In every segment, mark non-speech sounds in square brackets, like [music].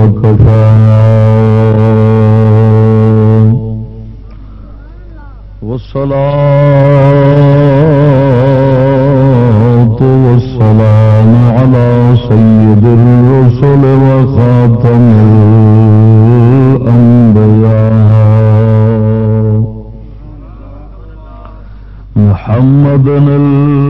وكفى والصلاة والسلام على سيد الرسل وخاتم الأنبياء. محمد المصطفى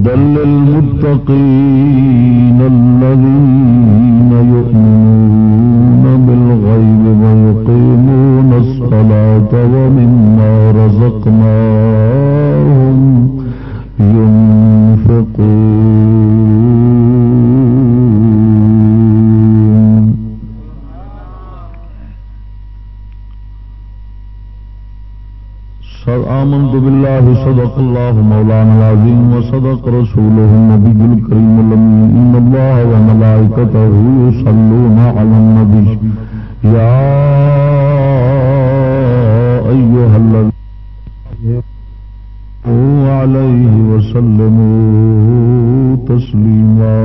هدى للمتقين الذين يؤمنون بالغيب ويقيمون الصلاة ومما رزقناهم ينفقون. آمنت بالله صدق الله مولانا العظيم، وصدق رسوله النبي الكريم الأمين إن الله وملائكته يصلون على النبي. يا أيها الذين عليه وسلموا تسليما.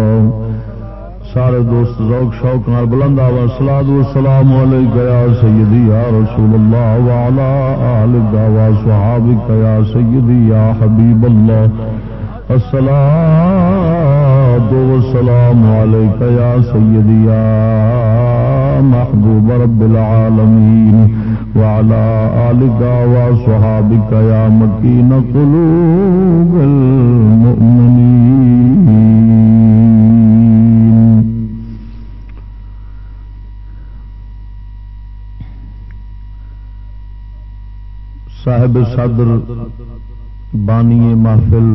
سارے دوست ذوق شوق نال بلند آواز سلاد و سلام علیکہ یا سیدی یا رسول اللہ وعلا آلک و صحابک یا سیدی یا حبیب اللہ. السلام و سلام علیکہ یا سیدی یا محبوب رب العالمین وعلى آلك وصحابك يا مكين قلوب المؤمنين صاحب صدر، بانی محفل،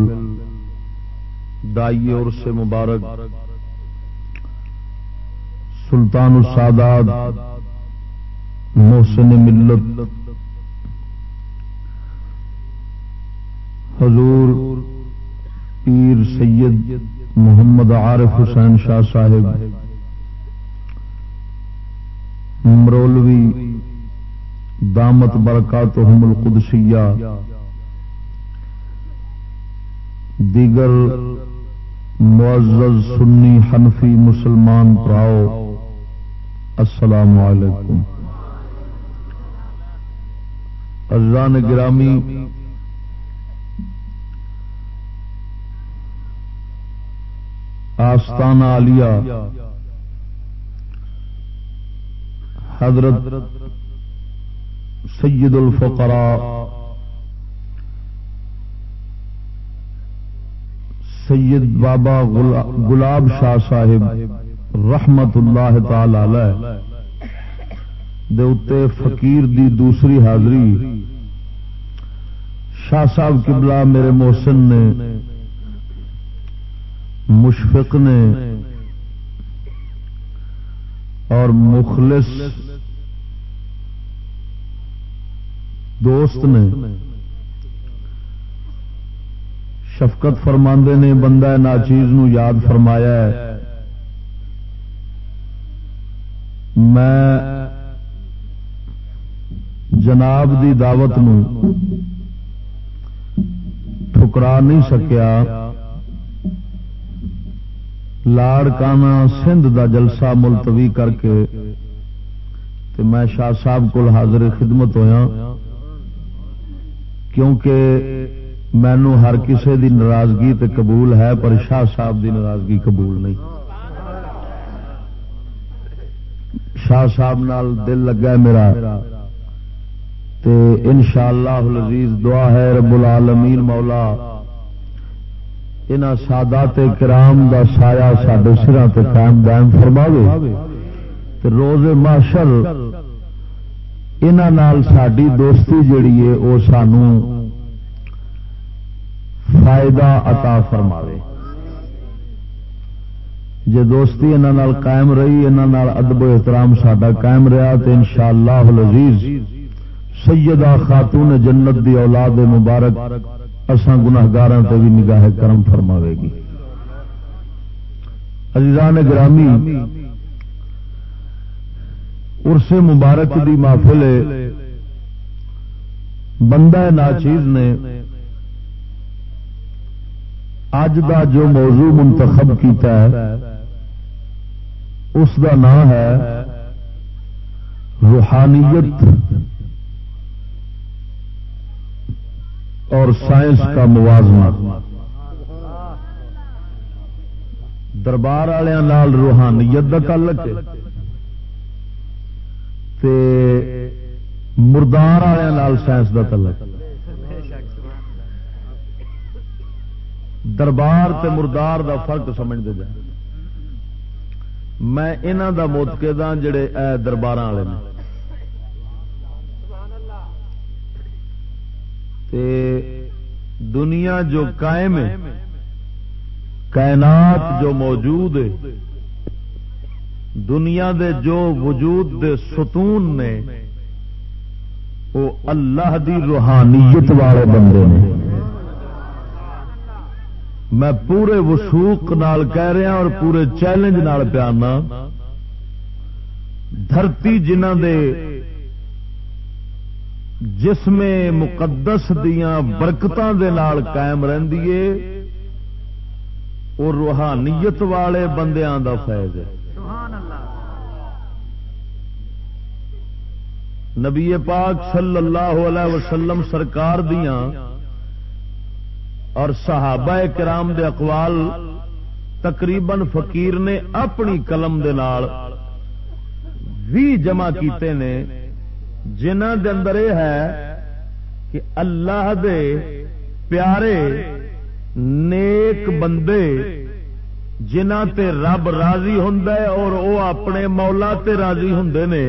دائی اور سے مبارک، سلطان السادات، محسن ملت، حضور پیر سید محمد عارف حسین شاہ صاحب مرولوی دامت برکاتہم القدسیہ۔ دیگر معزز سنی حنفی مسلمان پراؤ السلام علیکم۔ ازان گرامی آستانہ عالیہ، حضرت سید الفقراء. سید بابا گلاب شاہ صاحب رحمت اللہ تعالی علیہ دے اتے فقیر دی دوسری حاضری. شاہ صاحب قبلہ میرے محسن نے، مشفق نے اور مخلص دوست نے شفقت فرماندے نے، بندہ ناچیز نو یاد فرمایا ہے۔ میں جناب دی دعوت نو ٹھکرا نہیں سکیا۔ لاڑ کانا سندھ دا جلسہ ملتوی کر کے تے میں شاہ صاحب کو حاضر خدمت ہویا۔ کیونکہ مینو ہر کسے دی ناراضگی تے قبول ہے، پر شاہ صاحب دی ناراضگی قبول نہیں۔ شاہ صاحب نال دل لگا ہے میرا۔ تے انشاءاللہ العزیز دعا ہے رب العالمین مولا ان سادات کرام دا سایہ سڈے سرا تے قائم دائم فرماوے۔ تے روز ماشر انہوں ساری دوستی جڑی ہے وہ سانو فائدہ عطا فرماوے جی دوستی انہوں قائم رہی انہوں ادب و احترام سڈا قائم رہا تو ان شاء اللہ لذیذ سیدہ خاتون جنت دی اولاد مبارک اسان گناگار سے بھی نگاہ کرم فرماوے گی عزیزان گرامی ارس مبارک دی محفل بندہ ناچیز نے اج دا جو موضوع منتخب کیتا ہے، اس دا نام ہے روحانیت اور سائنس کا موازنہ۔ دربار والوں روحانیت کا تعلق مردار والوں سائنس کا تعلق۔ دربار تے مردار دا فرق سمجھتے جائیں میں انہوں دا موتقے دا جڑے اے دربار والے تے دنیا جو قائم ہے، کائنات جو موجود ہے دنیا دے جو وجود دے ستون نے، وہ اللہ دی روحانیت والے بندے نے۔ میں پورے وسوخ نال کہہ رہا اور پورے چیلنج نال پیانا۔ دھرتی جنہ دے جسم مقدس دیا برکتوں دے نال قائم رہی وہ روحانیت والے بندیاں دا فیض ہے۔ نبی پاک صلی اللہ علیہ وسلم سرکار دیاں اور صحابہ کرام دے اقوال تقریباً فقیر نے اپنی قلم دے نال بھی جمع کیتے نے جنہ دے اندر یہ ہے کہ اللہ دے پیارے نیک بندے جنہ تے رب راضی ہوں اور وہ اپنے مولا تے راضی ہوں نے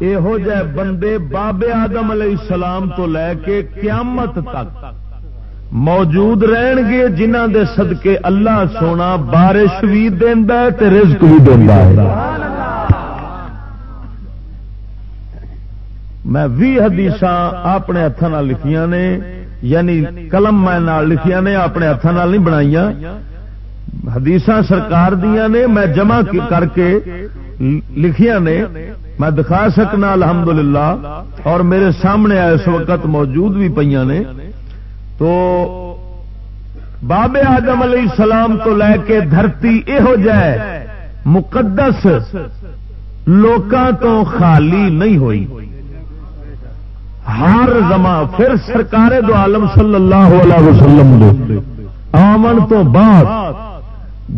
یہو جہ بندے بابے آدم علیہ السلام تو لے کے قیامت تک موجود رہن گے جنہ دے صدقے اللہ سونا بارش بھی دینا رزق بھی دینا ہے۔ میں بھی حدیث اپنے ہاتھوں لکھیاں نے یعنی قلم میں لکھیاں نے، اپنے ہاتھوں نہیں بنائی حدیث سرکار دیا نے، میں جمع کر کے لکھیاں نے میں دکھا سکنا، الحمدللہ، اور میرے سامنے اس وقت موجود بھی پہ نے۔ تو بابے آدم علیہ السلام تو لے کے دھرتی یہو جائے، مقدس، لوکاں تو خالی نہیں ہوئی۔ ہر زمان پھر سرکار دو عالم صلی اللہ علیہ وسلم آمن تو بعد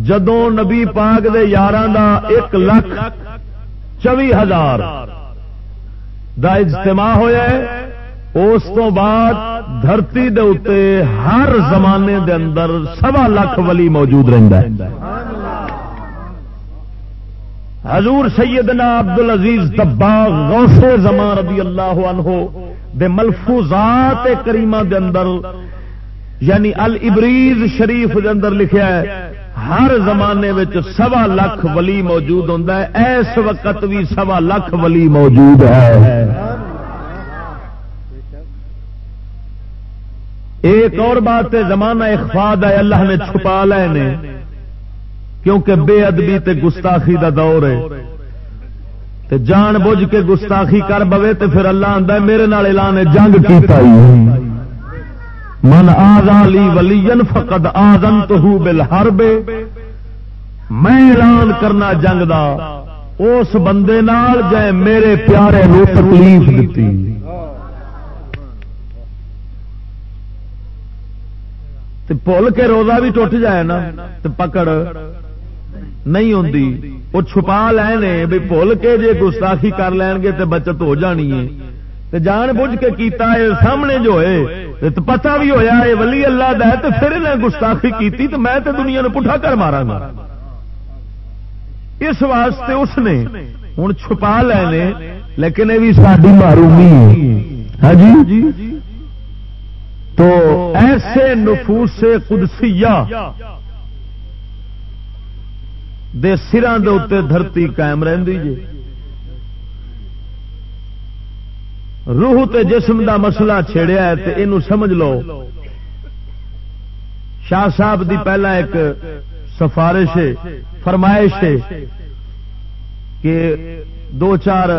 جدو نبی پاک دے یاراں دا ایک لاکھ چوی ہزار۔ دا اجتماع ہوا اس تو بعد دھرتی دے اتے ہر زمانے دے اندر سوا لاکھ ولی موجود رہتا ہے۔ حضور سیدنا عبد العزیز دباغ غوث زمان رضی اللہ عنہ دے ملفوظات کریمہ دے اندر یعنی البریز شریف دے اندر لکھیا ہے ہر زمانے سوا لاکھ ولی موجود ہوں اس وقت بھی سوا لاکھ ولی موجود ہے۔ ایک اور بات ہے زمانہ اخفاد ہے، اللہ نے چھپا لے کیونکہ بے ادبی تے گستاخی دا دور ہے۔ تے جان بوجھ کے گستاخی کر بوے تے پھر اللہ آندا میرے نال اعلان جنگ کیتا من آزالی ولین فقد آزن تو بل میں اعلان کرنا جنگ دا، اس بندے نال جائے میرے پیارے نو تکلیف دیتی بھول کے روزہ بھی ٹوٹ جائے نا تو پکڑ نہیں ہوں وہ چھپا لے بھی بھول کے جی گستاخی کر لین گے تو بچت ہو جانی ہے۔ تے جان بوجھ کے کیتا ہے، سامنے جو ہے تو پتا بھی ہویا ہے، ولی اللہ دا تو پھر انہیں گستاخی کیتی تو میں تو دنیا نے پٹھا کر مارا گا اس واسطے اس نے ہوں چھپا لے لیکن یہ بھی ساری معرومی ہاں جی؟ تو ایسے نفوس سے قدسیہ دے سران دے اتنے دھرتی قائم رہی جی۔ روح تے جسم دا مسئلہ چھیڑیا ہے تے اینو سمجھ لو۔ شاہ صاحب دی پہلا ایک سفارش ہے، فرمائش ہے کہ دو چار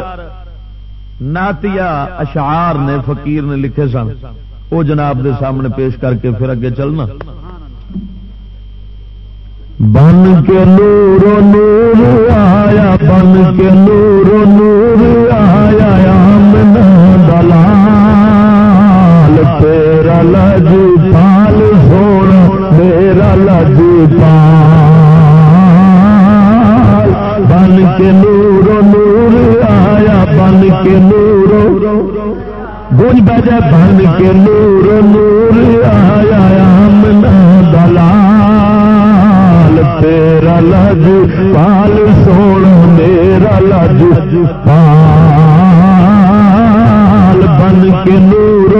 ناتیا اشعار نے، فقیر نے لکھے سن۔ وہ جناب دے سامنے پیش کر کے پھر اگے چلنا۔ بن کے نور نور آیا، بن کے نور نور لج پال سونا میرا لج پال بن کے نور نور آیا، بن کے نور گنج بجے، بن کے نور نور آیا منا دلال۔ تیرا لج پال سونا میرا لج پال بن کے نور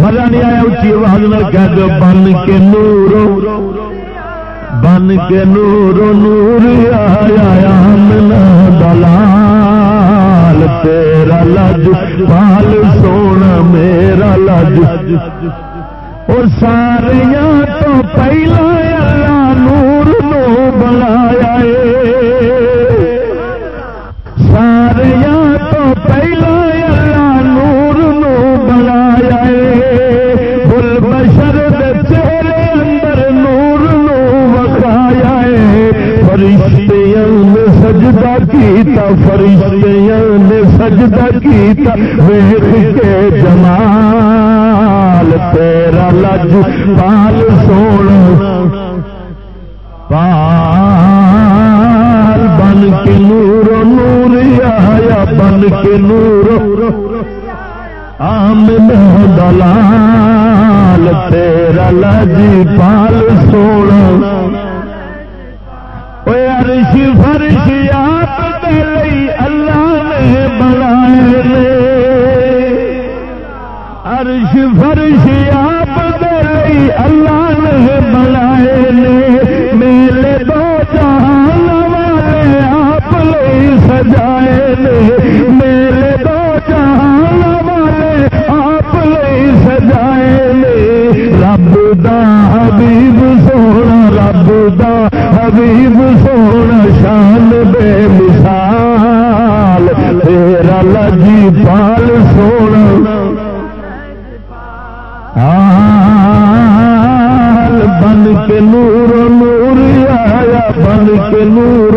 مزہ نہیں آیا اچھی آواز میں کہہ دو بن کے نور بن کے نور نور آیا منا دلال، تیرا لج، پال سونا میرا لج۔ اور ساریا تو پہلا اللہ نور نو بنایا کیتا، فرشتیاں نے سجدہ کیتا، ویخ کے جمال تیرا لج، پال سونا، پال بن کے نور نور آیا بن کے نور آم دلال تیرا لج، پال سونا۔ کے نور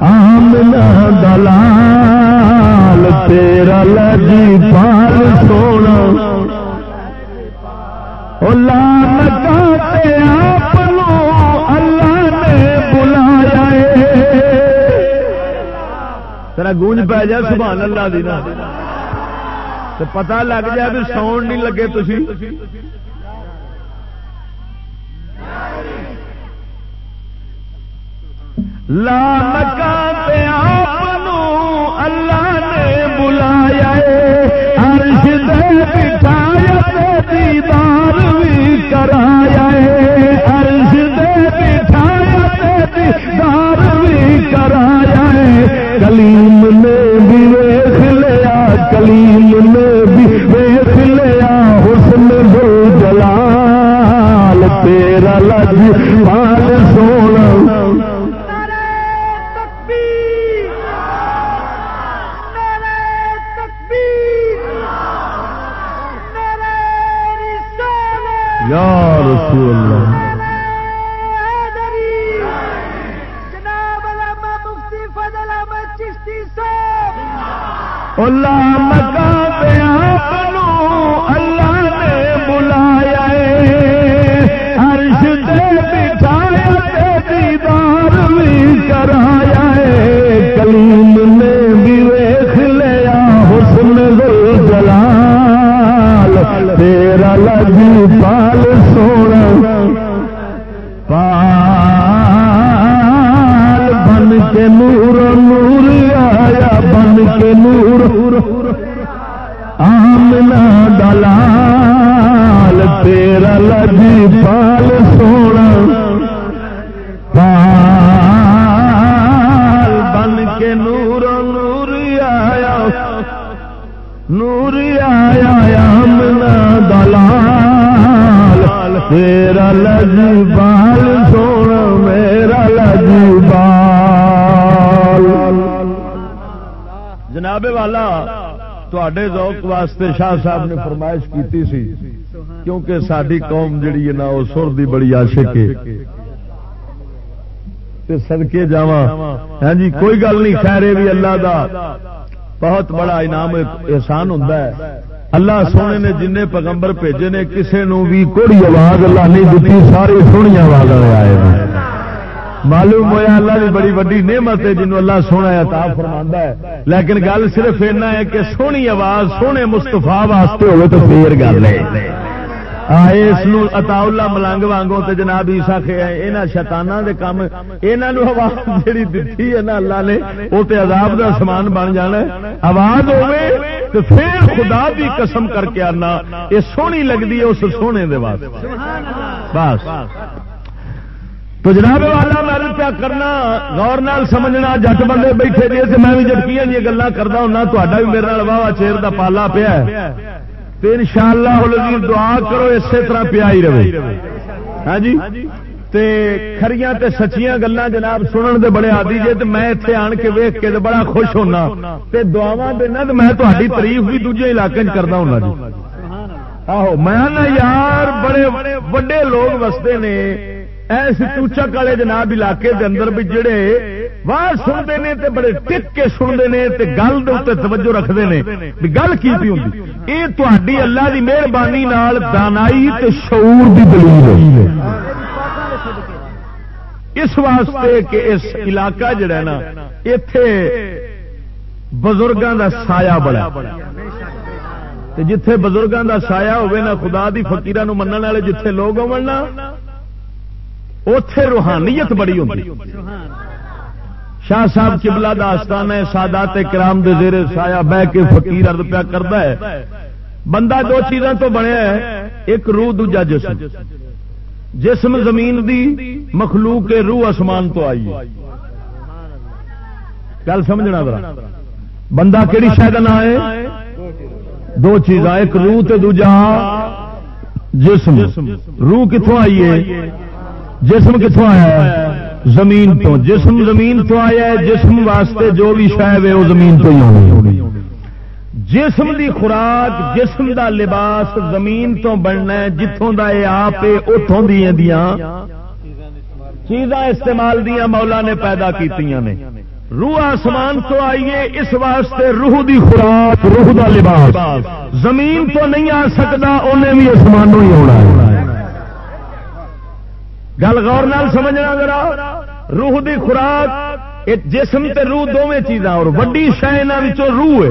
آمنا دلال، تیرا لجی پال سونا۔ لان آپ اللہ نے بلایا تیرا گونج پی جائے سبحان اللہ دی نا۔ تو پتا لگ جائے بھی ساؤنڈ نہیں لگے تھی لام اللہ نے بلایا عرش دے بٹھایا دیدار بھی کرایا عرش دے بٹھایا دیدار بھی کرایا کلیم نے بھی ویخ لیا، کلیم نے بھی ویخ لیا، حسن دو جلال تیرا لج رسول تیرا لگی پال سونا پال کے نور نور آیا، بن کے نور آمنا دلال، تیرا لگی پال تے ذوق واسطے شاہ صاحب نے فرمائش کی سی، کیونکہ ساری قوم جڑی ہے نا وہ سر دی بڑی عاشق ہے۔ سدکے جا ہاں جی کوئی گل نہیں، خیر بھی اللہ دا بہت بڑا انعام احسان ہوں اللہ سونے نے جن پیغمبر بھیجے نے کسی نو بھی کوئی آواز اللہ نہیں دیتی، ساری سونی آواز آئے معلوم ہوا اللہ کی بڑی وڈی نعمت ہے جنوب اللہ سونا عطا فرما ہے۔ لیکن گل صرف اینا ہے کہ سونی آواز، سونے مستفا واسطے ہوئے تو پھر گل ہے۔ اس اتا ملنگ وانگوں تے جناب عیسا یہاں شتانہ دے کام یہاں آواز جیڑی دتی ہے نا اللہ نے وہ تے عذاب دا سامان بن جانا ہے۔ آواز ہوے تو پھر خدا بھی قسم کر کے آنا۔ یہ سونی لگتی ہے اس سونے دے واسطے۔ بس۔ تو جناب والا میں کیا کرنا غور نال سمجھنا جٹ بندے بیٹھے جی میں بھی جٹکیاں جی گلا کرتا ہوں تا بھی میرے واہ چیر کا پالا پیا ان شاء اللہ دعا کرو اسی طرح پیا ہی رہے۔ ہاں جی؟ تے کھریاں تے سچیاں گلاں جناب سنن دے بڑے آدی جے تے میں اتنے آن کے ویخ کے بڑا خوش ہونا۔ تے دینا تو میں تاری تاریف بھی دوجے علاقے کرتا ہوں جی۔ آہو میں یار بڑے وڈے لوگ وستے نے۔ ایس چوچک والے جناب علاقے دے اندر بھی جڑے واہ سنتے ہیں تے بڑے ٹک کے سنتے ہیں تے گل دے توجہ رکھتے ہیں بھی گل کی پی ہوں یہ تاری اللہ دی مہربانی دانائی تے شعور دی دلیل ہے۔ اس واسطے کہ اس علاقہ جڑا ہے نا اتے بزرگوں دا سایہ بڑا جتھے بزرگوں دا سایہ ہوئے نا، خدا دی فقیران منن والے جتھے لوگ ہو اتے روحانیت بڑی ہوتی شاہ صاحب چبلا کا آستان ہے، سادات کرام دے زیر سایا بہ کے فقیر ارد پیا کرتا ہے۔ بندہ دو چیزوں تو بنیا ہے، ایک روح، دوجا جسم۔ جسم زمین دی مخلوق کے روح آسمان تو آئی گل سمجھنا ذرا۔ بندہ کہڑی شاید نہ ہے؟ دو چیزاں، ایک روح تے دوجا جسم۔ روح کتوں آئی ہے؟ جسم کتوں آیا زمین تو۔ جسم زمین تو آیا ہے۔ جسم واسطے جو بھی شاید ہے وہ زمین تو ہی ہونی جسم دی خوراک جسم دا لباس زمین تو بننا ہے۔ جتوں دا یہ آپ اتوں دیا چیزاں استعمال دیا مولا نے پیدا کی نے۔ روح آسمان تو آئیے اس واسطے روح دی خوراک روح دا لباس۔ زمین تو نہیں آ سکتا انہیں بھی آسمانوں ہی ہونا ہے۔ گل غور نال سمجھنا ذرا۔ روح دی خوراک جسم تے روح دونوں چیزاں، اور وڈی شہ روح ہے۔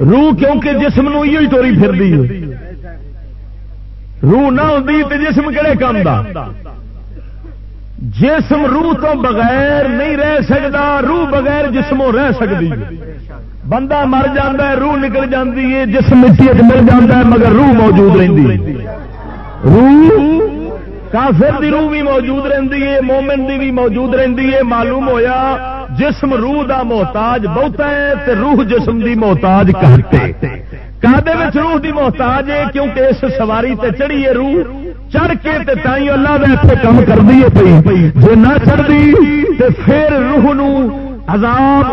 روح کیونکہ جسم نو یہ توری پھر دی روح نہ ہوتی تو جسم کہڑے کام دا؟ جسم روح تو بغیر نہیں رہ سکتا روح بغیر جسموں رہ سکتی بندہ مر جا روح نکل جاتی ہے، جسم مٹی مل جاتا ہے، مگر روح موجود رہتی روح کافر دی روح بھی موجود رہتی ہے، مومن دی بھی موجود رہتی ہے، معلوم ہویا جسم روح دا محتاج بہتا ہے تے روح جسم دی محتاج کرتے کادے روح دی محتاج ہے کیونکہ اس سواری تے چڑھی ہے روح، چڑھ کے تے تائیں اللہ دے اتنے کام کر دیے پی جی نہ چڑھتی تے پھر روح نو عذاب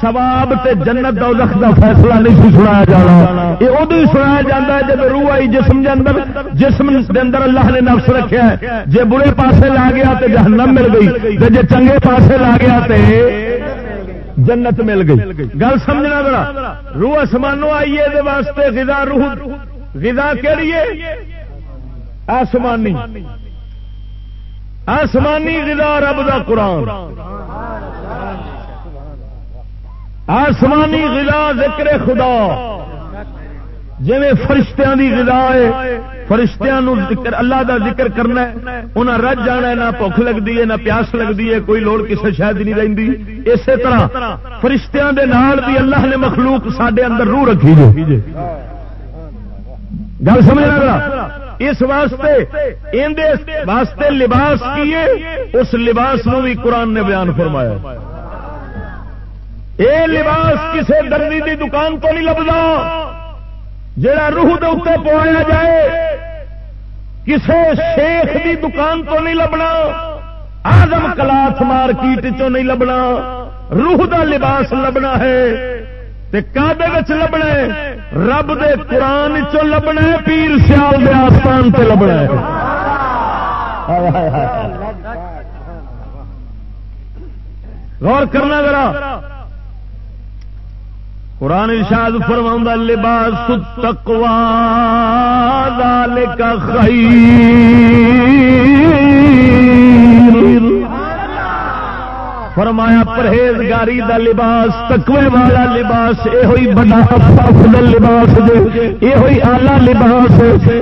سواب تے جنت دوزخ دا فیصلہ نہیں سی سنایا جانا۔ یہ ادو ہی سنایا جاتا ہے جب روح آئی جسم دے اندر، جسم دے اندر اللہ نے نفس رکھا ہے۔ جے برے پاسے لا گیا تے جہنم مل گئی۔ تے جے چنگے پاسے لا گیا تے جنت مل گئی۔ گل سمجھنا ذرا۔ روح آسمانوں آئیے دے واسطے، غذا روح، غذا کہڑی ہے؟ آسمانی۔ آسمانی غذا رب دا قرآن۔ آسمانی غلا ذکر خدا۔ جی فرشتیاں دی غذا ہے، فرشتیاں نو ذکر اللہ دا ذکر کرنا ہے، انہاں رج جانا ہے، نہ بھوک لگتی ہے، نہ پیاس لگتی ہے، کوئی لوڑ کسی شاید نہیں رہتی اسی طرح فرشتیاں دے نال بھی اللہ نے مخلوق سڈے اندر روح رکھی جی گل سمجھ رہا اس واسطے واسطے لباس کیے اس لباس نو بھی قرآن نے بیان فرمایا اے لباس کسی دردی دی دکان تو نہیں لبدا؟ جڑا روح دے اتنے پوایا جائے کسی شیخ دی دکان تو نہیں لبنا آدم کلاس مارکیٹ چو نہیں لبنا، روح دا لباس لبنا ہے کدے لبنا ہے، رب دے قرآن چو لبنا ہے، پیر سیال دے آسمان سے لبنا ہے۔ غور کرنا ذرا۔ قرآن ارشاد فرما لباس تقوا کا خیر. فرمایا، پرہیزگاری دا لباس تکوے والا لباس یہ بڑا افضل لباس دے یہ ہوئی آلہ لباس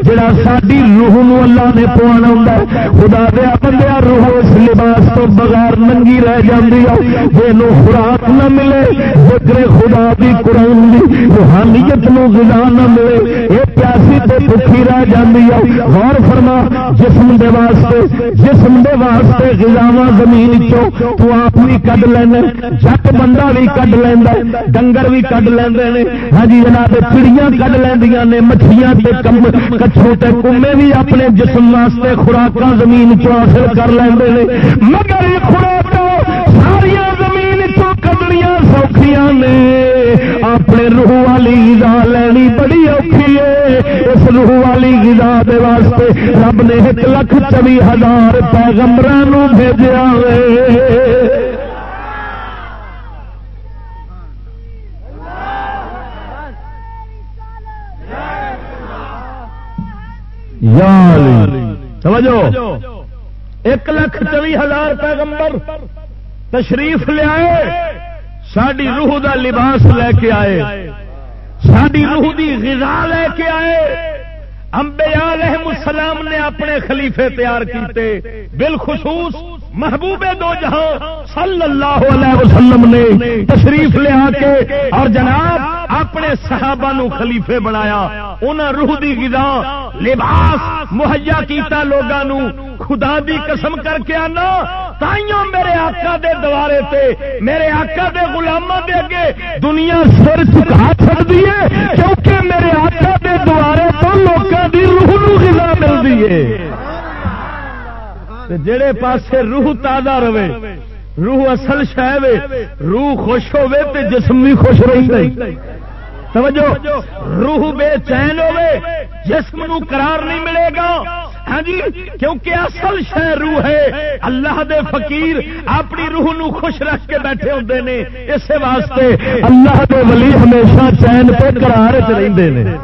جڑا ساری روح نو اللہ نے پوانا ہوں خدا دیا بندیا روح اس لباس تو بغیر ننگی رہ جاتی ہے جی خوراک نہ ملے ذکر خدا دی قرآن دی روحانیت نو غذا نہ ملے۔ یہ پیاسی تے بکھی رہ جاتی ہے۔ غور فرما، جسم دے واسطے، جسم دے واسطے غذاواں زمین چو تو آپ بھی کھ لینا جٹ بندہ بھی کھ لینا ڈنگر بھی کھ لے ہاں جی جناب چڑیاں کھ لینیا نے، مچھیاں تے مچھلیاں کچھو کمے بھی اپنے جسم واسطے خوراک زمین چ حاصل کر لیں مگر یہ خوراک چو سوکھیاں نے اپنے روح والی گزا لینی بڑی اوکھی ہے اس روح والی گزا دے واسطے رب نے ایک لاکھ چوی ہزار پیغمبر بھیجا سمجھو ایک لاکھ چوی ہزار پیغمبر تشریف لے آئے ساری روح دا لباس لے کے آئے۔ ساری روح دی غذا لے کے آئے۔ امبیا علیہ السلام نے اپنے خلیفے تیار کیتے۔ بالخصوص محبوب دو جہاں صلی اللہ علیہ وسلم نے تشریف لے آ کے اور جناب اپنے صحابہ نو خلیفے بنایا۔ انہاں روح دی غذا، لباس مہیا کیتا لوگاں نو۔ خدا دی قسم کر کے آنا تائیوں میرے آقا دے دوارے تے، میرے آقا دے غلاماں دے اگے دنیا سر چکا سکتی ہے، کیونکہ میرے آقا دے دوارے تو لوگاں دی روح نو غذا ملدی ہے۔ جڑے پاسے روح تازہ رہے، روح اصل شہ روح خوش ہوے تے جسم بھی خوش رہی توجہ، روح بے چین ہوے جسم نو قرار نہیں ملے گا۔ ہاں جی کیونکہ اصل شہ روح ہے۔ اللہ دے فقیر اپنی روح نو خوش رکھ کے بیٹھے ہوتے ہیں اسی واسطے اللہ دے ولی ہمیشہ چین پہ قرار چ رہتے ہیں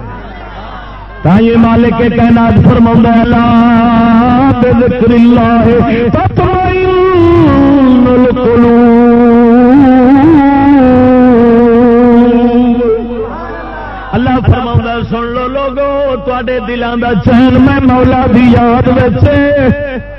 تائیں مالک کے کائنات فرما اللہ بذکر اللہ تطمئن القلوب۔ تے دلان دا چین میں مولا دی یاد بچے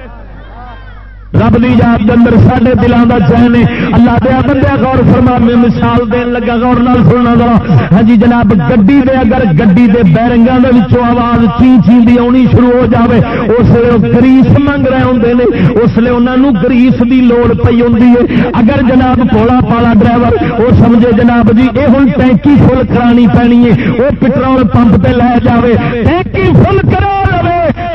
رب دی یاد اندر سارے دلان کا چین ہے۔ اللہ دیا بندے غور فرما، میں مثال دین لگا، غور نال سننا ذرا۔ ہاں جی جناب، گڈی دے اگر گڈی دے بیرنگاں دے وچوں آواز چی چی دی آنی شروع ہو جاوے، اس لیے گریس منگ رہے ہوندے نے۔ اس لیے انہاں نو گریس دی لوڑ پئی ہوندی ہے۔ اگر جناب پولا پالا ڈرائیور، وہ سمجھے جناب جی اے ہن ٹینکی فل کرانی پینی ہے۔ وہ پٹرول پمپ تے لے جاوے۔ ٹینکی فل کرا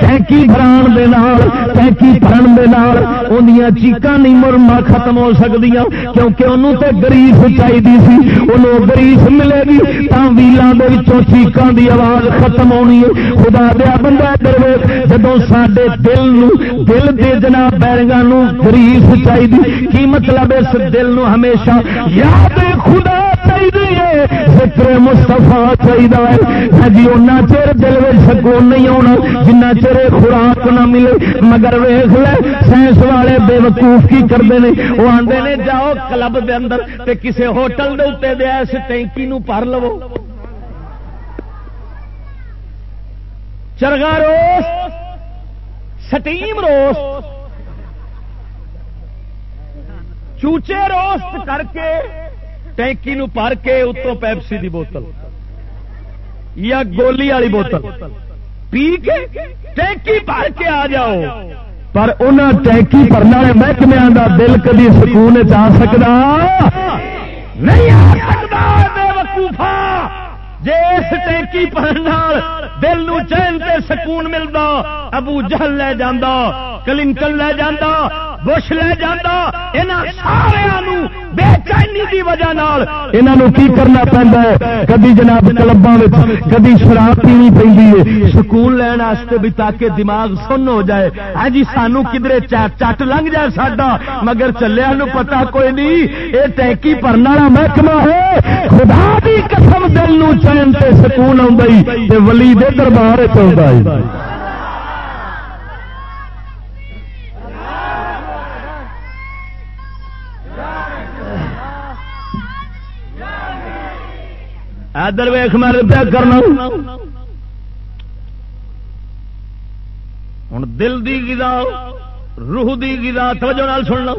ٹینکی بھران دے نال ٹینکی بھرن دے نال اندیاں چیقاں نہیں مرما ختم ہو سکتی کیونکہ انہوں تے گریس چاہیے سی انہوں گریس ملے گی تا ویلوں کے چیقاں دی آواز ختم ہونی ہے۔ خدا دیا بندہ دروے جب سڈے دل نو، دل دے جناب بیرنگا گریس چاہیے کی مطلب اس دل نو ہمیشہ یاد خدا چاہیے ذکر مستفا چاہیے ہاں جی اُنہ چر دل میں سکون نہیں آنا جنہ چر خوراک نہ ملے مگر ویخ لے سائنس والے بے وقوف کی کرتے ہیں وہ آتے نے جاؤ کلب دے اندر تے کسے ہوٹل دے اتنے دے اس ٹینکی نو پر لو چرگا روس سٹیم روس چوچے روسٹ کر کے ٹینکی نو پار کے اتوں پیپسی دی بوتل یا گولی والی بوتل۔ پی کے ٹینکی پار کے آ جاؤ۔ پر انہیں ٹینکی بھرنا محکمے کا دل کدی سکون چاہ سکتا نہیں آ سکتا وقوفا جی اس ٹینکی پڑھنے دل نو چین تے سکون ملتا ابو جہل لے جانا کلنکن لے جانا بش لے جانا سارے بے چینی کی وجہ انہوں کی کرنا پہنتا ہے؟ کدی جناب کلبا کدی شراب پینی پی سکون لین بھی تاکہ دماغ سن ہو جائے۔ ہاں جی سانو کدھر چٹ لنگ جائے ساڈا، مگر چلیا نو پتا کوئی نہیں یہ ٹینکی پرنا محکمہ ہے۔ خدا دی قسم دل نو چین سے سکون آئی ولی دے دربار چلتا ہے ادر ویخ میں پیا کرنا۔ ہوں دل دی گدا روح دی گدا توجہ نال سننا۔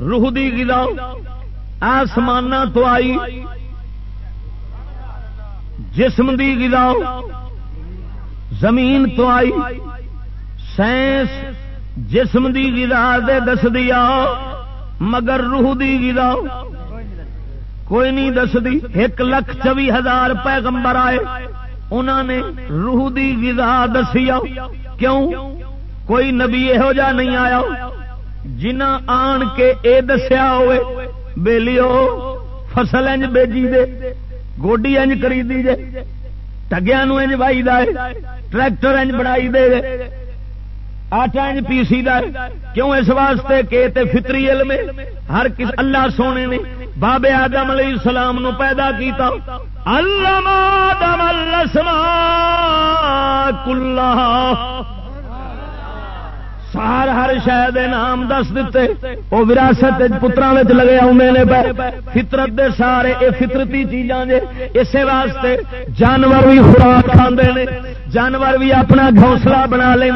روح دی گدا آسمان تو آئی۔ جسم دی گدا زمین تو آئی۔ سائنس جسم دی گدا دے دس دیا، مگر روح دی گدا کوئی نہیں دس دی ایک لکھ چوی ہزار پیغمبر آئے۔ انہوں نے روح دی غذا دسی کیوں؟ کوئی نبی یہو جا نہیں آیا۔ جنہ آن کے اے دسیا ہوئے، بیلیو، فصل انج بیجی دے، گوڈی انج کری جے۔ ٹگیا انج بائی دے، ٹریکٹر انج بنائی دے۔ آٹا انج پیسی دا کیوں؟ اس واسطے کہ تے فطری علم ہر کس اللہ سونے نے بابے آدم علیہ السلام نو پیدا کیتا۔ اللہ آدم الاسماء کلہا۔ سار ہر شہ نام دس دیتے وہ وراثت پترا لگے آدھے نے فطرت دے سارے یہ فطرتی چیزاں جے۔ اسی واسطے جانور بھی خوراک کھانے نے۔ جانور بھی اپنا گھونسلہ بنا لے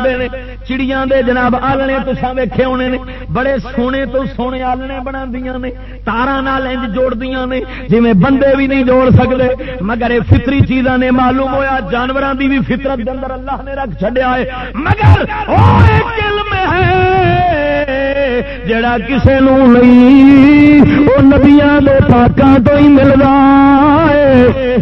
چڑیاں دے جناب آلنے تو ویکھے ہونے نے۔ بڑے سونے تو سونے آلنے بنا نے۔ تارا نال انج جوڑ دیا نے۔ جی بندے بھی نہیں جوڑ سکتے مگر یہ فطری چیزاں نے معلوم ہویا۔ جانوروں کی بھی فطرت دے اندر اللہ نے رکھ چڈیا ہے۔ مگر او ایک علم ہے، جڑا کسے نو نہیں، وہ نبیا دے پاکاں تو ہی ملتا ہے۔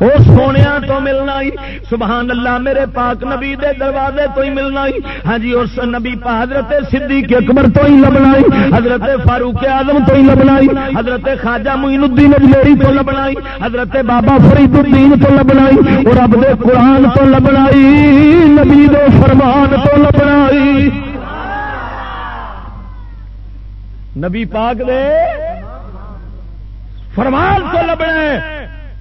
وہ سونے تو ملنا ہی۔ سبحان اللہ، میرے پاک نبی دے دروازے تو ہی ملنا ہی۔ ہاں جی اس نبی پا حضرت صدیق اکبر تو ہی لبنا ہی۔ حضرت فاروق اعظم تو ہی لبنا ہی۔ حضرت خواجہ معین الدین اجمیری تو لبنا ہی۔ حضرت بابا فرید الدین تو لبنا ہی۔ اور رب دے قرآن تو لبنا ہی۔ نبی دے فرمان تو لبنا ہی۔ نبی پاک دے فرمان تو لبنا ہے۔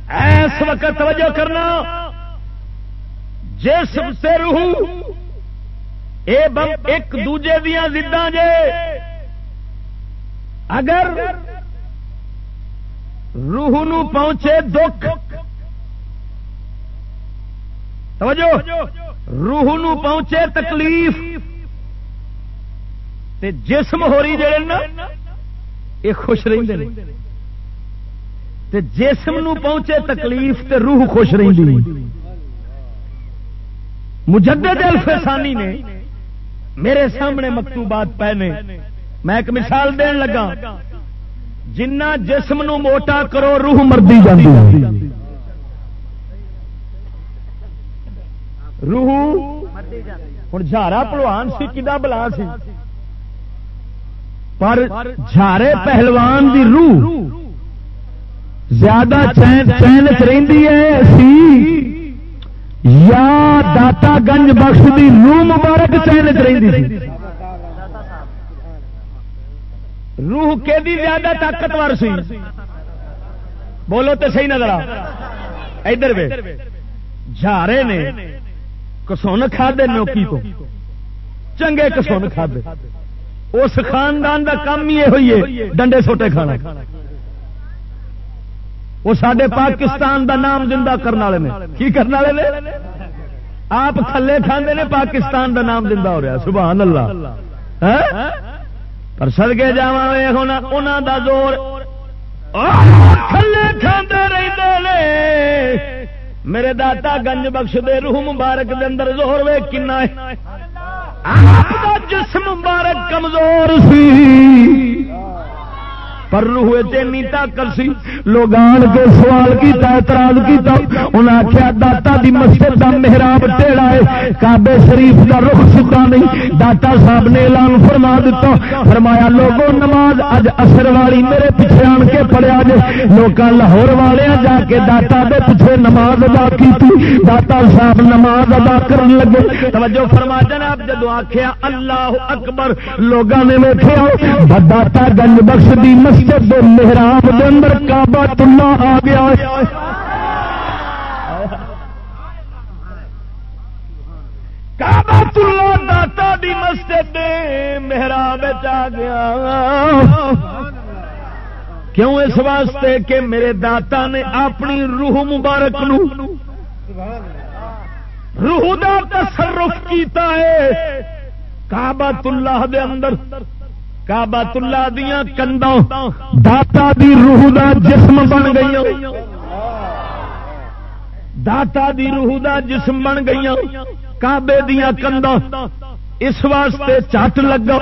ایس وقت توجہ کرنا۔ جسم سے روح، اے بم ایک دوجے دیا زدہ جے۔ اگر روح نو پہنچے دکھ، توجہ، روح نو پہنچے تکلیف، تے جسم ہو رہی جڑے نا یہ خوش رہتے ہیں تے جسم نو پہنچے تکلیف تے روح خوش رہی مجدد الفسانی نے میرے سامنے مکتوبات پہنے۔ میں ایک مثال دین لگا۔ جنہ جسم نو موٹا کرو روح مردی جاتی روح ہوں جھارا پلوان سی کدا بلا سی۔ پر جھارے پہلوان دی روح زیادہ چین چین چی سی یا داتا گنج بخش دی روح مبارک چین چی روح کے دی زیادہ طاقتور سی۔ بولو تو صحیح نظر آ ادھر وے جھارے نے کسون کھا دے نوکی تو۔ چنگے کسون کھا دے اس خاندان دا کام ہی یہ ہوئی ہے۔ ڈنڈے سوٹے کھانا۔ وہ سڈے پاکستان دا نام زندہ کرنے والے نے۔ کی کرنے والے نے؟ آپ تھلے کھانے نے پاکستان کا نام دیا ہو رہا سبحان اللہ۔ ہاں؟ پر سدگے جا ہونا دا زور۔ تھلے کھانے رہتے نے۔ میرے داتا گنج بخش دے روح مبارک دے اندر زور وے، کنا ہے۔ جسم مبارک کمزور سی۔ پر روح چینی طاقت سی۔ لوگ آن کے سوال کیتا، اعتراض کیتا۔ انہیں آخیا داتا دی مسجد دا محراب ٹیڑا ہے۔ کعبے شریف دا رخ سکا نہیں۔ داتا صاحب نے اعلان فرما دیتا۔ فرمایا لوگوں نماز اج اثر والی میرے پیچھے آن کے پڑیا جے۔ لوگ لاہور والے جا کے داتا دے پیچھے نماز ادا کی داتا صاحب نماز ادا کرن لگے۔ توجہ فرما، جناب، جدو آخیا اللہ اکبر لوگوں نے ویٹیا داتا گنج بخش دی مسجد مسجد محراب دے اندر کعبہ اللہ آ گیا۔ کعبہ اللہ داتا دی مسجد محراب آ گیا۔ کیوں اس واسطے کہ میرے داتا نے اپنی روح مبارک نو روح دا تصرف کیتا ہے۔ کعبہ اللہ دے اندر کابت اللہ دیا کندوں داتا دی روح دا جسم بن گئی داتا دی روح دا جسم بن گئی کابے دیا کندوں اس واسطے چٹ لگا۔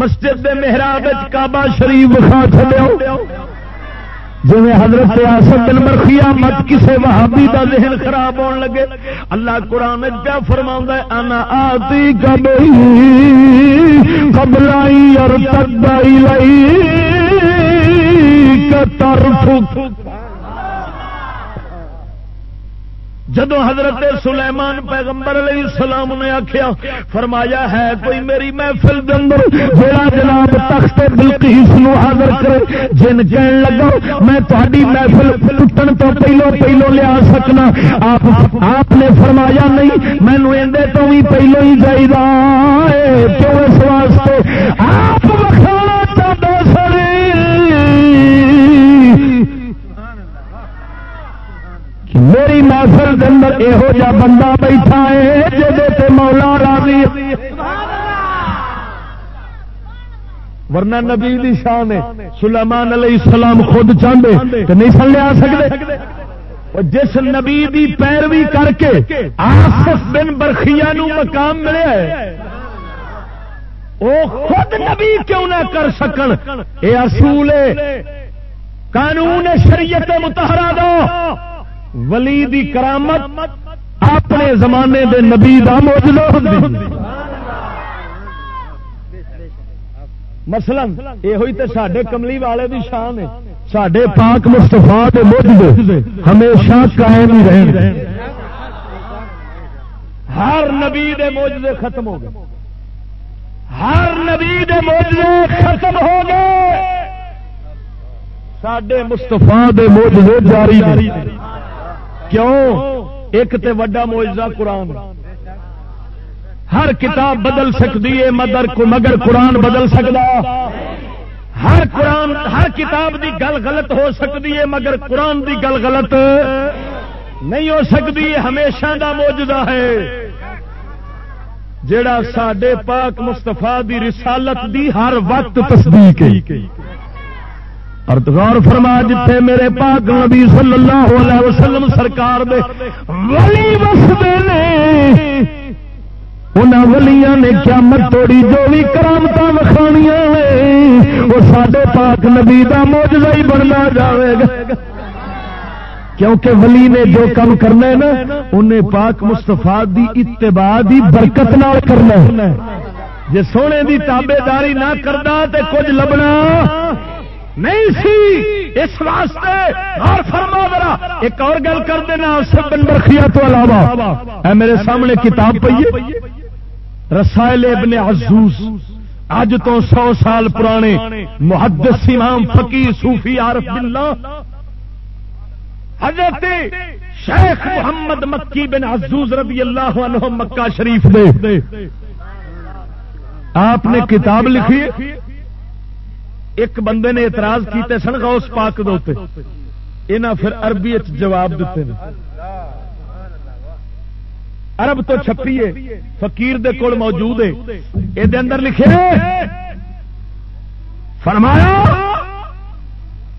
مسجد دے محراب کعبہ شریف کھا چلو جی حضرت آسد بن مرخیا مت کسے وہابی دا ذہن خراب ہون لگے، اللہ قرآن کیا فرما انا آتی کبھی قبلائی اور تدائی لائی طرف جدو حضرت سلیمان پیغمبر علیہ السلام نے آخیا فرمایا ہے، کوئی میری محفل اندر جڑا جناب تخت بلقیس نو حاضر کرے، جن کہن لگا، میں تہاڈی محفل ٹوٹن تو پہلو پہلو لیا سکنا۔ آپ آپ نے فرمایا نہیں مینو اندے تو بھی پہلو ہی چاہیے کیوں اس واسطے؟ آپ میری محفل کے اندر یہو جا بندہ بیٹھا ہے جی مولا راضی ورنہ نبی دی شان ہے۔ سلیمان علیہ السلام خود چاہتے تو نہیں سن لیا سکتے جس نبی دی پیروی کر کے آصف بن برخیا نو مقام ملے وہ خود نبی کیوں نہ کر سکن؟ یہ اصول قانون شریعت متحرہ دو ولی دی کرامت اپنے زمانے دے نبی دا موجود مثلا یہ ہوئی تے ساڈے کملی والے دی شان ہے۔ ساڈے پاک مستفا کے موجود ہمیشہ قائم ہی رہے ہر نبی دے موجودے ختم ہو گئے۔ ہر نبی دے موجودے ختم ہو گئے۔ سڈے مستفا دے موجودے جاری کیوں؟ ایک تے وڈا موجزہ قرآن۔ ہر کتاب بدل سکتی ہے مگر مگر قرآن بدل سکتا۔ ہر قرآن، ہر کتاب دی گل غلط ہو سکتی ہے، مگر قرآن دی گل غلط نہیں ہو سکتی ہمیشہ دا موجودہ ہے۔ جڑا سڈے پاک مستفا دی رسالت دی ہر وقت تصدیق اور غور فرما جتھے میرے پاک نبی صلی اللہ علیہ وسلم سرکار دے ولی وسدے نے ان ولیاں نے قیامت توڑی جو بھی کرامت وکھانیاں نے، وہ سڈے پاک نبی کا موجودہ ہی بننا جاوے گا۔ کیونکہ ولی نے جو کم کرنا ہے نا، انہیں پاک مستفا دی اتباع دی برکت نال کرنا ہے۔ جی سونے دی تابے داری نہ کرتا تو کچھ لبنا نہیں سی. اس واسطے اور فرما ذرا. ایک اور گل کر دینا سب بن برخیا تو علاوہ. اے میرے سامنے کتاب پہ رسائل ابن عزوز. اج تو سو سال پرانے محدث امام فقیر صوفی عارف باللہ. حضرت شیخ محمد مکی بن عزوز رضی اللہ عنہ مکہ شریف دے. آپ نے کتاب لکھی ایک بندے نے اعتراض کیتے سن غوث پاک دے پھر عربی جواب دیتے ہیں ارب تو چھپیے فقیر دے کول موجود ہے۔ یہ اندر لکھے فرمایا،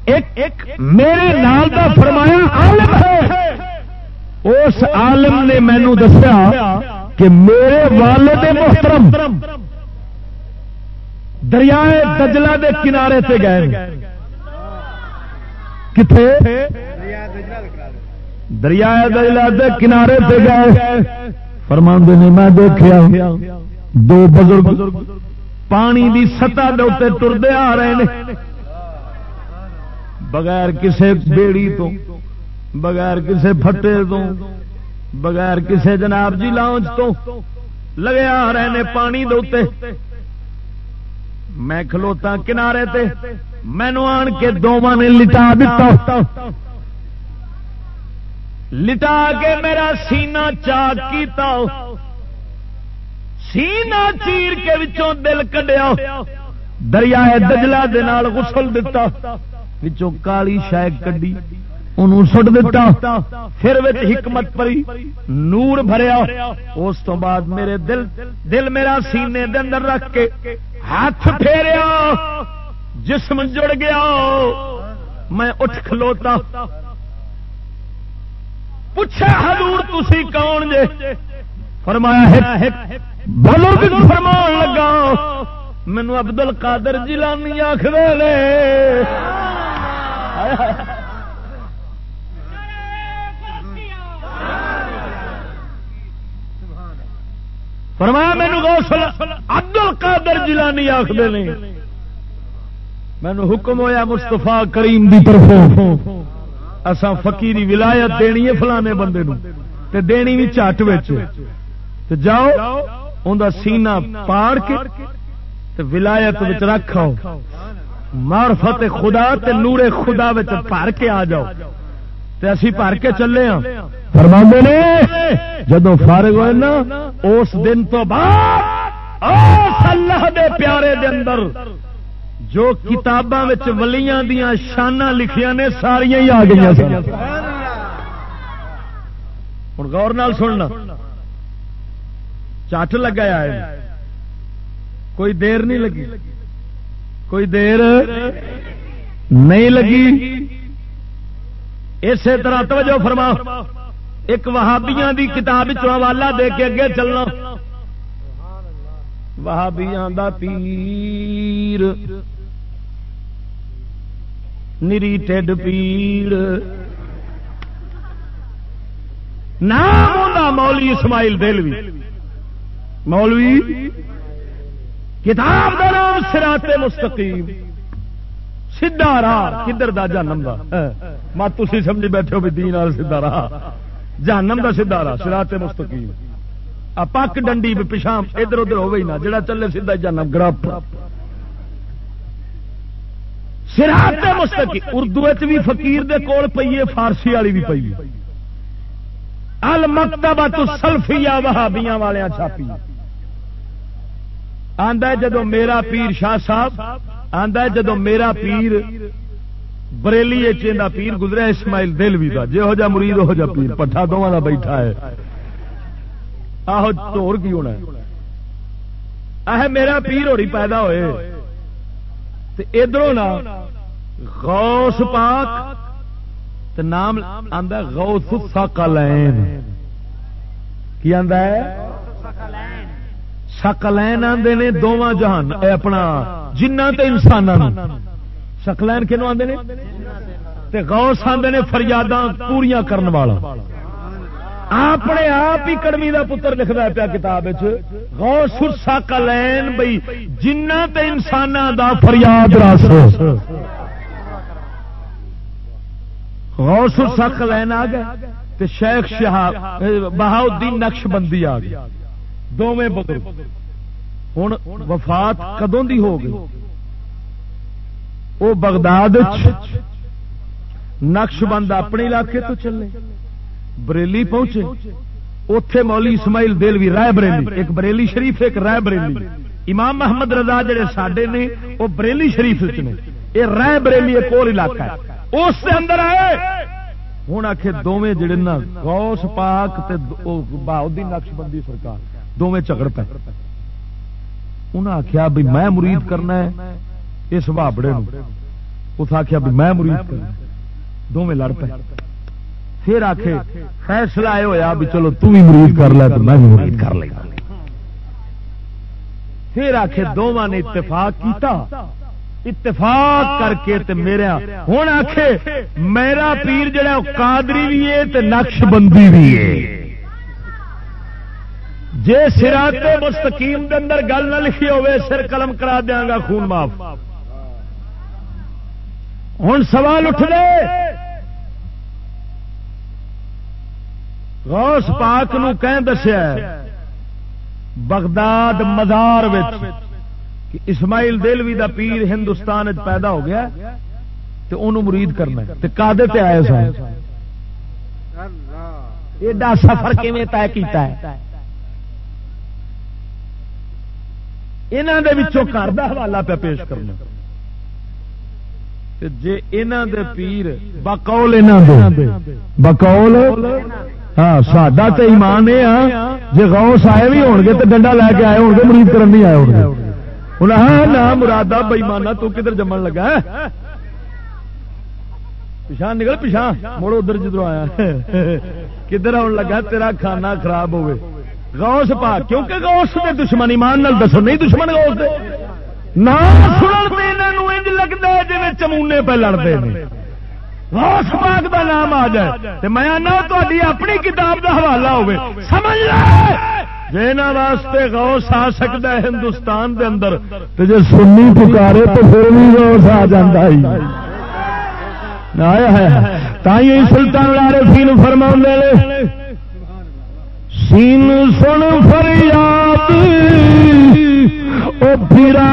ایک ایک میرے نال دا فرمایا عالم ہے۔ اس عالم نے مینو دسیا کہ میرے والد محترم دریائے دجلہ دے کنارے سے گئے کتنے دریائے دجلہ دے کنارے سے گئے۔ فرماندے نے، میں دیکھا دو بزرگ پانی دی سطح دے اتنے ٹردے آ رہے ہیں بغیر کسے بیڑی تو، بغیر کسے پھٹے تو، بغیر کسے جناب جی لاؤنج تو لگے آ رہے ہیں پانی دے میں کھلوتا کنارے تے مینو آن کے دونوں نے لٹا دیتا۔ لٹا کے میرا سینہ چاک کیتا۔ سینہ چیر کے وچوں دل کڈیا۔ دریائے دجلہ دے نال غسل دتا وچوں کالی شاید کڈی۔ انہوں سٹ دیتا پھر حکمت پری نور بھریا۔ اس تو بعد میرے دل دل میرا سینے دے اندر رکھ کے ہاتھ پھیریا۔ جسم جڑ گیا۔ میں اٹھ کھلوتا۔ پوچھا حضور تسی کون جے؟ فرمایا بزرگ فرمان لگا۔ مینو ابدل کادر جیلانی آخر [laughs] فرمایا مینو غوثل ابدل کادر جیلانی آخر نے. مینو حکم ہویا مستفا کریم دی طرف اسا فقیری ولایت دینی ہے فلانے بندے نو. تے دینی بھی چٹ تے جاؤ ان سینہ پاڑ کے تے ولایت وچ رکھو معرفت خدا تے نور خدا وچ بھر کے آ جاؤ۔ تے اسی بھر کے چلے ہاں۔ فرما نے جدو فارغ ہوئے نا اس دن تو بعد اللہ دے پیارے دے اندر جو کتاباں ولیاں دیا شانہ لکھیا نے ساریا ہی آ گئی ہوں غور نال سننا۔ چٹ لگا ہے۔ کوئی دیر نہیں لگی۔ کوئی دیر نہیں لگی۔ اسی طرح توجہ فرما۔ ایک وہابیاں دی کتاب حوالہ دے کے اگے چلنا۔ وہابیاں دا پیر۔ نری ٹھڈ پیڑ نام مولوی اسماعیل دلوی مولوی، کتاب کا نام سراتے مستقیم۔ سیدا راہ، کدھر دا جانم دا؟ مت تھی سمجھ بیٹھے ہو بھی دین سیدا راہ۔ جانم دا سیدا راہ سراتے مستقیم۔ آ پک ڈنڈی پچھا ادھر ادھر ہوئی نہ جڑا چلے سیدا جانم گرپ سراط مستقیم، اردو بھی فقیر دے کول پیے فارسی والی بھی پی المکتبہ تو سلفیا وہابیاں والے چھاپی۔ آندا جدو میرا پیر شاہ صاحب آندا جدو میرا پیر بریلی چیندا پیر گزرا اسماعیل دل بھی تھا جہو جا مرید، ہو جا پیر۔ پٹھا دونوں کا بیٹھا ہے۔ آہو چور کی ہونا ہے؟ میرا پیر ہوڑی پیدا ہوئے۔ ادھر نا غوث پاک نام آندا غوث سقلین کی آندا ہے؟ سکلین آدھے نے دونوں جہان اپنا جنہ تے انسان سکلین کنو آدھے نے؟ تے غوث آدھے نے فریاداں پوریا کرن والا۔ اپنے آپ ہی کڑمی دا پتر لکھتا ہے پیا کتاب غوث سکلین بھائی جنہ تے انسان دا فریاد رس غوث سکلین آ گئے تے شیخ شہاب بہاؤدین نقش بندی آ گئی۔ دونوں بزرگ۔ ہوں وفات کدوں دی ہو گئی؟ وہ بغداد نقش بند اپنے علاقے تو چلے۔ بریلی پہنچے۔ اتے مولی اسماعیل دلوی رائے بریلی۔ ایک بریلی شریف، ایک رائے بریلی۔ امام محمد رضا جڑے سڈے نے وہ بریلی شریف نے۔ یہ رائے بریلی ایک اور علاقہ ہے۔ اس سے اندر آئے۔ ہوں آخ دونیں جڑے نا غوث پاک بہادی نقش بندی سرکار۔ دونیں جھگڑ پہ انہیں آخیا بھی میں مرید کرنا ہے اس بابڑے اس آخیا بھی میں مرید کرنا دونیں لڑ پے۔ پھر آخ فیصلہ یہ ہوا بھی چلو تم بھی مرید کر لے تو میں بھی مرید کر لیں پھر آخ دونوں نے اتفاق کیتا۔ اتفاق کر کے تے ہوں آخ میرا پیر جڑا قادری بھی ہے تے نقش بندی بھی ہے جے سرات مستقیم دے اندر گل نہ لکھی ہوئے، سر قلم کرا دیا گا، خون معاف۔ ہوں سوال اٹھ گئے غوث پاک نو کہیں دسیا بغداد مزار کہ اسماعیل دلوی دا پیر ہندوستان پیدا ہو گیا تو انہوں مرید کرنا تے کادے تے آئے سن؟ ایڈا سفر کیویں طے کیتا ہے؟ انہاں دے وچوں گھر دا حوالہ پہ پیش کرنا۔ جے انہاں دے پیر بقول انہاں دے۔ بقول؟ ہاں ساڈا تے ایمان اے ہاں۔ جے غوث آئے بھی ہون گے تے ڈنڈا لے کے آئے ہون گے مرید کرن نہیں آئے ہون گے انہاں ہاں نا مرادا بے ایمانہ تو کدھر جمن لگا ہے؟ پیچھا نکل پیچھا مڑ ادھر جدھر آیا۔ کدھر آن لگا تیرا کھانا خراب ہوئے غوث پا کیونکہ غوث دے دشمن ایمان نال دسو، نہیں دشمن غوث دے۔ نام سنن تے انہاں انج لگدا ہے جویں چمونے پہ لڑدے نے۔ غوث پاک دا نام آ جائے۔ تے میں تہاڈی اپنی کتاب دا حوالہ ہوے سمجھ لے! جینا واسطے غوث آ سکتا ہے ہندوستان دے اندر، تے جے سنی پکارے تو پھر بھی غوث آ جاندا ہی آیا ہے۔ تائیں سلطان العارفین فرماوندے نے۔ سین سن فریاد او پیرا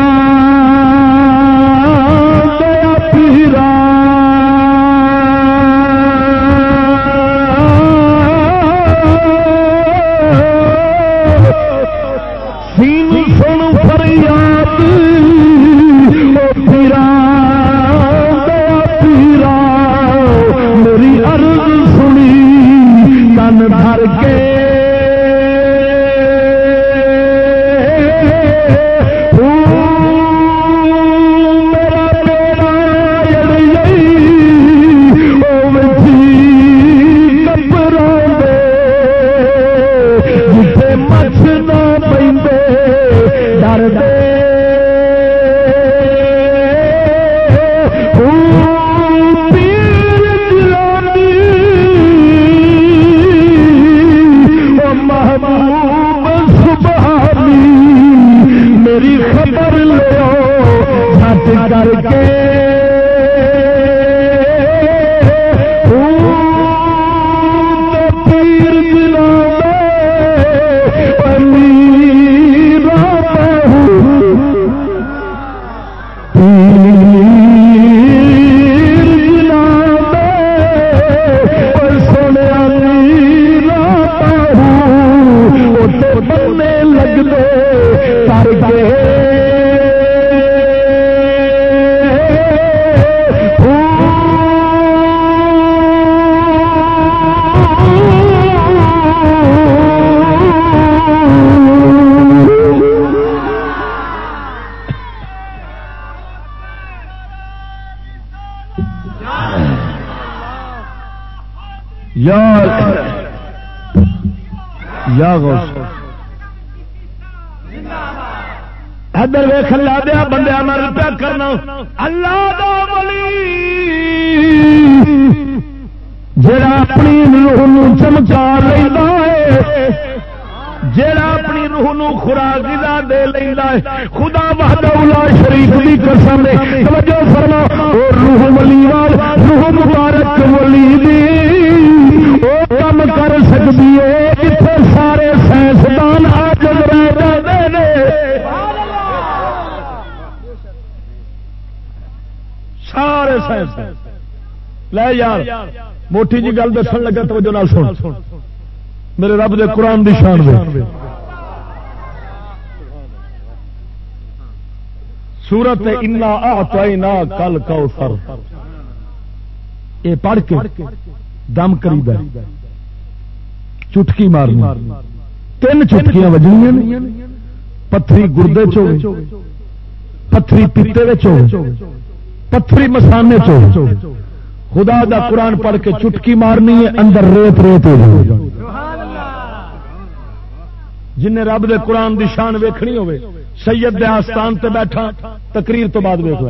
ادھر ویخ لا دیا بندے مر پیا کرنا۔ اللہ دا ولی۔ جڑا اپنی روح چمکا لینا ہے جڑا اپنی روح نو خوراک غذا دے لینا ہے، خدا وحدہ شریف دی قسم ہے۔ توجہ فرما او روح ولی وال، روح مبارک ولی دی۔ او کم کر سکتی ہے جتھے سارے سائنسدان آجز رہ جاندے نے۔ سارے سائنس ہے لے یار، موٹی جی گل دسن لگا، توجہ نال سن۔ میرے رب دے قرآن دی شان دے سورت انا آتائنا کل کوثر یہ پڑھ کے دم کری چٹکی مارنی۔ تین چٹکیاں وجنیا پتھری گردے چ پتھری پیتے پتھری مسانے چ خدا دا قرآن پڑھ کے چٹکی مارنی ہے، اندر ریت ریت ہو جن رب دے قرآن دی شان ویکھنی ہوے سید دے آستان تے بیٹھا، تقریر تو بعد ویک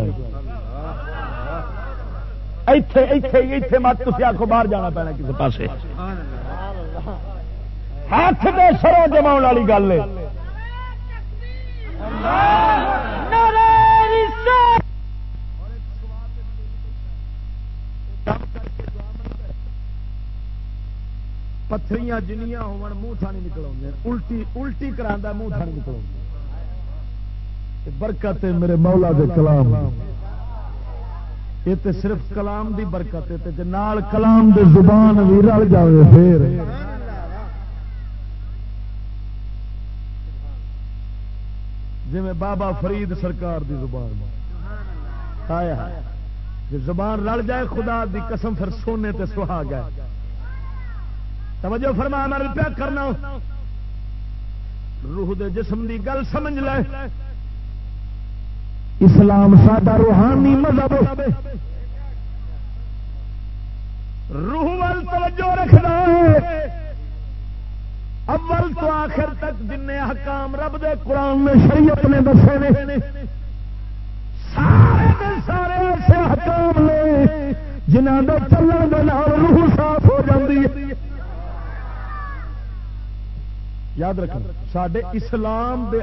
مت تھی آخو باہر جانا پینا کسی پاس ہاتھ دے سرو جما والی گل ہے۔ پتھری جنیاں ہون منہ تھانی نکل الٹی الٹی کرا منہ تھانی نکل برکت میرے مولا دے کلام یہ تو صرف کلام دی برکت ہے، تے نال کلام دے زبان بھی رل جائے پھر۔ جی بابا فرید سرکار دی زبان۔ آیا جی زبان رل جائے، خدا دی قسم پھر سونے تے سہا گئے۔ توجہ فرما مر پیا کرنا روح دے جسم دی گل سمجھ لے۔ اسلام ساڈا روحانی مذہب روح وال توجہ رکھنا اول تو آخر تک جن حکام رب دے قرآن میں شریعت نے دسے نے، سارے سارے ایسے حکام نے جنہوں کے چلن کے روح صاف ہو جاتی ہے۔ یاد رکھ سڈے اسلام دے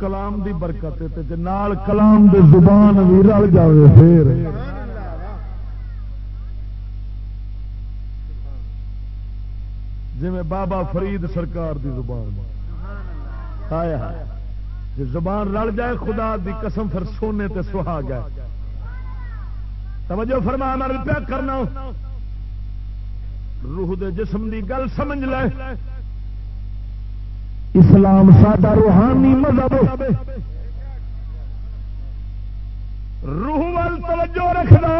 کلام دی برکت نال کلام دے زبان بھی رل جائے پھر جی بابا فرید سرکار دی زبان۔ آیا جی زبان رل جائے، خدا دی قسم پھر سونے تے سہا گئے۔ توجہ فرما مر پیا کرنا روح دے جسم دی گل سمجھ لے۔ اسلام ساڈا روحانی مذہب روح وال توجہ رکھنا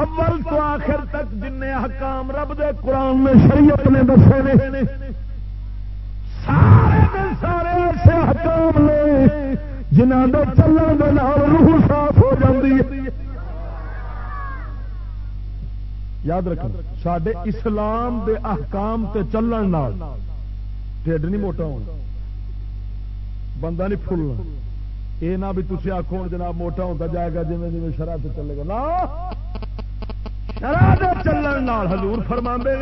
اول تو آخر تک جن حکام رب دے قرآن میں شریعت نے دسے نے، سارے سارے ایسے حکام نے جنہوں کے چلن کے روح صاف ہو جاتی ہے۔ یاد رکھ سڈے اسلام دے احکام تے چلن ٹھڈ نہیں موٹا ہونا۔ بندہ نہیں فلنا یہ نہ بھی تھی آخو جناب موٹا ہوتا جائے گا جی جی شرح سے چلے گا۔ نا شرح چلن حضور فرما نے،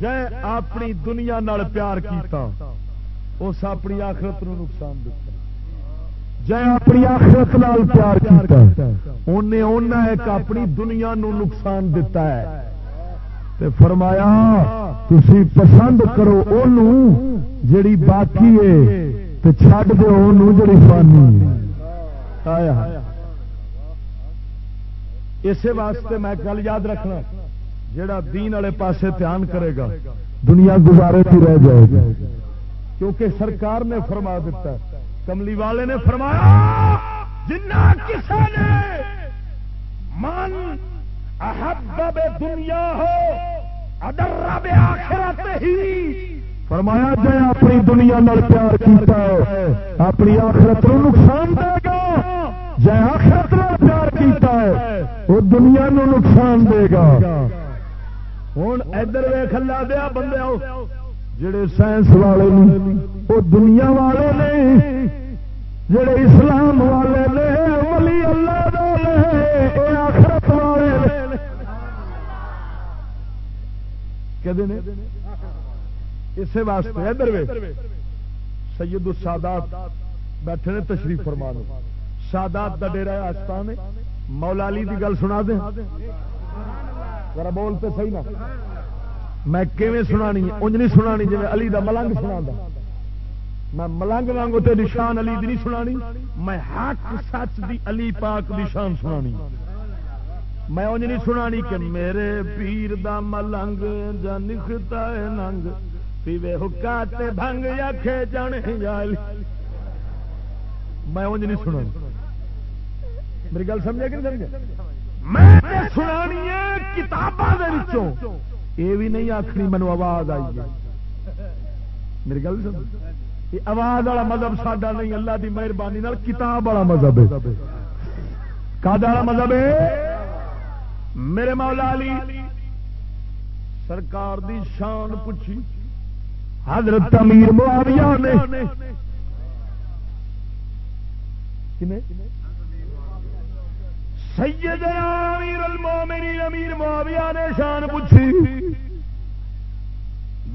جے اپنی دنیا نال پیار کیتا اس اپنی آخرت نو نقصان دیتا جے اپنی آخرت نال پیار کیتا انہیں انہیں ایک اپنی دنیا نو نقصان دیتا ہے۔ تے فرمایا، تسی پسند کرو اونوں جڑی باقی ہے تے چھڈ دو اونوں جڑی فانی آیا اسی واسطے میں گل یاد رکھنا، جڑا دین والے پاسے دھیان کرے گا، دنیا گزارے کی رہ جائے گی۔ کیونکہ سرکار نے فرما دیتا ہے، کملی والے نے فرمایا جنا کسی نے من احبب دنیا ہو ادر آخرت ہی۔ فرمایا جائے اپنی دنیا نال پیار کیتا ہے اپنی آخرت نو نقصان دے گا۔ جائے آخرت نال پیار کیتا ہے وہ دنیا نو نقصان دے گا۔ ہوں ادھر ویخ لا دیا بندے جڑے سائنس والے وہ دنیا والے نے۔ جڑے اسلام والے نے، ولی اللہ آخرت والے اسی واسطے ادھر سید السادات بیٹھے نے تشریف فرمان سادات کا ڈیرا آستان مولا علی کی گل سنا دیں۔ ذرا بولتے صحیح نا میں کیویں سنانی؟ انج نہیں سنانی جی علی دا ملنگ سنا میں ملنگ وانگو تے نشان علی دی نہیں سنانی، میں حق سچ دی علی پاک دی شان سنانی۔ میں انج نہیں سنانی کہ میرے پیر دا ملنگ جن خطا ہے ننگ پیوے حکا تے بھنگ یا کھے جانے یا علی۔ میں انج نہیں سنانی۔ میری گل سمجھے کہ نہیں سمجھے؟ میں سنانی ہے کتابوں یہ بھی نہیں آخری مینو آواز آئی ہے۔ میری گل سمجھ آواز والا مذہب ساڈا نہیں، اللہ کی مہربانی کتاب والا مذہب ہے۔ کا مذہب ہے؟ میرے مولا علی سرکار دی شان پوچھی۔ حضرت امیر معاویہ نے۔ سیدنا امیر المومنین، امیر معاویہ نے شان پوچھی۔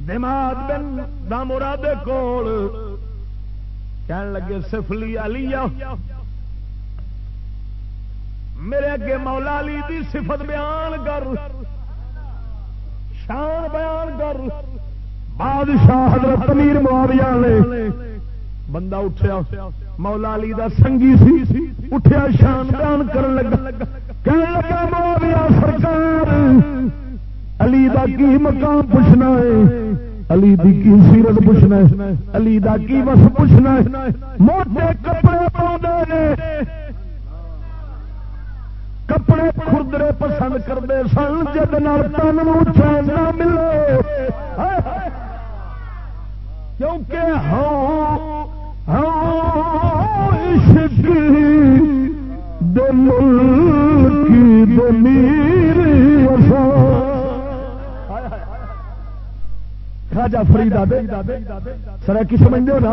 دماغ بن دا کول کہن لگے، سفلی علی میرے اگے مولا علی دی صفت بیان کر۔ شان بیان کر۔ بادشاہ حضرت امیر معاویہ نے بندہ اٹھیا۔ مولا علی دا سنگی سی، اٹھیا، شان بیان کرن لگا۔ کہنے لگا معاویہ سرکار، علی دا کی مقام پوچھنا ہے؟ علی دی کی سیرت پوچھنا ہے؟ علی دا کی وس پوچھنا ہے؟ موٹے کپڑے پاؤں کپڑے خردرے پسند کرتے سن، جد تن چین نہ ملے۔ کیونکہ ہاں, ہاں، عشق دل کی دمیر خاجا فریدا سر کی سمجھ دو نا؟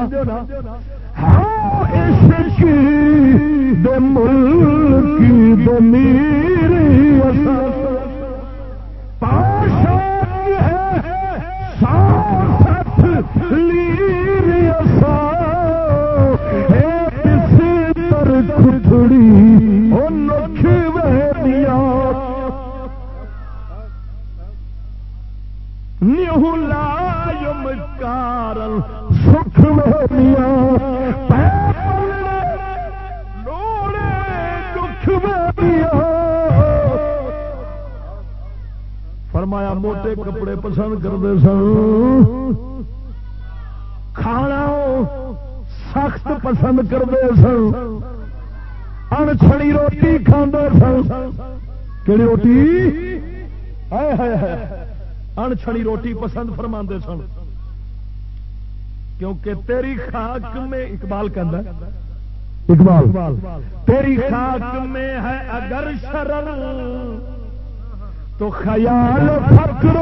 ہاں، عشق دل کی دمیر پاشا ہے سات لیر کھڑی نیو لایم کارل سکھ ویا دکھ ویا فرمایا موٹے کپڑے پسند کرتے سن کھانا سخت پسند کرتے سن انچڑی روٹی کھانے سن کہ روٹی انچڑی روٹی پسند فرما سن کیونکہ تیری خاک میں اقبال کہ اقبال۔ تیری خاک میں ہے اگر شرم۔ تو خیال فکر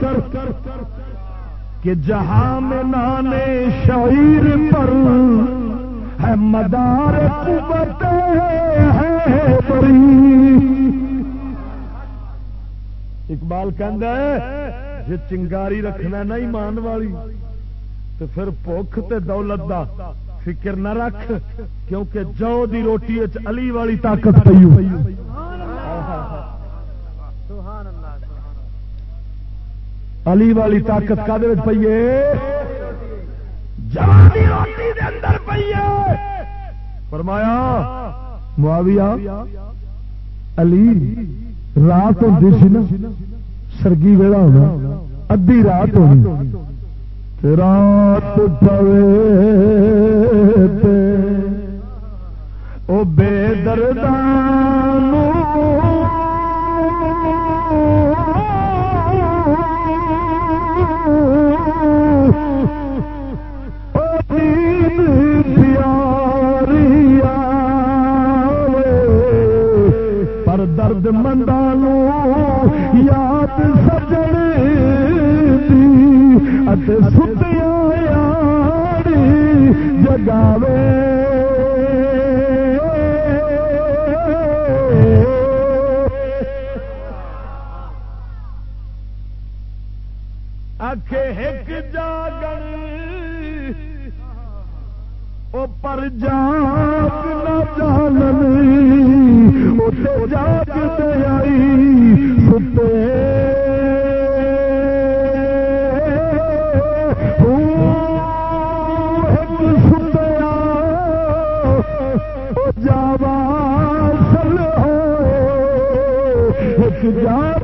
کر کر۔ کہ جہاں میں نانے شعیر پر ہے مدار قوت ہے اقبال کہ جی چنگاری رکھنا نہیں مان والی۔ تو پھر بخ تے دولت دا فکر نہ رکھ، کیونکہ جو دی روٹی علی والی طاقت پی علی والی طاقت کا پیے فرمایا، معاویہ، علی، رات ہوتی سی نا۔ سرگی ویلا ہونا ادھی رات ہونی۔ رات پوے او بے دردان جاگ نہ جاننی جاگ آئی ستے۔ جاوا سل ایک جاوا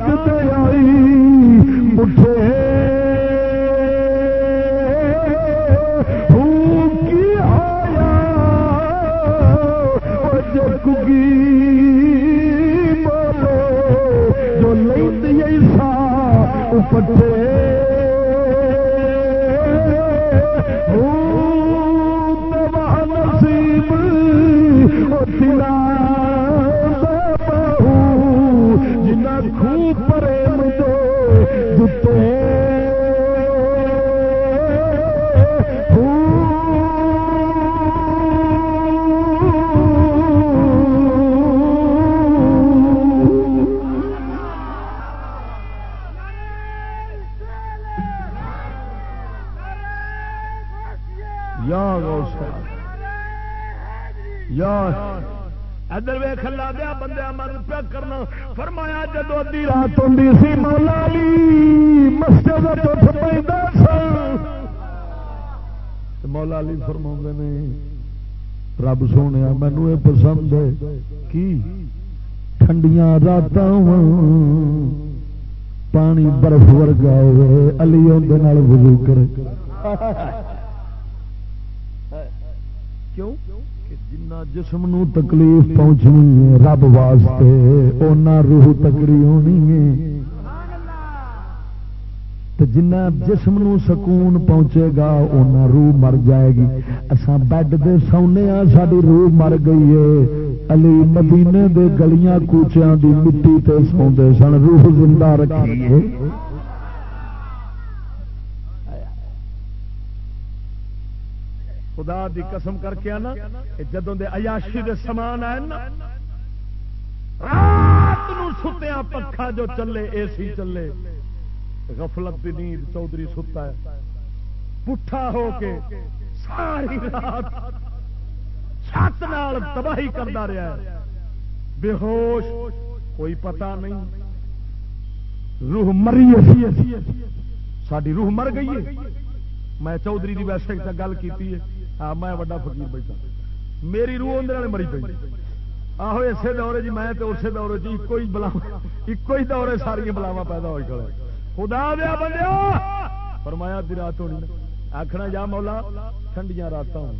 رب سونے مینو یہ پسند ہے کی ٹھنڈیاں رات پانی برف ورگا ہوئے علی اندر وضو کرے کیوں جنا جسم نو تکلیف پہنچنی ہے رب واسطے اونا روح تکڑی ہونی ہے جنا جسم نو سکون پہنچے گا، اونا روح مر جائے گی۔ اساں بیڈ دے سونے ہاں ساری روح مر گئی ہے۔ علی مدینے دے گلیاں کوچیاں دی مٹی تے سوندے سن، روح زندہ رکھی ہے۔ خدا دی قسم کر کے آنا جدوں دے عیاشی دے سامان آئے نا، رات نو ستیا پکھا جو چلے، اے سی چلے۔ غفلت دی نیند چودھری ستا ہے۔ پٹھا ہو کے ساری رات چھت نال تباہی کرتا رہا ہے۔ بے ہوش، کوئی پتہ نہیں۔ روح مری ساری روح مر گئی ہے۔ میں چودھری دی ویسے گل کی ہاں میں وڈا فقیر بیٹھا۔ میری روح اندر مری پی آہو اسے دورے جی میں اسی دورے جی ایک ہی بلا ایک ہی دورے ساری بلاوا پیدا ہوئی کھڑے۔ خدا دیا بندے فرمایا دی رات ہونی آخنا جا مولا، ٹھنڈیاں رات ہو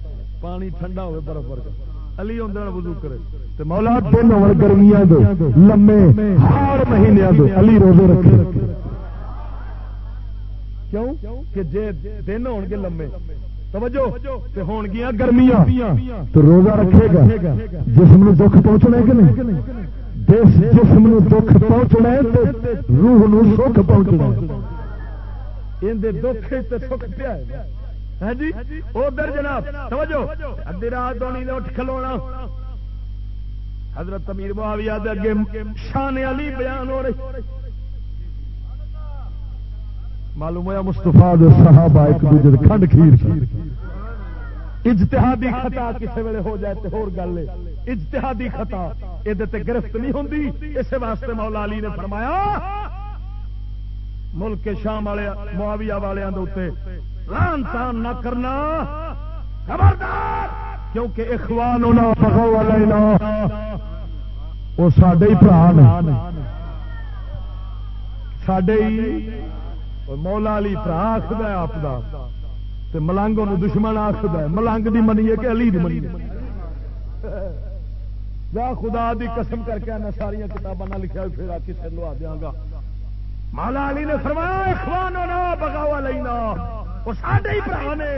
پانی ٹھنڈا ہوئے برف برف علی اندر وضو کرے۔ مولا، دن ہو گرمیاں دو لمے ہر مہینے دو علی روزے رکھے۔ کیوں؟ کہ جے دن ہو گے لمے۔ توجہ! تے ہون گیا گرمیاں۔ تو روزہ رکھے گا۔ جسم نو دکھ پہنچنا کہ نہیں؟ جسم دکھ پہنچنا روح نو سکھ پہنچنا دکھ سکھ پیا ہاں جی؟ ادھر جناب، توجہ۔ ادی رات دونی نے اٹھ کھلونا۔ حضرت امیر معاویہ دے اگے شان علی بیان ہو رہی۔ معلوم ہوا مستفا صحابہ ایک دوجے کھنڈ کھیر اجتہادی خطا کسی ویلے ہو جائے تو گل اجتہادی خطا یہ گرفت نہیں ہوتی اس واسطے مولا علی نے فرمایا، ملک شام والے معاویہ والوں کے ران تان نہ کرنا۔ خبردار! کیونکہ اخوان وہ سڈے ہی برا سڈے ہی مولا علی برا آخر آپ کا تے ملنگ ان دشمن آخر ملنگ دی منی کہ علی دی منی جا خدا دی قسم کر کے ساریا کتاباں نہ لکھا پھر کسی لوا دیا گا۔ مولا علی نے فرمایا اخوان بگاوا لینا وہ سارے ہی برا نے۔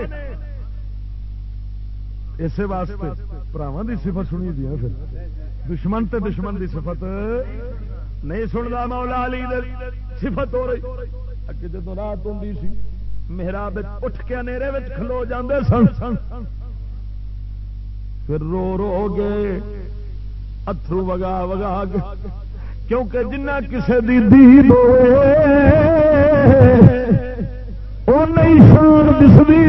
اسی واسطے براواں دی صفت سنی دیا پھر۔ دشمن تے دشمن دی صفت نہیں سنتا مولا علی صفت ہو رہی۔ اگے جدو رات ہوں سی محراب اٹھ کے نیرے کھلو جاندے سن۔ سن پھر رو رو گے اترو وگا وگا کیونکہ جنہ کسے دی دید ہوئے، او نہیں شان دسدی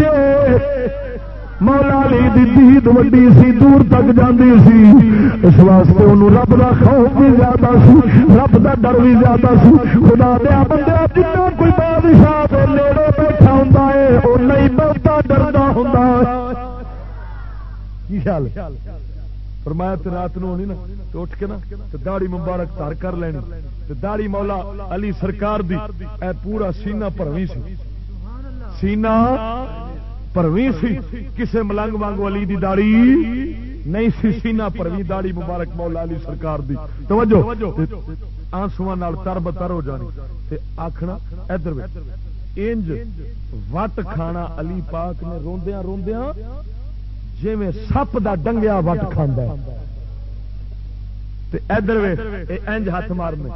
مولا علی دی دید وڈی سی دور تک جاندی سی۔ اس واسطے انہوں رب دا خوف بھی زیادہ سی، رب دا ڈر بھی زیادہ سی۔ خدا دیا بندے جتنا کوئی بادشاہ دے نیڑے بیٹھا ہوں وہ نہیں بہتا، ڈردا ہوں کی خیال فرمایا تو رات نو ہونی نا تو اٹھ کے نا تو داڑی مبارک تار کر لینی۔ تو داڑی مولا علی سرکار دی، اے پورا سینہ پروی سی۔ سینہ پروی سی، کسے ملنگ وانگو علی دی داڑی نہیں سی سینا پروی داڑی مبارک مولا علی سرکار دی۔ توجہ آنسو تر بتر ہو جانی۔ تے آخنا ادھر انج وٹ کھانا علی پاک نے روندیا روندیا جی سپ دا ڈنگیا وٹ کھانا ادھر انج ہاتھ مارنے۔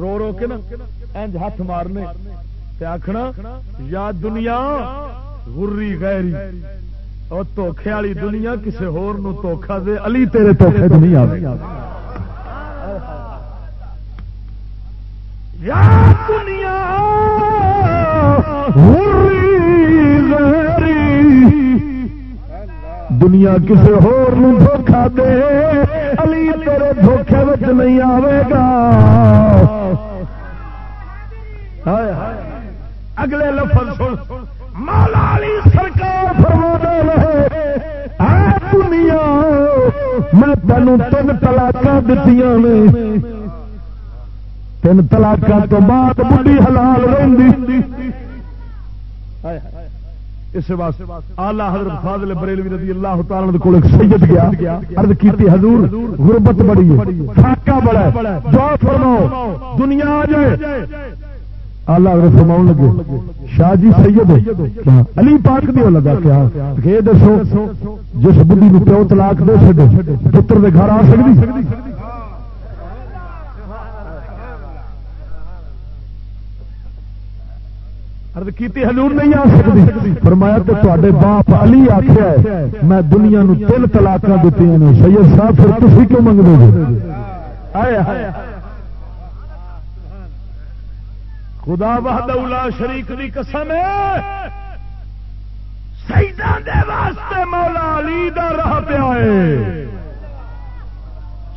رو رو کے نا، انج ہاتھ مارنے۔ آخنا یا دنیا غری غیری۔ اور دھوکھے والی دنیا کسی ہور نو دھوکھا دے، علی تیرے دھوکھے تو نہیں آ یا دنیا، غری غیری۔ دنیا کسی ہور نو دھوکھا دے، علی تیرے دھوکھے وچ نہیں آئے گا۔ اگلے لفظ سن۔ مولا علی سرکار فرما رہے، اے دنیا، میں تینوں تین تلاک دیتی تین تلاک تو بعد بڑھی حلال رہی اس آلہ حضرت فاضل بریلوی رضی اللہ تعالی کو سید گیا، عرض کیتی، حضور، غربت بڑی ہے فاقہ بڑا ہے۔ دعا فرماؤ، دنیا آ جائے۔ آلہ حضرت فرماؤ لگے شاہ جی سید علی پاک دی لگا کیا کہ دسو، جس بڈی نو پیو طلاق دے چڈے پتر دے گھر آ سکتی کیتی حضور نہیں آ سکتی فرمایا تو تے باپ علی آخیا میں دنیا نو تین تلاک دیتی ہیں سید صاحب پھر تھی کیوں منگتے ہو؟ خدا بہاد شریک دی قسم واسطے مولا علی دا راہ پیا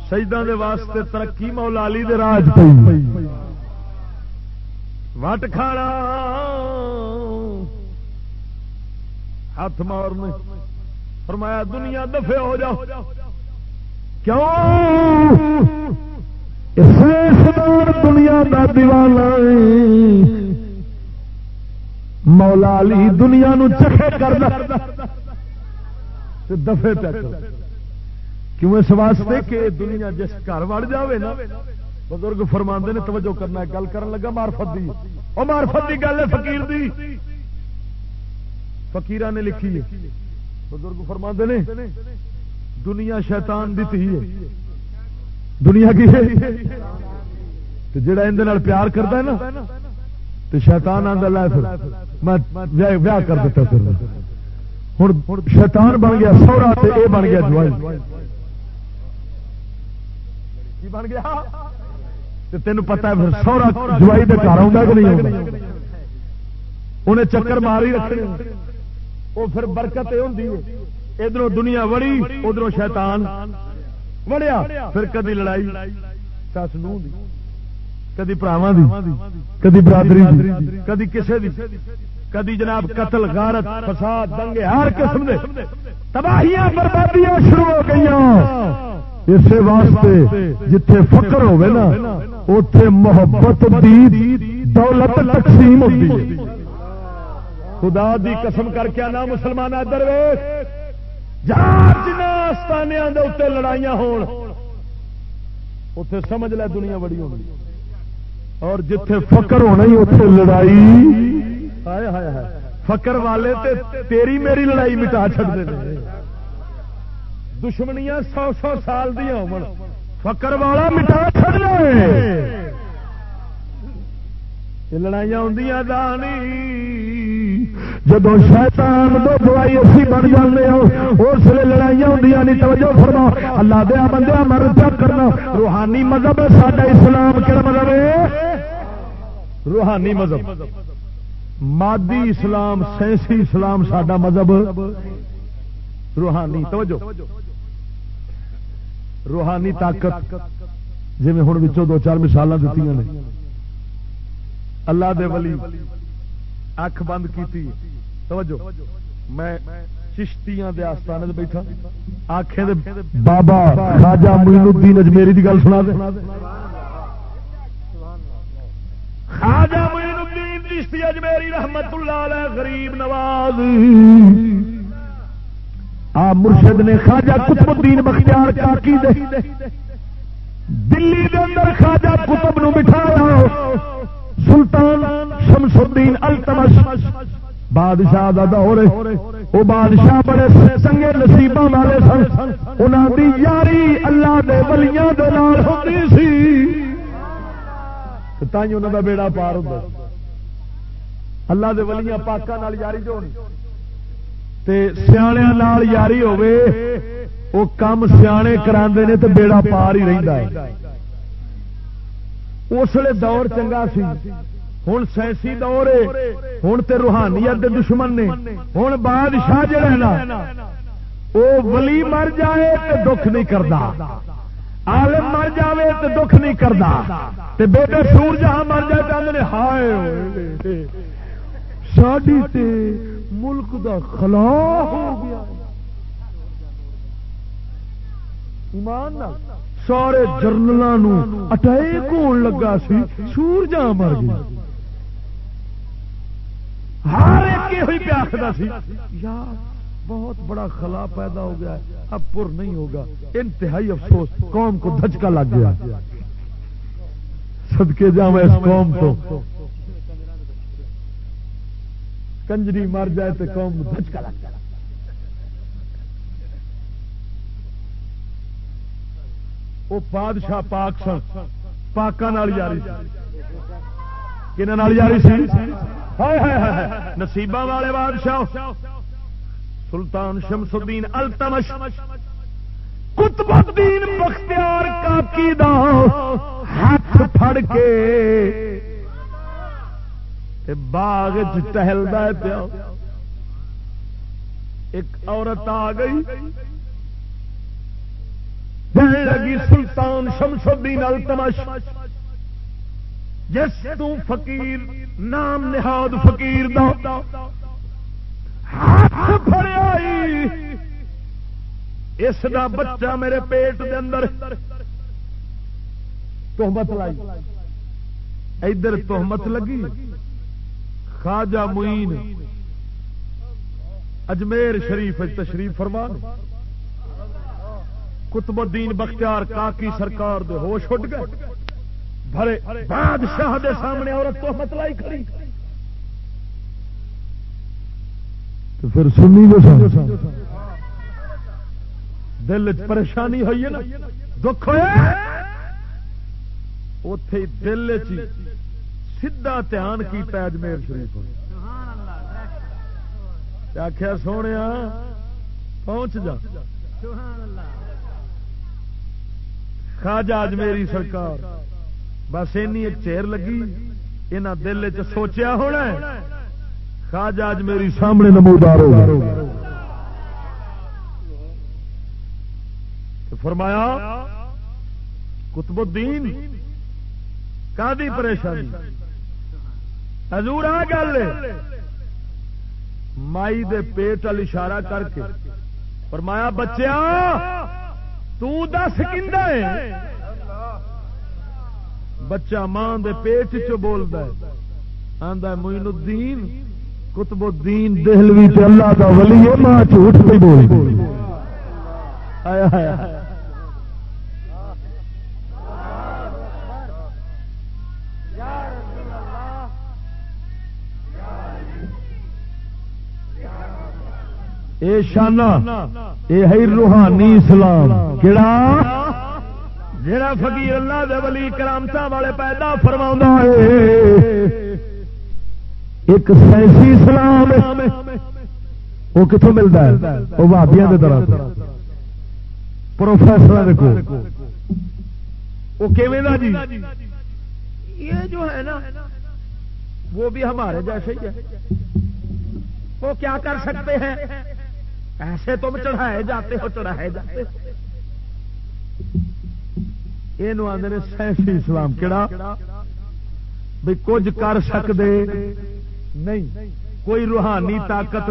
شہیدان دے واسطے ترقی مولا علی دے راج وٹ کھانا؟ ہاتھ مارنے۔ فرمایا دنیا دفے ہو جاؤ کیوں؟ دنیا کا دیوانا مولا علی دنیا نو چکے کر دفے کیوں اس واسطے کہ دنیا جس گھر وڑ جاوے نا، بزرگ فرما نے توجہ کرنا، گل کر لگا مارفت دی۔ وہ مارفت کی گل ہے فقیر دی۔ فقیر نے لکھی ہے۔ بزرگ فرما نے، دنیا شیطان دی تھی ہے۔ دنیا کی جڑا اندر پیار کرتا ہے نا تو شیطان آدھا لا پھر۔ میں کر دیتا پھر۔ ہوں شیطان بن گیا، سورا یہ بن گیا جوائی بن گیا؟ تین پتا پھر سورا جوائی کے گھر آؤں کہ نہیں انہیں چکر ماری رکھنے وہ پھر برکت یہ ہوتی ادھر دنیا وڑی، ادھر شیطان۔ وڑیا پھر کدی لڑائی سس نو کدی پراوا کدی برادری کدی کسے دی کدی جناب قتل غارت فساد دنگے ہر قسم دے تباہیاں بربادیاں شروع ہو گئی اسی واسطے جتھے فکر ہوے نا اتے محبت دی دولت تقسیم ہوتی ہے۔ خدا دی قسم کر کے نہ مسلمان ادھر جناستانیا اتنے لڑائیاں ہون۔ اتے سمجھ لے دنیا بڑی ہونی اور جتھے فکر ہونا ہی اتے لڑائی۔ ہائے ہائے ہائے۔ فکر والے تے تیری میری لڑائی مٹا چڑتے دشمنیاں سو سو سال دیا ہو فکر والا مٹا چڑ لڑائیاں ہوں دانی۔ جب شیطان دو بوائی اسی بن جانے اس لیے لڑائیاں ہوں نہیں، توجہ فرما۔ اللہ دیا بندہ مر کرنا۔ روحانی مذہب ہے سڈا اسلام کہڑا مذہب ہے؟ روحانی مذہب۔ مادی اسلام سینسی اسلام سڈا مذہب۔ روحانی، توجہ۔ روحانی طاقت جی ہوں دو چار مثال دیتی نے۔ اللہ دے ولی۔ اکھ بند کی توجہ۔ میں چشتیاں دے آستانے بیٹھا۔ آخے بابا خاجا معین الدین اجمیری کی گل سنا دے۔ خاجا معین الدین چشتی اجمیری رحمت اللہ علیہ غریب نواز۔ آ مرشد نے خواجہ قطب الدین بختیار کاکی دے۔ دلی دے اندر خواجہ قطب نو بٹھایا سلطان شمس الدین التمش بادشاہ دا دور وہ بادشاہ بڑے سنگے نصیب والے سن. انہوں دی یاری اللہ دے ولیاں دے نال ہوتی سی. تھی انہوں دا بیڑا پار ہوتا اللہ دے ولیاں پاکاں نال یاری جو ہونی. سیا یاری ہوے وہ کام سیانے کرا تو بیڑا پار ہی رہتا ہے۔ اس لیے دور چنگا سی۔ ہوں سائنسی دور ہے ہوں تو روحانیت دشمن نے ہوں بادشاہ جڑا نا وہ ولی مر جائے تو دکھ نہیں کرتا عالم مر جائے تو دکھ نہیں کرتا بیٹے سور جہاں مر جائے تو ہائے ساڈی ملک دا خلا ہو گیا۔ ایمان سارے جرنل اٹیک ہون لگا سی سورجہ مر گیا۔ ہر ایک ہوئی پہ آخر سی یار بہت بڑا خلا پیدا ہو گیا ہے، اب پر نہیں ہوگا۔ انتہائی افسوس، قوم کو دھچکا لگ گیا۔ سدکے جا میں اس قوم کو کنجری مر جائے تو قوم کو دھچکا لگ جائے وہ بادشاہ پاک سن پاکوں یاری کنہ یاری سی نصیبہ والے بادشاہ سلطان شمس الدین التمش قطب الدین بختیار کاکی دا ہاتھ پھڑ کے باغ ٹہلتا ہے پیا ایک عورت آ گئی لگی سلطان شمس الدین التمش جس تو فقیر نام نہاد فقیر دا ہاتھ آئی۔ اس دا بچہ میرے پیٹ دے اندر تحمت لائی۔ ادھر تحمت لگی۔ خواجہ معین اجمیر شریف تشریف فرمان کتب الدین بختیار کاکی سرکار دے ہوش اٹھ گئے۔ بھرے بادشاہ دے سامنے عورت تو مت لائی کھڑی۔ تو پھر سنی دل پریشانی ہوئی ہے نا۔ دکھ ہوا اتے دل چ سیدا دھیان کیتا اجمیر شریف آخیا سونے پہنچ جا۔ خواجہ اجمیری سرکار۔ بس اینی ایک چیر لگی یہاں دل چ سوچیا ہونا خواجہ اجمیری سامنے نمودار ہو فرمایا، قطب الدین کا پریشانی؟ حضور آ گل مائی دے پیٹ وال اشارہ کر کے فرمایا، بچیا تس ہے بچہ ماں دے پیٹ چ بولتا آدھا موئن الدین کتب الدین دہلوی تے اللہ کا ولی ہے، ماں جھوٹ پہ بول آیا آیا اے شانہ، اے ہے روحانی اسلام۔ کیڑا؟ جڑا فقیر اللہ دے ولی کرامتا والے پیدا فرما ہے، ایک سیاسی اسلام وہ کتوں ملتا ہے؟ وہ بھابیا کے طرح پروفیسر کو وہ جی؟ یہ جو ہے نا، وہ بھی ہمارے جیسے ہی ہے۔ وہ کیا کر سکتے ہیں؟ ایسے تم چڑھائے جاتے ہو، چڑھائے جاتے یہ آدھے سیاسی اسلام کہڑا بھی کچھ کر سکتے نہیں۔ کوئی روحانی طاقت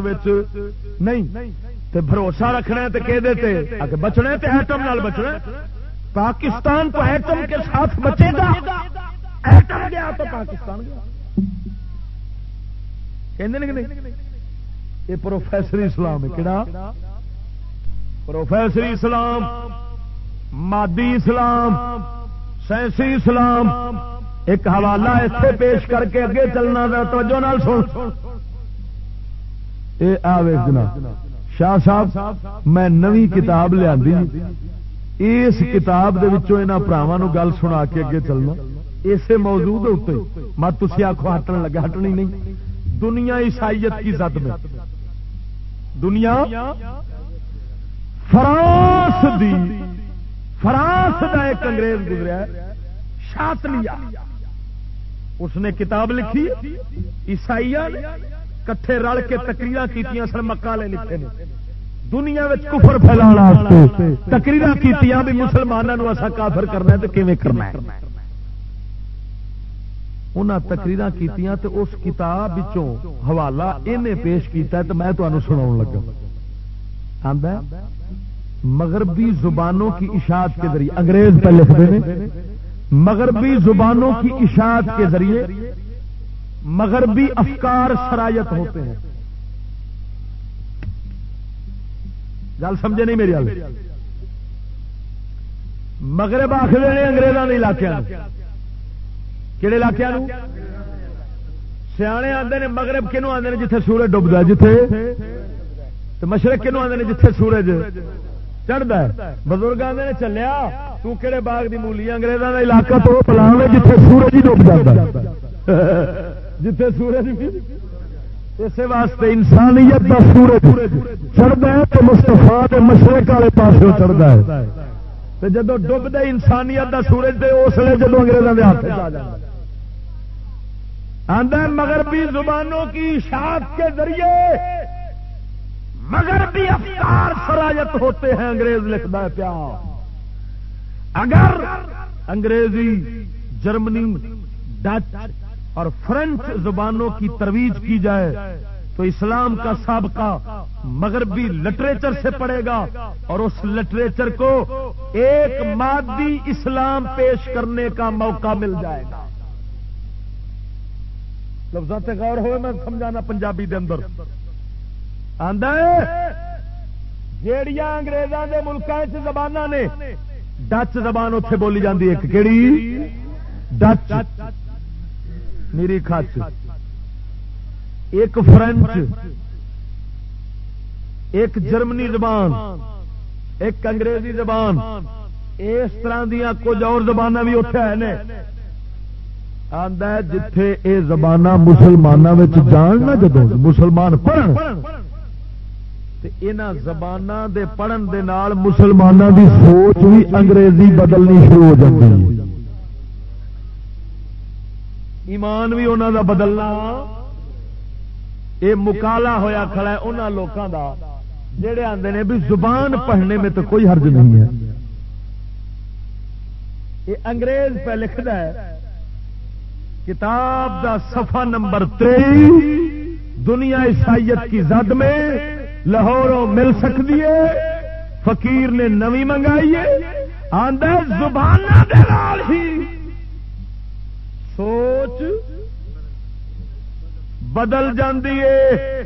نہیں۔ تے بھروسہ رکھنا ہے تو کہ دیتے بچنا تو ایٹم نال بچنا پاکستان تو ایٹم کے ساتھ بچے گا۔ ایٹم گیا تو پاکستان گیا۔ کہ پروفیسر اسلام ہے کہڑا پروفیسری اسلام۔ مادی اسلام، سائنسی اسلام، ایک حوالہ اتنے پیش کر کے اگے چلنا توجہ نال سن۔ اے آوے جناب، شاہ صاحب، میں نوی کتاب لیا اس کتاب دراوا گل سنا کے اگے چلنا۔ اسے موجود اتنے مت تھی آخو ہٹن لگا، ہٹنی نہیں۔ دنیا عیسائیت کی زد میں۔ دنیا فرانس دی فرانس کا ایک انگریز گزرا شاطلیا اس نے کتاب لکھی عیسائی کٹھے رل کے تکریر کی سر مکالے لکھے نے۔ دنیا کفر پھیلا تکریر کی بھی مسلمانوں اصا کافر کرنا تو کیون کرنا انہیں تکریر کی اس کتاب حوالہ انہیں پیش کیتا تو میں تمہیں سنا لگا۔ مغربی زبانوں کی اشاعت کے ذریعے، انگریز پہ لکھتے ہیں، مغربی زبانوں کی اشاعت کے ذریعے مغربی افکار سرایت ہوتے ہیں۔ گل سمجھے نہیں میری گل مغرب آخر نے انگریزوں کے علاقے کہڑے علاقے سیانے آتے ہیں مغرب کنوں آتے ہیں جیتے سورج ڈبدا جیتے مشرق کنوں آتے ہیں جیتے سورج چڑھتا ہے۔ بزرگ آدھے چلیا تہے باغ کی مولی انگریزوں کا علاقہ تو پلان ہے جیتے سورج ہی ڈب جاتا جیتے سورج اسی واسطے انسانیت کا سورج چڑھتا ہے تو مستفا کے مشرق والے پاس چڑھتا ہے۔ جب ڈبد انسانیت کا سورج دے اس لیے جب انگریزوں کے ہاتھ آ جائے آدھا مغربی زبانوں کی شاخ کے ذریعے مگر بھی افکار سرایت ہوتے ہیں، انگریز لکھتا ہے پیا۔ اگر انگریزی، جرمنی، ڈچ اور فرینچ زبانوں کی ترویج کی جائے، تو اسلام کا سابقہ مغربی لٹریچر سے پڑے گا اور اس لٹریچر کو ایک مادی اسلام پیش کرنے کا موقع مل جائے گا۔ لفظات غور ہوئے، میں سمجھانا پنجابی دے اندر۔ جیڑیا انگریزوں کے ملک زبان نے، ڈچ زبان اتے بولی جاتی ایک کہڑی ڈچ۔ میری خچ ایک فرینچ ایک جرمنی زبان۔ ایک انگریزی زبان۔ اس طرح دیا کچھ اور زبان بھی اتے ہیں آدھا جتھے یہ زبان مسلمانوں جان نہ جدو مسلمان پڑھ زبان دے پڑھن دے نال مسلمانوں دی سوچ بھی انگریزی بدلنی شروع ہو جاتی ایمان بھی انہوں دا بدلنا یہ مکالا ہویا کھڑا ہے انہوں لوگوں دا جڑے آتے ہیں بھی زبان پڑھنے میں تو کوئی حرج نہیں ہے۔ یہ انگریز پہ لکھتا ہے، کتاب دا صفحہ نمبر تری دنیا عیسائیت کی زد میں لاہوروں مل سکتی ہے۔ فقیر نے نوی منگائی ہے۔ آدھا زبان ہی۔ سوچ بدل جاتی ہے۔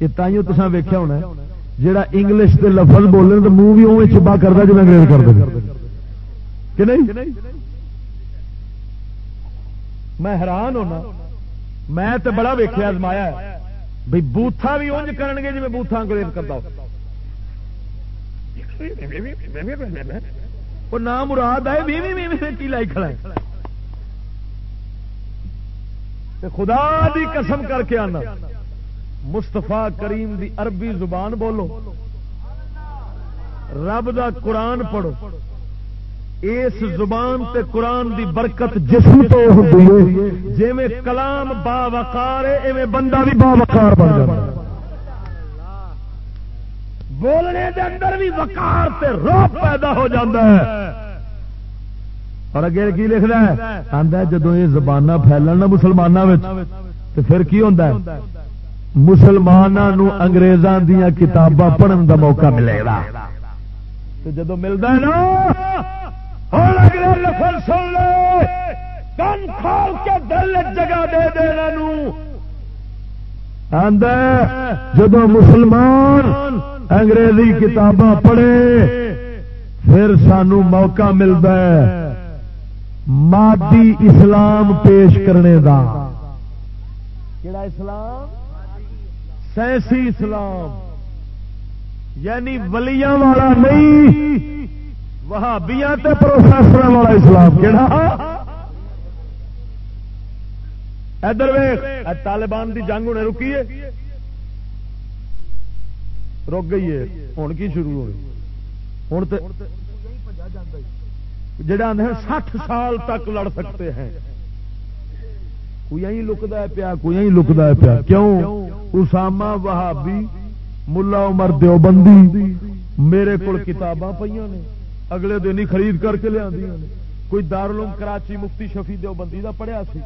یہ تائیوں تصا ویخیا ہونا جہا انگلش کے لفظ بولے تو منہ بھی اوے چبا کرتا جو انگریز کر دے کہ نہیں؟ میں حیران ہونا۔ میں تو بڑا ویخیا ازمایا بھائی بوتھا بھی انج کر گے جی میں بوتھا انگریز کرتا وہ نام مراد ہے کی لائی کھڑا ہے۔ خدا دی قسم کر کے آنا۔ مستفا کریم دی عربی زبان بولو۔ رب دا قرآن پڑھو۔ اس زبان تے قرآن دی برکت جسم تو ہوتی ہے۔ جی میں کلام با وقار ہے، ایویں بندہ بھی با وقار بن جائے بولنے دے اندر بھی وقار تے روپ پیدا ہو جاتا ہے۔ اور اگے کی لکھنا ہے؟ آتا جدو یہ زبان پھیلن نا مسلمانوں تو پھر کی ہوتا ہے؟ مسلمانوں انگریزوں دیا کتاباں پڑھن دا موقع ملے گا۔ جدو ملتا ہے نا ہوں اگلے لفظ سن لے۔ کن کھول کے دل جگہ دے دے جب مسلمان انگریزی کتاباں پڑھے، پھر سانو موقع ملتا ہے مادی اسلام پیش کرنے کا کہڑا اسلام؟ سائنسی اسلام۔ یعنی ولیاں والا نہیں وہابیاں تے پروفیسر والا اسلام کہڑا ادھر ویخ طالبان دی جنگ ہونے رکی ہے۔ رک گئی ہے ہوں کی شروع ہوئی؟ ہوں تو جڑا سٹھ سال تک لڑ سکتے ہیں۔ کوئی یہیں لکتا ہے پیا، کوئی یہیں لکتا ہے پیا۔ کیوں؟ اسامہ وہابی، ملا عمر دیوبندی، میرے کو کتاباں پہ نے۔ اگلے دن ہی خرید کر کے لیا کوئی دارالعلوم کراچی مفتی شفی دیوبندی کا پڑھیا سی۔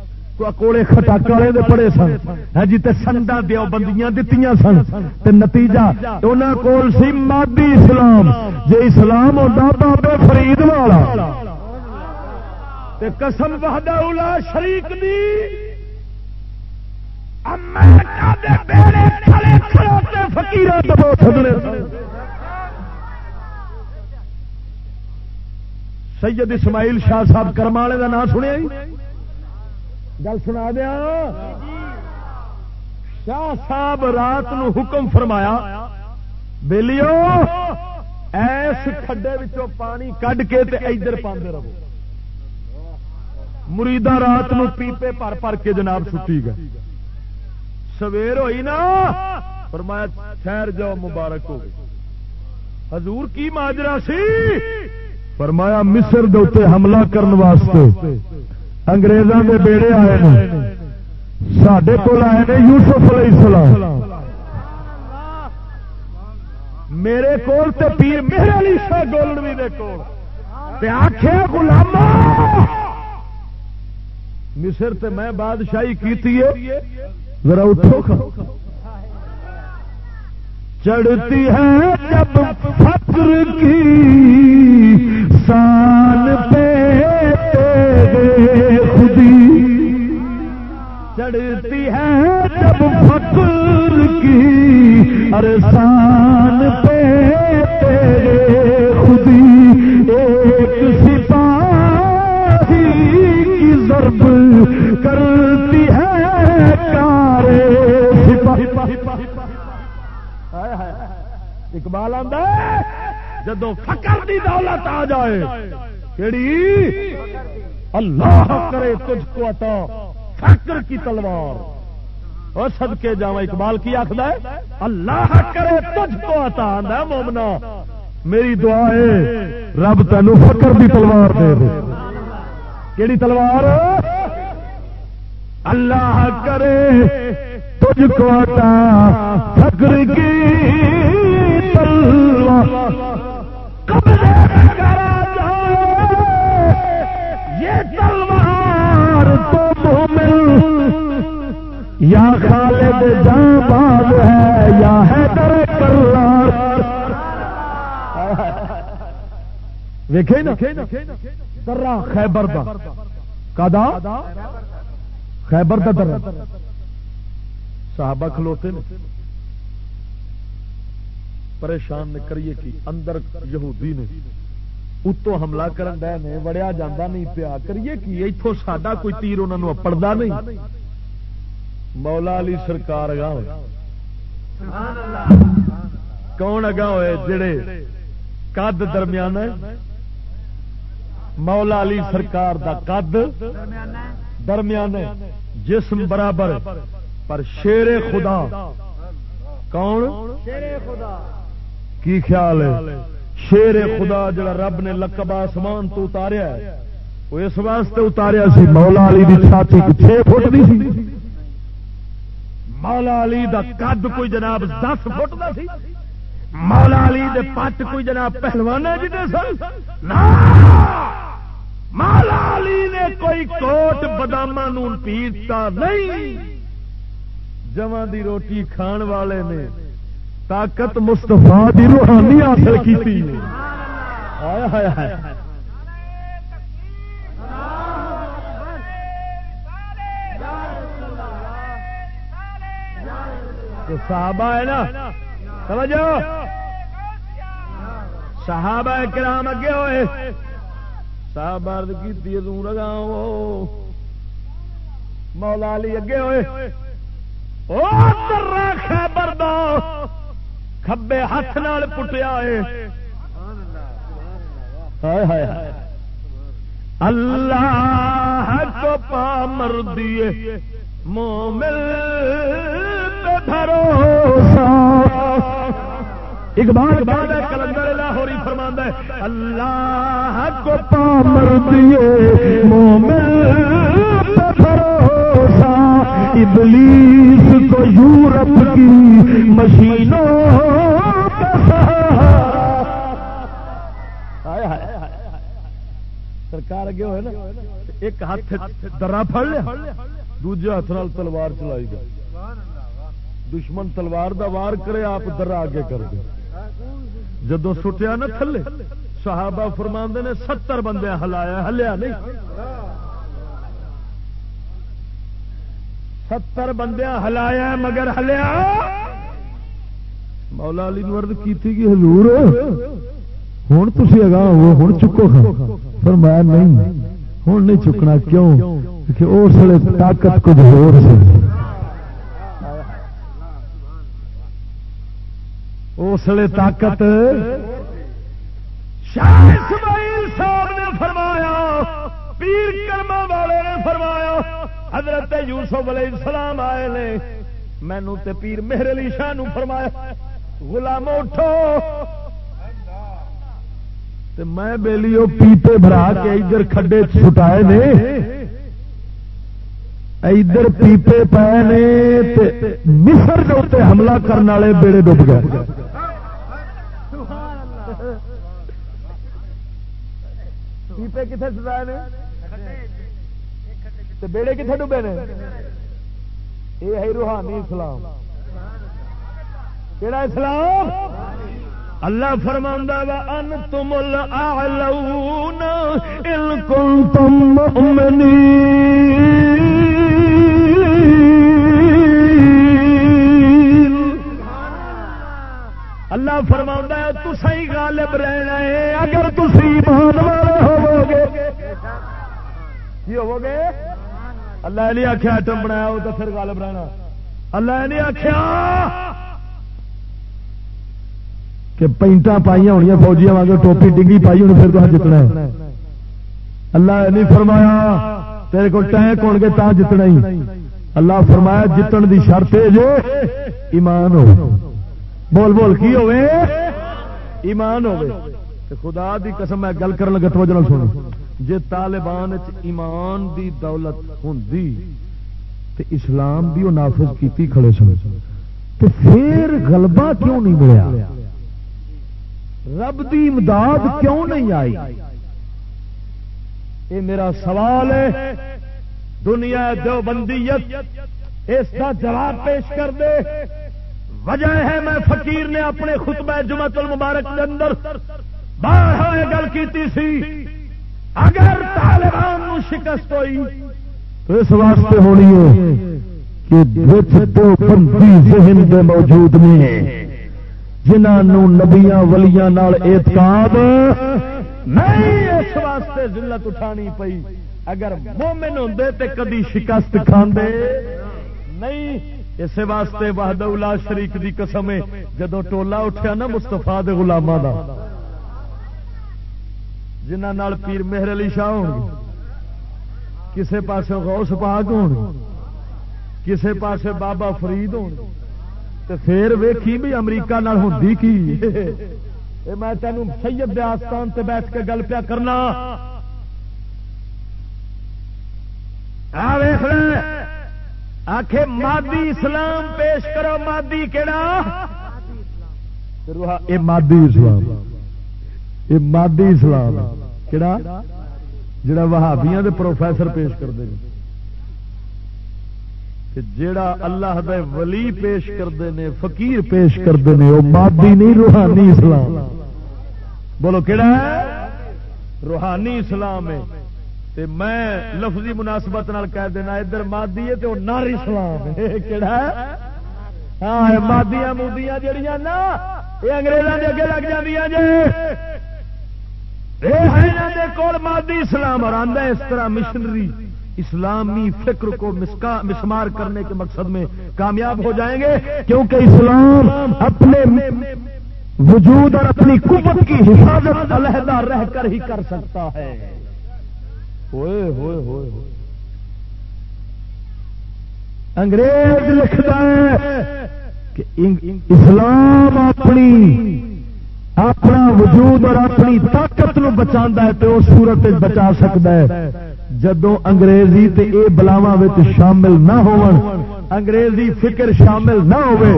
کوڑے خٹاک والے دے پڑے سن۔ ہاں جی تے سندا دیو بندیاں دتیاں سن۔ تے نتیجہ انہاں کول سی مادی اسلام۔ جے اسلام ہوندا بابے فرید والا۔ تے قسم وحدہ اولا شریک دی۔ امریکہ دے بیڑے کھڑے کھڑے فقیراں دبو تھدنے سید اسماعیل شاہ صاحب کرمالے دا نام سنیا جی؟ گل سنا دیا۔ شاہ صاحب رات نو حکم فرمایا بےلیو ایس کھڈے پانی کڈ کے ادھر پاندے رہو۔ مریدا رات نو پیپے پر پر کے جناب چھٹی گئے۔ سویر ہوئی نا، فرمایا، ٹھہر جاؤ، مبارک ہو حضور کی ماجرا سی؟ فرمایا، مصر دے حملہ کرنے واسطے۔ انگریزوں کے بیڑے آئے ہیں سڈے کول آئے نے یوسف علیہ السلام۔ میرے کول تے پیر میرے علی شاہ گولڈوی دے کول۔ تے آخیا غلام مصر تے میں بادشاہی کیتی ہے۔ ذرا اٹھو۔ چڑھتی ہے جب فکر کی سان پہ خودی۔ چڑھتی ہے جب فکر کی ارسان پہ تیرے خودی۔ ایک سپاہی کی ضرب کرتی ہے کارے اقبال آدھا جدو فکر دی دولت آ جائے، کیڑی؟ اللہ کرے تجھ کو عطا فکر کی تلوار۔ اور سد کے جا اقبال کی آخر ہے، اللہ کرے تجھ کو عطا، آندا مومنا میری دعا ہے، رب تین فکر دی تلوار دے دے۔ کیڑی تلوار؟ اللہ کرے تجھ کو عطا فکر کی یا خالد جاں باز ہے، یا ہے در کرار۔ ویکھے نا؟ درا خیبر دا۔ کدا؟ خیبر دا درا صحابہ کھلوتے نے۔ پریشان نے کریے کی اندر یہودی نے۔ اتو حملہ کرن دے نے، وڑیا جانا نہیں پیا۔ کریے کی اتوں ساڈا کوئی تیر انہوں نے اپڑتا نہیں۔ مولا علی سرکار اگا ہوئے۔ کون اگا ہوئے جڑے قد درمیان مولا علی سرکار دا قد درمیان جسم برابر پر شیر خدا کون؟ کی خیال ہے؟ شیر خدا جڑا رب نے لقب آسمان تو اتاریا ہے۔ وہ اس واسطے اتاریا سی مولا علی دی چھاتی چھ فٹ دی سی۔ مولا علی دا قد کوئی جناب دس فٹ دا سی۔ مولا علی دے پٹ کوئی جناب پہلوان جی سن۔ مولا علی نے کوئی کوٹ بدام پیتا نہیں۔ جمع دی روٹی کھان والے نے طاقت مستفا دی روحانی حاصل کی صحابہ ہے نا؟ سمجھو؟ صحابہ کرام اگے ہوئے۔ صحابہ صاحب کی لگا مولا علی اگے ہوئے۔ او خیبر دو کھبے ہاتھ نال پٹیا ہے۔ اللہ کو پا مر دیے مومل اقبال بعد کلندر لاہوری فرماندا ہے اللہ کو دیے مومن بھروسہ۔ ابلیس کو یورپ کی مشینوں سرکار اگے ہوئے نا ایک ہاتھ درا پڑ لیا دوجے ہاتھ تلوار چلائی گئی۔ دشمن تلوار دا وار کرے، آپ درا آگے کر دے جدو سٹیا نا تھلے، صحابہ فرما نے، ستر بندے ہلایا، ہلیا نہیں۔ ستر بندے ہلایا، مگر ہلیا۔ مولا علی نرد کی تھی کہ حضور ہوں تھی اگاں ہو ہوں چکو پر میں نہیں ہوں نہیں چکنا، کیوں؟ کہ اس لیے طاقت کچھ ہو اس لیے طاقت اسماعیل صاحب نے فرمایا، پیر کرما والے نے فرمایا، حضرت یوسف علیہ السلام آئے نے، مینو تے پیر میرے علی شاہ نو فرمایا، غلام اٹھو۔ تے میں بیلیو پیپے بھرا کے ادھر کھڈے چھٹائے نے ادھر پیپے پے نے مصر کے حملہ کرنے والے بیڑے ڈب گئے۔ پیپے کتنے سجائے نے؟ بیڑے کتنے ڈبے نے؟ یہ ہے روحانی اسلام۔ کہڑا اسلام؟ اللہ فرماندہ وا ان تم الاعلون ان کنتم مؤمنین. اللہ فرماؤں تسا ہی غالب رہنا ہے۔ اگر تھی ایمان والے ہو گے کی ہو گے اللہ نہیں آخیا آٹم بنایا ہو تو پھر غالب رہنا۔ اللہ نہیں آخیا کہ پینٹا پائی ہونی فوجیاں واگ ٹوپی ڈگی پائی ہونی پھر تو جتنا ہے۔ اللہ نہیں فرمایا، تیرے کو ٹینک ہو گے تا جتنا ہی۔ اللہ فرمایا، جتن دی شرط ہے جو ایمان ہو۔ بول بول، کی ہوئے؟ ایمان ہوئے۔ خدا دی قسم، میں گل کر لگا، توجہ سن جے طالبان ایمان دی دولت ہوں تے اسلام بھی وہ نافذ کیتی کھڑے سن تو پھر غلبہ کیوں نہیں ملیا؟ رب دی امداد کیوں نہیں آئی؟ یہ میرا سوال ہے، دنیا دو بندیت اس کا جواب پیش کر دے۔ وجہ ہے میں فقیر نے اپنے خطبہ جمعت المبارک کے اندر باہر گل کی سی۔ اگر طالبان شکست ہوئی تو اس واسطے ہونی ہے کہ دو بندی ذہن دے موجود نہیں جنہوں نبیا ولیاں اعتقاد نہیں، اس واسطے ذلت اٹھانی پئی۔ اگر مومن ہوں تے کدی شکست کھاندے، نہیں اس واسطے وحد الا شریک دی قسم ہے جدو ٹولا اٹھیا نا مستفا دے گلاما دا۔ جنہ پیر مہر علی شاہ ہو کسے پاسے غوث پاک ہو کسے پاسے بابا فرید ہو پھر ویکھی بھی امریکہ نال ہوتی کی؟ اے میں تینوں سید دے آستان تے بیٹھ کے گل پیا کرنا۔ آ ویکھ آخ مادی اسلام پیش کرو، مادی کہڑا یہ مادی اسلام یہ مادی اسلام کہڑا جڑا وہابیاں دے پروفیسر پیش کرتے ہیں جیڑا اللہ دے ولی پیش کرتے ہیں فقیر پیش کرتے ہیں وہ مادی نہیں روحانی اسلام۔ بولو کہڑا ہے؟ روحانی اسلام ہے۔ تے میں لفظی مناسبت نال کہہ دینا، ادھر مادی ہے تو نار اسلام کہڑا ہے؟ ہاں مادیاں مودیاں جڑیاں نا، یہ اگریزوں کے اگے لگ جی کول مادی اسلام، اور آدھا اس طرح مشنری، اسلامی فکر کو مسمار کرنے کے مقصد میں کامیاب ہو جائیں گے، کیونکہ اسلام اپنے وجود اور اپنی قوت کی حفاظت علیحدہ رہ کر ہی کر سکتا ہے۔ ہوئے ہوئے ہوئے ہوئے۔ انگریز لکھتا ہے کہ اسلام اپنی اپنا وجود اور اپنی طاقت نو بچا ہے تو اس صورت بچا سکتا ہے۔ جدو انگریزی تے اے بلاوا شامل نہ ہو انگریزی فکر شامل نہ ہوئے،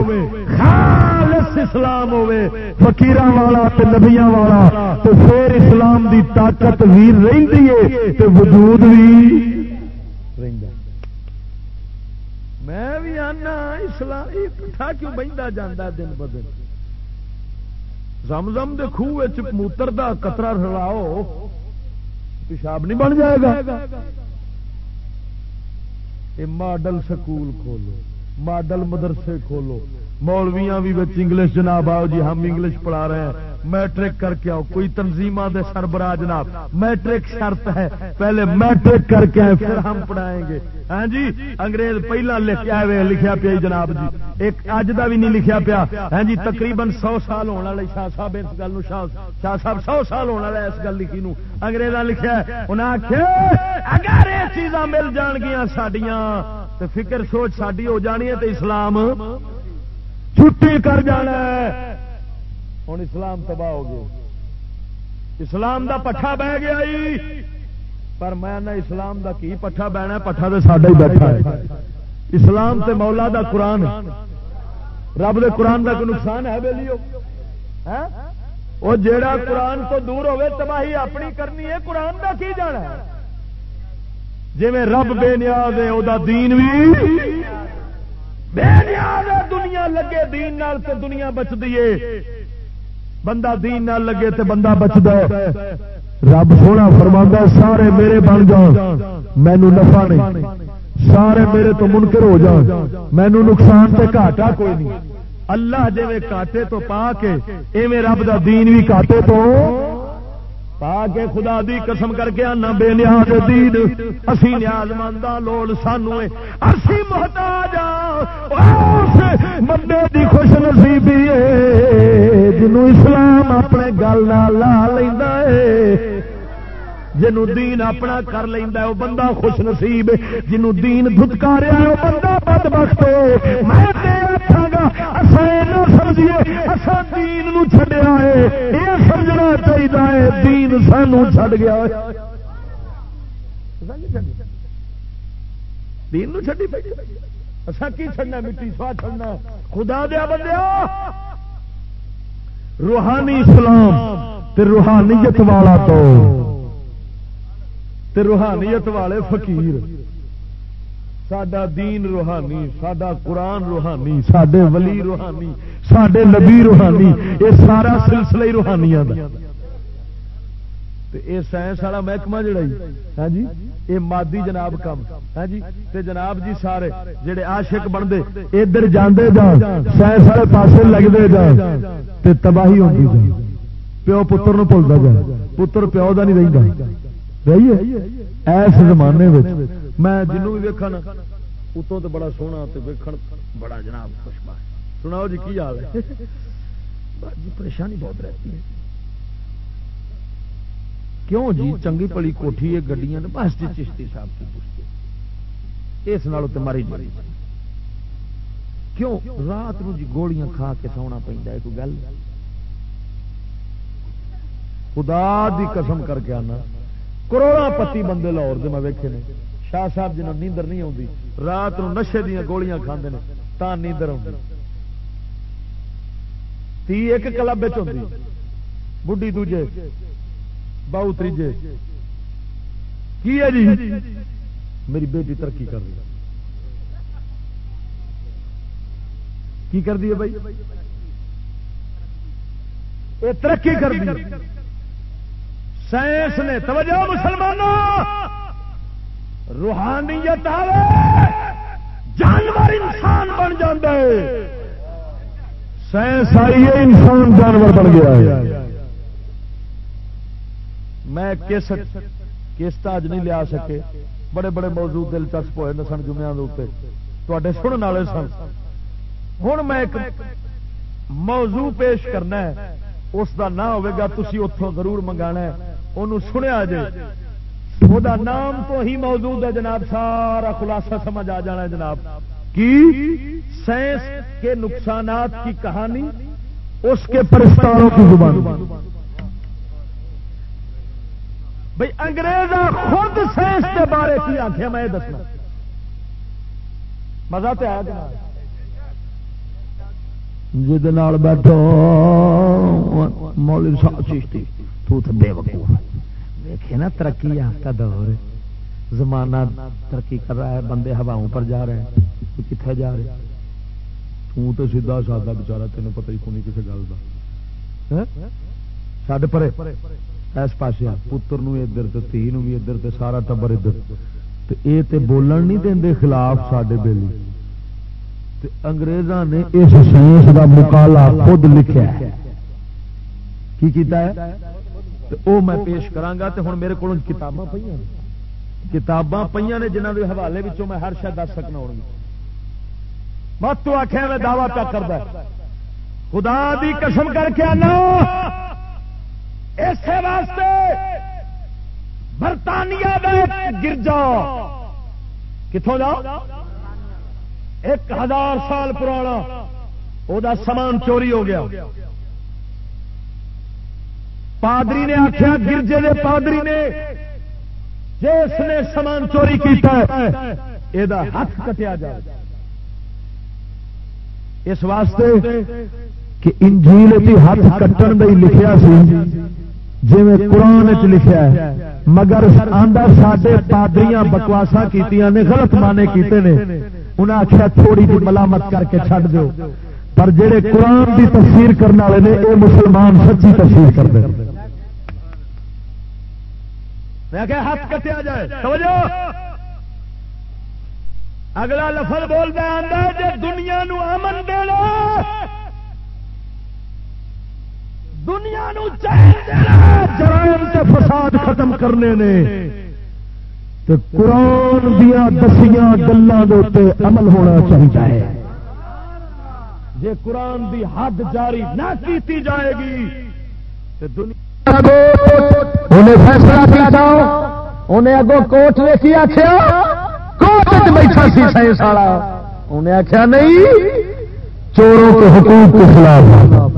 خالص اسلام ہوئے فقیر والا تے نبیاں والا، تو پھر اسلام دی طاقت ویر رہی ہے تے وجود بھی میں بھی آنا، اسلام پٹھا کیوں بہتا جانا دن ب دن؟ زم دے خوہ موتر دا قطرہ رلاؤ، پیشاب نہیں بن جائے گا۔ یہ ماڈل سکول کھولو ماڈل مدرسے کھولو مولویاں بھی بچ انگلش جناب آؤ جی ہم انگلش پڑھا رہے ہیں۔ میٹرک کر کے آؤ۔ کوئی تنظیم دے سربراہ جناب۔ میٹرک شرط ہے۔ پہلے میٹرک کر کے آئے، پھر ہم پڑھائیں گے۔ ہاں جی انگریز پہلا لکھا ہوئے لکھا پیا جناب جی۔ ایک اج کا بھی نہیں لکھا پیا۔ ہاں جی تقریباً سو سال ہونے والے شاہ صاحب اس گل شاہ شاہ صاحب سو سال ہونے والا اس گل لکھی انگریزاں لکھا انہیں آخیا اگر یہ چیزاں مل جان گیا سڈیا تو فکر سوچ ساری ہو جانی ہے تو اسلام چھٹی کر جانا ہوں اسلام تباہ ہو گیا۔ اسلام دا پٹھا بہ گیا جی۔ پر میں نہ اسلام دا کی پٹھا بہنا پٹھا تو ساڈا ہی بیٹھا ہے۔ اسلام تے مولا دا قرآن۔ رب دے قرآن دا کوئی نقصان ہے بے لیو وہ جیڑا قرآن تو دور ہوے تباہی اپنی کرنی ہے، قرآن دا کی جانا ہے؟ جی میں رب بے نیاز ہے وہ دین بھی۔ بے نیاز ہے دنیا لگے، دین نال تے دنیا بچ دیے بندہ دین نال لگے تے بندہ بچتا ہے رب سونا فرما سارے میرے بن جان مینو نفع نہیں۔ سارے میرے تو منکر ہو جان مینو نقصان تے گھاٹا کوئی نہیں۔ اللہ جی کاٹے تو پا کے، ایویں رب دا دین بھی کاٹے تو پا کے خدا دی قسم کر کے آنا بے نیاز دین۔ اسی نیاز ماندا لوڑ سانو اسی محتاج بندے دی خوش نصیبی جنوں اسلام اپنے گل لا لیندا ہے جنو دین اپنا کر لینا وہ بندہ خوش نصیب جنو دین دھتکاریا وہ بندہ بد بخت میں آخا گا اصا سمجھیے اصا دین چڈیا ہے۔ یہ سمجھنا چاہیے دین سانو چڈ گیا دین چڈی اصا کی چڑنا مٹی سوا چڑنا خدا دیا بندیا روحانی اسلام روحانیت والا تو تے روحانیت والے فقیر۔ سڈا دین روحانی سڈا قرآن روحانی سڈے ولی روحانی سڈے نبی روحانی، یہ سارا سلسلہ ہی روحانی یہ سائنس والا محکمہ جڑا ہاں جی؟ یہ مادی جناب کم ہاں جی؟ تے جناب جی سارے جڑے عاشق بنتے، ادھر جانے جا سائنس والے پاسے لگتے جا تباہی ہوتی پیو پتر بھولتا جا پتر پیو کا نہیں رہتا ایس زمانے میں جنوں بھی ویکا اتوں تو بڑا سونا ویکن بڑا جناب خوشبا سناؤ جی کی حال ہے؟ جی پریشانی بہت رہتی ہے۔ کیوں جی؟ چنگی پلی کوٹھی ہے، گڈیاں بس جی چشتی صاحب کی پوچھتے اس نال تو ماری مری کیوں؟ رات نو جی گولیاں کھا کے سونا پہ کوئی گل؟ خدا دی قسم کر کے آنا۔ کروڑا پتی بندے لاہور دے میں ویکھے نے۔ شاہ صاحب جنہوں نیندر نہیں آتی رات نو نشے دیا گولیاں کھاندے نے تا نیندر آتی تی ایک کلب ہوتی بڈی دوجے باؤ تیجے کی ہے جی؟ میری بیٹی ترقی کر رہی کی کر دی ہے بھائی؟ یہ ترقی کر دی سائنس نے توجہ مسلمانوں، روحانیت آئے جانور انسان بن جاندے۔ سائنس آئی ہے، انسان جانور بن گیا ہے۔ میں کس کس اج نہیں لیا سکے۔ بڑے بڑے موضوع دلچسپ ہوئے سن جمعے تے سننے والے سن۔ ہوں میں ایک موضوع پیش کرنا ہے۔ اس کا نام ہوگا تھی اتوں ضرور منگا انہوں سنیا جی وہ نام تو ہی موجود ہے جناب، سارا خلاصہ سمجھ آ جانا ہے جناب۔ کی؟ سائنس کے نقصانات کی کہانی، اس کے پرستاروں کی زبان۔ بھائی انگریز خود سائنس کے بارے کی آخیا میں یہ دسنا۔ مزہ تو آیا جناب۔ جہد بیٹھو، مولوی چیشتی تو تو بے وقوف دیکھے نا، ترقی کا دور۔ زمانہ ترقی کر رہا ہے، بندے ہواؤں پر جا رہے ہیں کتنے جا رہے تو تو سیدھا سادہ بچارا تینوں پتہ ہی کونی کسی گل کا چڈ ہاں؟ پرے اس پاس پتر ادھر تو تھی بھی ادھر تے سارا ٹبر ادھر۔ یہ تے بولن نہیں دے خلاف سڈے بیلی۔ انگریزاں نے اس سائنس کا مکالا خود لکھا ہے۔ کی کیتا ہے؟ او میں پیش کرانگا تے ہن میرے کو کتاباں پہ کتاباں پہ نے جنہوں کے حوالے میں ہر شاید دس سکنا ہو مت تو آخیا میں دعوی پیا کرتا خدا دی قسم کر کے آنا۔ اسے واسطے برطانیہ گرجا۔ کتوں جاؤ؟ ایک ہزار سال پرانا۔ وہ سامان چوری ہو گیا۔ پادری نے آخیا، گرجے دے پادری نے۔ جس نے سامان چوری کیتا ہے یہ ہاتھ کٹیا جائے اس واسطے کہ انجیل کی ہاتھ کٹن دے لکھیا سی جی قرآن چ لکھا ہے، مگر آدھا سڈے پادریاں بکواسا کی غلط مانے کیتے نے۔ انہیں آخیا تھوڑی جی ملامت کر کے چھڈ دو پر جہے قرآن کی تفسیر کرنے والے نے یہ مسلمان سچی تفسیر کرتے میں کہ ہاتھ کٹیا جائے۔ اگلا لفظ بولتا آتا جی دنیا نو امن دے دنیا نو جرائم سے فساد ختم کرنے نے۔ قرآن دیا دسیاں گلوں کے عمل ہونا چاہیے جی قرآن دی حد جاری نہ کیتی جائے گی تو دنیا انہیں فیصلہ کیا انہیں اگوں کوٹ نے کی آخیا کوٹ بیٹھا سی سائنس والا انہیں آخیا نہیں چوروں کے حقوق کے خلاف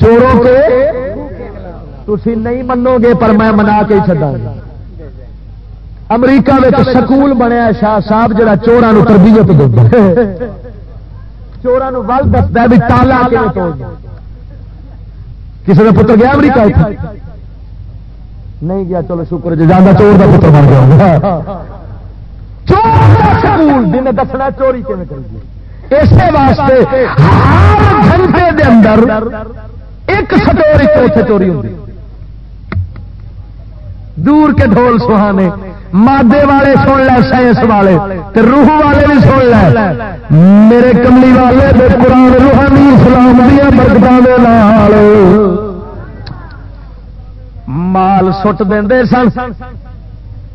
چوروں کے تھی نہیں منو گے پر میں منا کے چڈا امریکہ میں سکول بنیا شاہ صاحب جڑا چوران تربیت دے چوران ول دستا بھی تالا کسی کا پتر گیا امریکہ نہیں گیا، چلو شکر جی جانا چور کا پتر بن گیا سکول دسنا چوری کیون اسی واسطے ہر گھنٹے دے اندر ایک سٹوری چوتھے چوری ہوتی دور کے ڈھول سہانے۔ مادے والے سن لے، سائنس والے، تے روح والے بھی سن لے۔ میرے کملی والے دے قرآن روحانی اسلام دیا برکت مال سٹ دے سن۔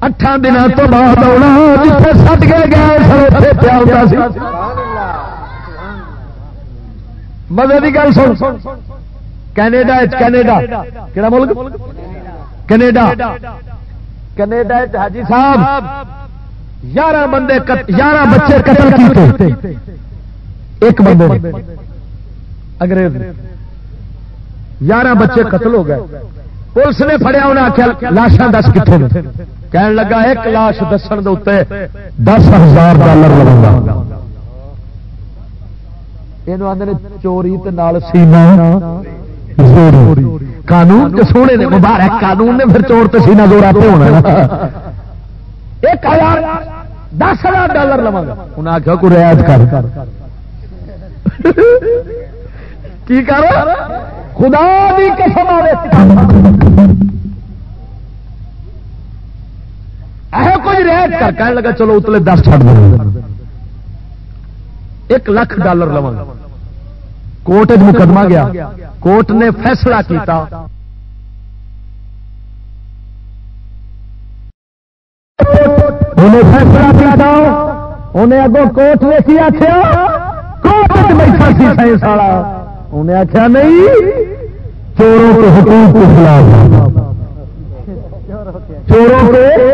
اٹھان دن تو بعد آنا جتنے سٹ کے گئے پیار مزے کی گل سن۔ Canada Canada. کہڑا ملک؟ کینیڈا۔ کینیڈا حاجی صاحب یارہ بندے یارہ بچے قتل کیتے۔ ایک بندے انگریز یارہ بچے قتل ہو گئے۔ پولیس نے فڑیا انہیں آخیا لاشاں دس کتنے کہنے لگا ایک لاش دسن دے دس ہزار ڈالر لگا یہ آدھے چوری سینا قانون کے سونے نے مبارک قانون نے پھر چور تو سینا زور آتے ہونا ایک ہزار دس ہزار ڈالر لوا گا۔ انہیں آخیا کو رعایت کر۔ کی کر؟ خدا بھی قسم ایسا کچھ رعایت کر۔ کہنے لگا چلو اتلے دس چھڑ دیں ایک لاکھ ڈالر لوا گا۔ کوٹ مقدمہ گیا۔ کوٹ نے فیصلہ کیتا۔ انہیں فیصلہ کیا انہیں اگوں کوٹ نے کی آخیا کوٹ بیٹھا سی سائنس والا۔ انہیں آخیا نہیں، چوروں کے حقوق کے خلاف۔ چوروں کے؟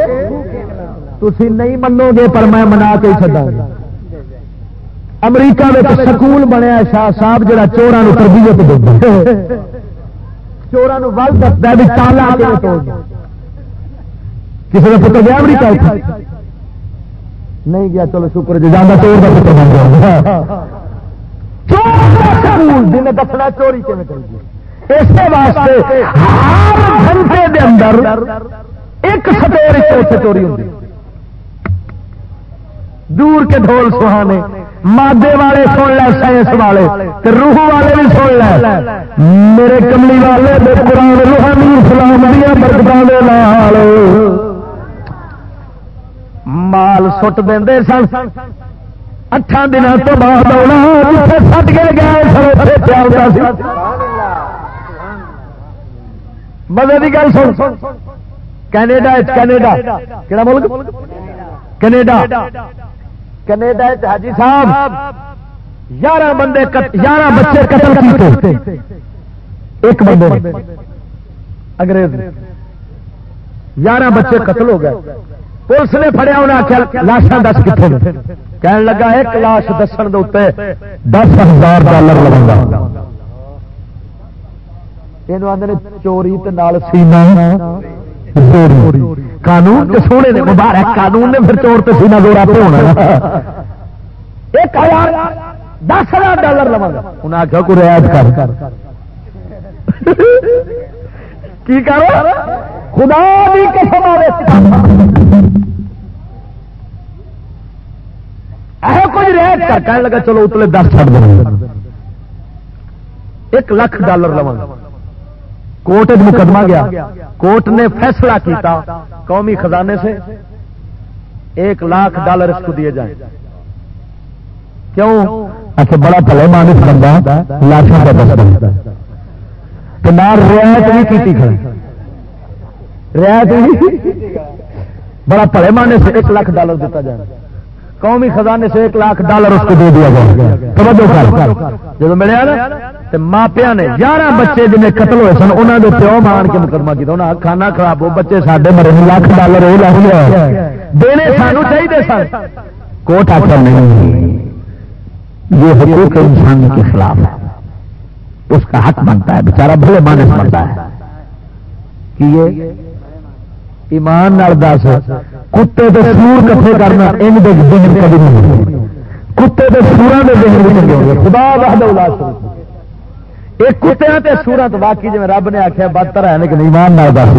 تھی نہیں منو گے، پر میں منا کے چڈا گا۔ امریکہ میں سکول بنیا شاہ صاحب جہاں چوران تربیت دے چوران ول دستا بھی تالا کسی کا پتر گیا امریکہ نہیں گیا چلو شکر جی جانا چور کا پتر بن گیا۔ جنہیں دسنا چوری کیون اس واسطے ہر گھنٹے دے اندر ایک چوری ہوتی دور کے ڈھول سہانے۔ مادے والے سن لے، سائنس والے روح والے بھی سن لے۔ میرے کملی والے قرآن روحانی اسلام دیا برکتوں کے مال سٹ دے سن۔ اٹھان دنوں تو بعد آنا سٹ کے گئے مزے کی گل سن۔ Canada Canada. کہڑا ملک؟ کینیڈا۔ کینیڈا حاجی صاحب یارہ بندے یارہ بچے قتل کیتے ایک بندے انگریز یارہ بچے قتل ہو گئے۔ پولیس نے فڑیا انہیں آخیا لاشا دس کتنے کہنے لگا ایک لاش دسن دے دس ہزار ڈالر لگا یہ چوری سینا۔ قانون کے سونے نے مبارک، قانون نے پھر چور تو سینا دورا ہونا۔ ایک ہزار دس ہزار ڈالر لوا انہیں آخیا کو رعایت کر۔ کی کر؟ خدا بھی قسم کچھ رعایت کر۔ کہنے لگا چلو اتلے دس چڑھ دیں ایک لاکھ ڈالر لوا کوٹ مقدمہ گیا۔ کوٹ نے فیصلہ کیتا قومی خزانے سے ایک لاکھ ڈالر اس کو دیے جائیں۔ کیوں؟ اچھا بڑا پلے مانس بندہ لاکھوں کا دس بنتا تو نہ رعایت بھی کی رعایت بھی بڑا پلے مانے سے ایک لاکھ ڈالر دیتا جائے۔ قومی خزانے سے ایک لاکھ ڈالر اس کو دے دیا گیا۔ توجہ جب ملیا نا ماپیا نے یارہ بچے جنہیں قتل ہوئے سن انہوں نے پیو مان کے مقدمہ کیا انہیں کھانا خراب ہو، بچے سارے مرے لاکھ ڈالر وہ لاہ لیا۔ دینے سانو چاہیے سن۔ کوٹ آخر نہیں، یہ حقوق انسان کے خلاف ہے۔ اس کا حق بنتا ہے بےچارا بھلے مانس بنتا ہے۔ کہ یہ ایمان دس، کتے دے سور کٹھے کرنا ان دے ذہن کبھی نہیں کتے دے سورا دے ذہن بھی چنگے ہوں خدا وحد اولاد ایک کتیا تے سورا تو باقی جی رب نے آخیا بدتر ہے، لیکن ایمان نال دس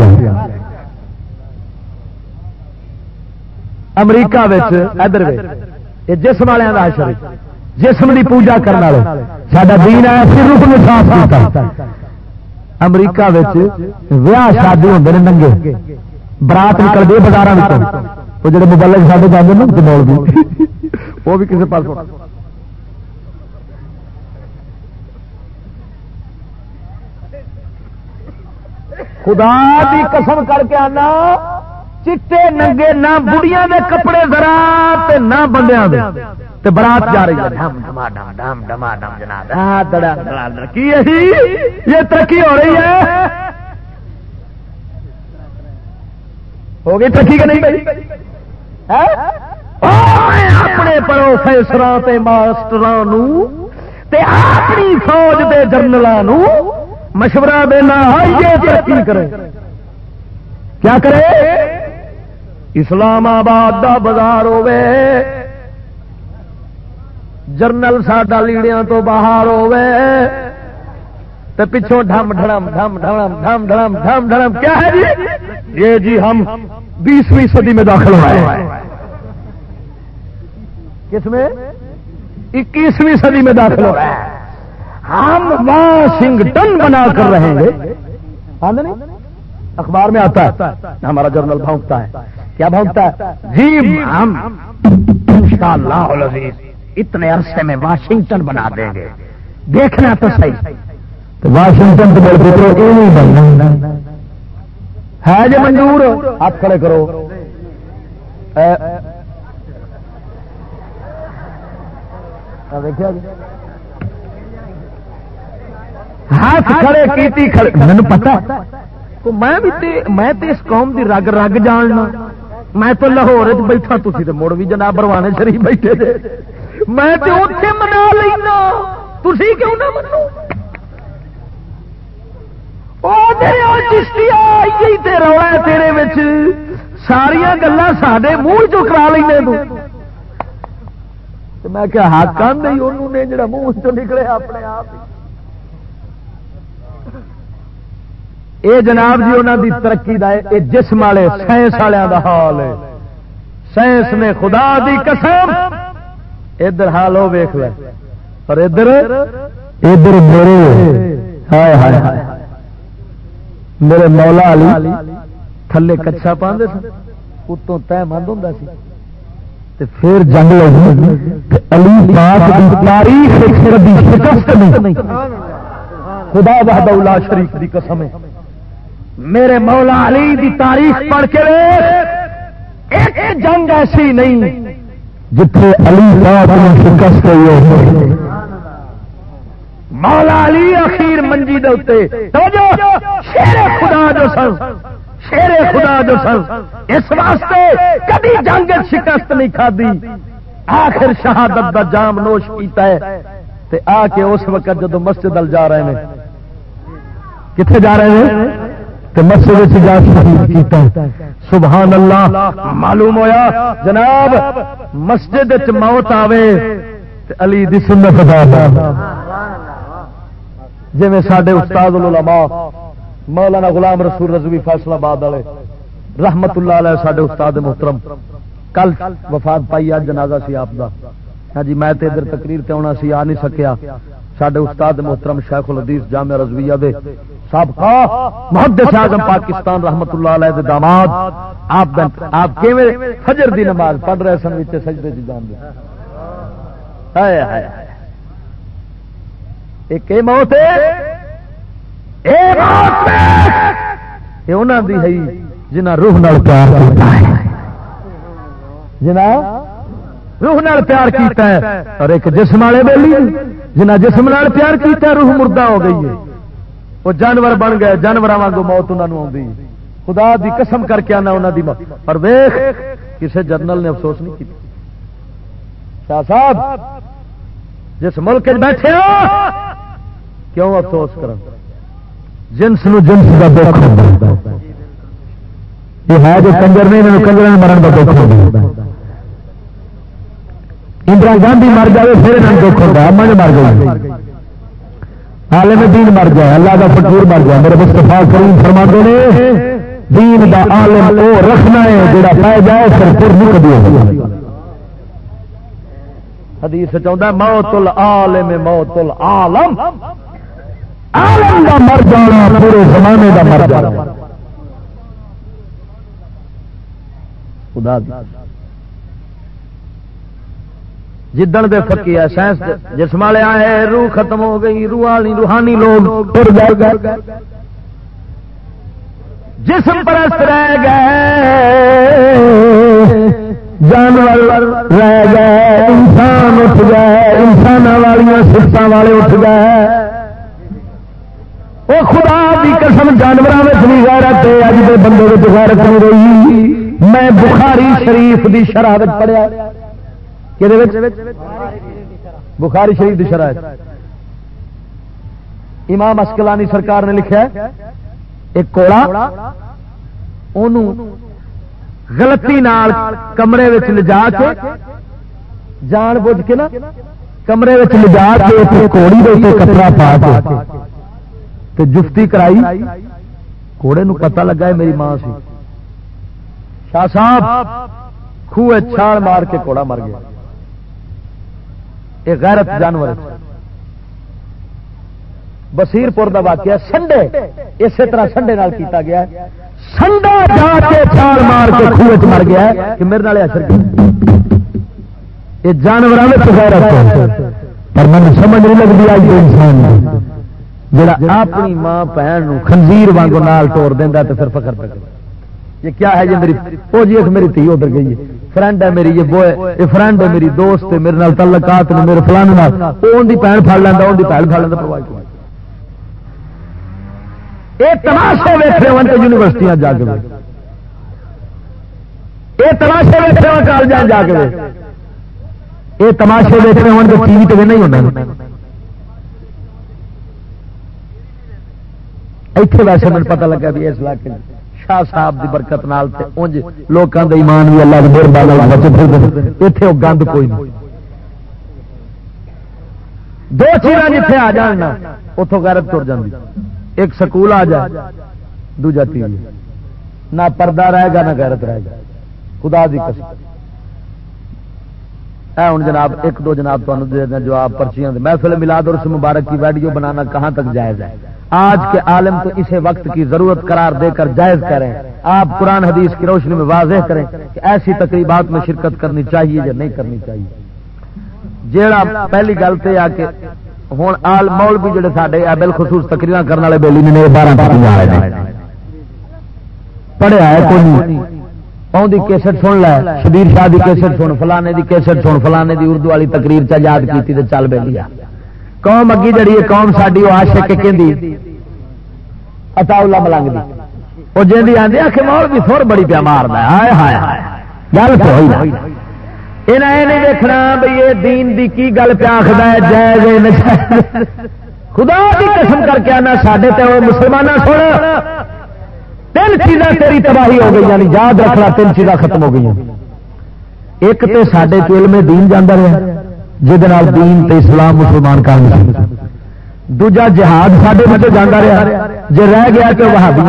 امریکہ ادھر جسم والے کا حشر جسم کی پوجا کرنے والے سڈا دین آیا پھر روح نے صاف کیا امریکہ ویاہ شادی ہوتے ہیں ننگے۔ برات نکل گئی بازار وہ جڑے موبائل ساڈے جانے نا جمول بھی وہ بھی کسی پاس خدا کی قسم کر کے آنا، چٹے ننگے نہ بڑھیا دے کپڑے ذرا نہ بندیا برات جا رہی ہے۔ یہ ترقی ہو رہی ہے۔ ہو گئی ترقی کہ نہیں بھائی؟ اپنے پروفیسر ماسٹر اپنی فوج کے جرنل مشورہ دینا یہ ترقی کرے۔ کیا کرے؟ اسلام آباد کا بازار ہوے جرنل ساڈا لیڑیاں تو باہر ہوے تو پچھوں ڈھم ڈھڑم ڈھم ڈھڑم ڈھم ڈھڑم ڈھم ڈھڑم۔ کیا ہے جی؟ یہ جی ہم بیسویں صدی میں داخل ہوئے۔ کس میں؟ اکیسویں صدی میں داخل ہو رہے ہیں ہم واشنگٹن بنا کر رہیں گے۔ اخبار میں آتا ہے ہمارا جرنل بھونکتا ہے۔ کیا بھونکتا ہے؟ جی ہم۔ شاء اللہ اتنے عرصے میں واشنگٹن بنا دیں گے۔ دیکھنا تو صحیح۔ واشنگٹن تو بننا۔ ہے جی منظور؟ ہاتھ کھڑے کرو۔ دیکھا ہاتھ کھڑے کیتی کھڑے۔ مینو پتا میں بھی میں تے اس قوم دی رگ رگ جاننا۔ میں تو لاہور بیٹھا تھی تو مڑ بھی جناب بروانے شریف بیٹھے تھے میں تو اتنے منا لینا۔ تھی کیوں نہ منو؟ رولا تیرے ساریا گلا سڈے منہ چو کرا لیں میں کیا ہاتھ کان نہیں انہوں نے جڑا منہ چ نکلے اپنے آپ اے جناب جی انہوں دی ترقی دا اے جسم والے، سائنس والوں دا حال ہے سائنس نے خدا دی قسم، ادھر حال ہو ویخ لے۔ پر ادھر ادھر میرے، ہائے ہائے ہائے۔ میرے مولا علی تھلے کچھا پاندے سن، اتوں تہ مند ہوں تے پھر جنگ لگی علی پاک دی تاریخ شکست نہیں۔ خدا وحدہ لا شریف دی قسم ہے میرے مولا علی دی تاریخ پڑھ کے ایک جنگ ایسی نہیں جتھے علی پاک شکست ہوئی مولا علی اخیر منجی دے شیر خدا جو سن شیر خدا جو سن۔ اس واسطے کبھی جنگ شکست نہیں کھدی آخر شہادت دا جام نوش کیتا ہے۔ تے آ کے اس وقت جدو مسجد جا رہے ہیں کتنے جا رہے ہیں کہ مسجد جا سبحان اللہ۔ معلوم ہویا؟ جناب، مسجد موت آوے علی دی سنت جی سڈے استاد العلماء، مولانا غلام رسول رضوی فیصلہ آباد والے رحمت اللہ علیہ سڈے استاد محترم، کل وفات پائی، آج جنازہ سی آپ دا۔ ہاں جی میں ادھر تقریر تے آنا سی، آ نہیں سکیا۔ سڈے استاد محترم شیخ الحدیث جامع رضویہ دے سابقہ محدث اعظم پاکستان رحمت اللہ علیہ دے داماد۔ آپ آپ کیویں فجر دی نماز پڑھ رہے سن وچ سجدے دی جان دے۔ ہائے ہائے ایک اے موت ہے۔ اے موت اے انہاں دی ہے جنہاں روح نال پیار کیتا ہے۔ جنہاں روح نال پیار کیتا ہے۔ اور ایک جسم والے بیلی جنہ جسم نال پیار کیتا ہے، روح مردہ ہو گئی ہے۔ وہ جانور بن گئے جانور واگو موت انہوں آئی خدا دی قسم کر کے آنا انہوں دی موت۔ پر ویخ کسی جرنل نے افسوس نہیں کی شاہ صاحب، جس ملک بیٹھے ہو، کیوں افسوس کر جنس نو جنس کا دکھ یہ ہے جو کنجر نہیں کنجر مرن کا دکھ ہوتا اندرا گاندھی مر جائے، پھر یہاں دکھ ہوتا ہے من مر گئی عالم دین مر جائے، اللہ کا فکور مر جائے۔ میرے مستفا کریم فرما نے، دین دا عالم وہ رکھنا ہے، جڑا پہ جائے، پھر پھر نہیں کبھی حدیث چاہتا موت العالم موت العالم عالم۔ دا مر جانا، پورے زمانے دا مر جانا۔ خدا جدن دے فکی ہے سائنس جسم والے آئے روح ختم ہو گئی، روح والی روحانی لوگ جسم پرست رہ گئے، جانور رہ گئے، انسان اٹھ گئے انسان والی سفتوں والے اٹھ گئے۔ وہ خدا کی قسم جانوروں میں بھی غیرت ہے، اج کے بندے غیرت نہیں رہی۔ میں بخاری شریف کی شرح پڑھیا۔ بخاری شریف کی شرائط۔ امام اسکلانی سرکار نے لکھا ایک کوڑا غلطی نال کمرے لجا کے، جان بوجھ کے نا، کمرے لجا کے کوڑی کپڑا پا کے۔ جفتی کرائی، کوڑے نو پتہ لگا ہے میری ماں سی۔ شاہ صاحب خوہ چھال مار کے کوڑا مر گیا۔ یہ غیرت جانور بسیر پور کا واقعہ سنڈے، اسی طرح سنڈے نال کیتا گیا سنڈا جا کے چھال مار کے خوہ مر گیا کہ میرے نال اثر یہ جانوروں میں غیرت اور میں سمجھ نہیں لگتی آج انسان جڑا اپنی ماں بہن خنزیر وانگو نال توڑ دینا تو پھر فخر پہ یہ کیا ہے یہ میری وہ جی ایک میری تھی، ادھر گئی ہے۔ فرینڈ ہے میری یہ بوئے یہ فرینڈ ہے میری دوست ہے میرے نال تعلقات نے میرے فلانے نال وہ ان کی بھن پڑ لینا ان کی بھن پڑ لینا پرواہ یہ تماشے ویکھ ویسے ہو یونیورسٹیاں جا کے یہ تماشے ویسے ہو کالج جا کے یہ تماشے ویکھ ویسے ہو ٹی وی تو نہیں ہونا اتنے ویسے مجھے پتا لگا بھی اس علاقے شاہ صاحب دی برکت نال تے اونج لوکاں دے ایمان بھی اللہ دے مہربانی نال بچ پھر ایتھے او گند کوئی نہیں۔ دو چیزاں جتھے آ جان نا، اوتھوں غیرت تر جاندی۔ ایک سکول آ جائے دوجا ٹی وی۔ نہ پردہ رہے گا، نہ غیرت رہے گا۔ خدا دی قسم۔ اے ہن جناب، ایک دو جناب تانوں دے جو آپ پرچیاں محفل میلاد اور اس مبارک کی ویڈیو بنانا کہاں تک جائز ہے؟ آج کے عالم تو اسے وقت کی ضرورت قرار دے کر جائز کریں۔ آپ قرآن حدیث کی روشنی میں واضح کریں کہ ایسی تقریبات میں شرکت کرنی چاہیے یا نہیں کرنی چاہیے۔ جیڑا پہلی گل تو آ کے ہوں آل مول بھی جڑے سارے بالخصوص تقریر کرنے والے بےلی نے بارہ پڑھیا ہے کوئی پاؤں کیسٹ سن لے، شبیر شاہ کی کیسٹ سن، فلانے کی کیسٹ سن، فلانے کی اردو والی تقریر چ یاد کی چل بے لیا قوم اگی جڑی ہے، قوم ساری وہ آشک کہ اتا ملنگ دی۔ وہ جی آدھی آ کے مول بھی سر بڑی پیا مار ہائے ہائے گل تو ہوئی یہاں یہ نہیں دیکھنا بھائی یہ دین دی کی گل پیا آخر ہے، جائز خدا کی قسم کر کے آنا سڈے تو مسلمان سن۔ تین چیزاں تیری تباہی ہو گئی یعنی یاد رکھنا تین چیزاں ختم ہو گئی۔ ایک تو سڈے علم دین جانا رہا۔ جہد دین تے اسلام مسلمان کام دوجا جہاد سڈے مجھے جانا رہا۔ جی رہ گیا تو وہابی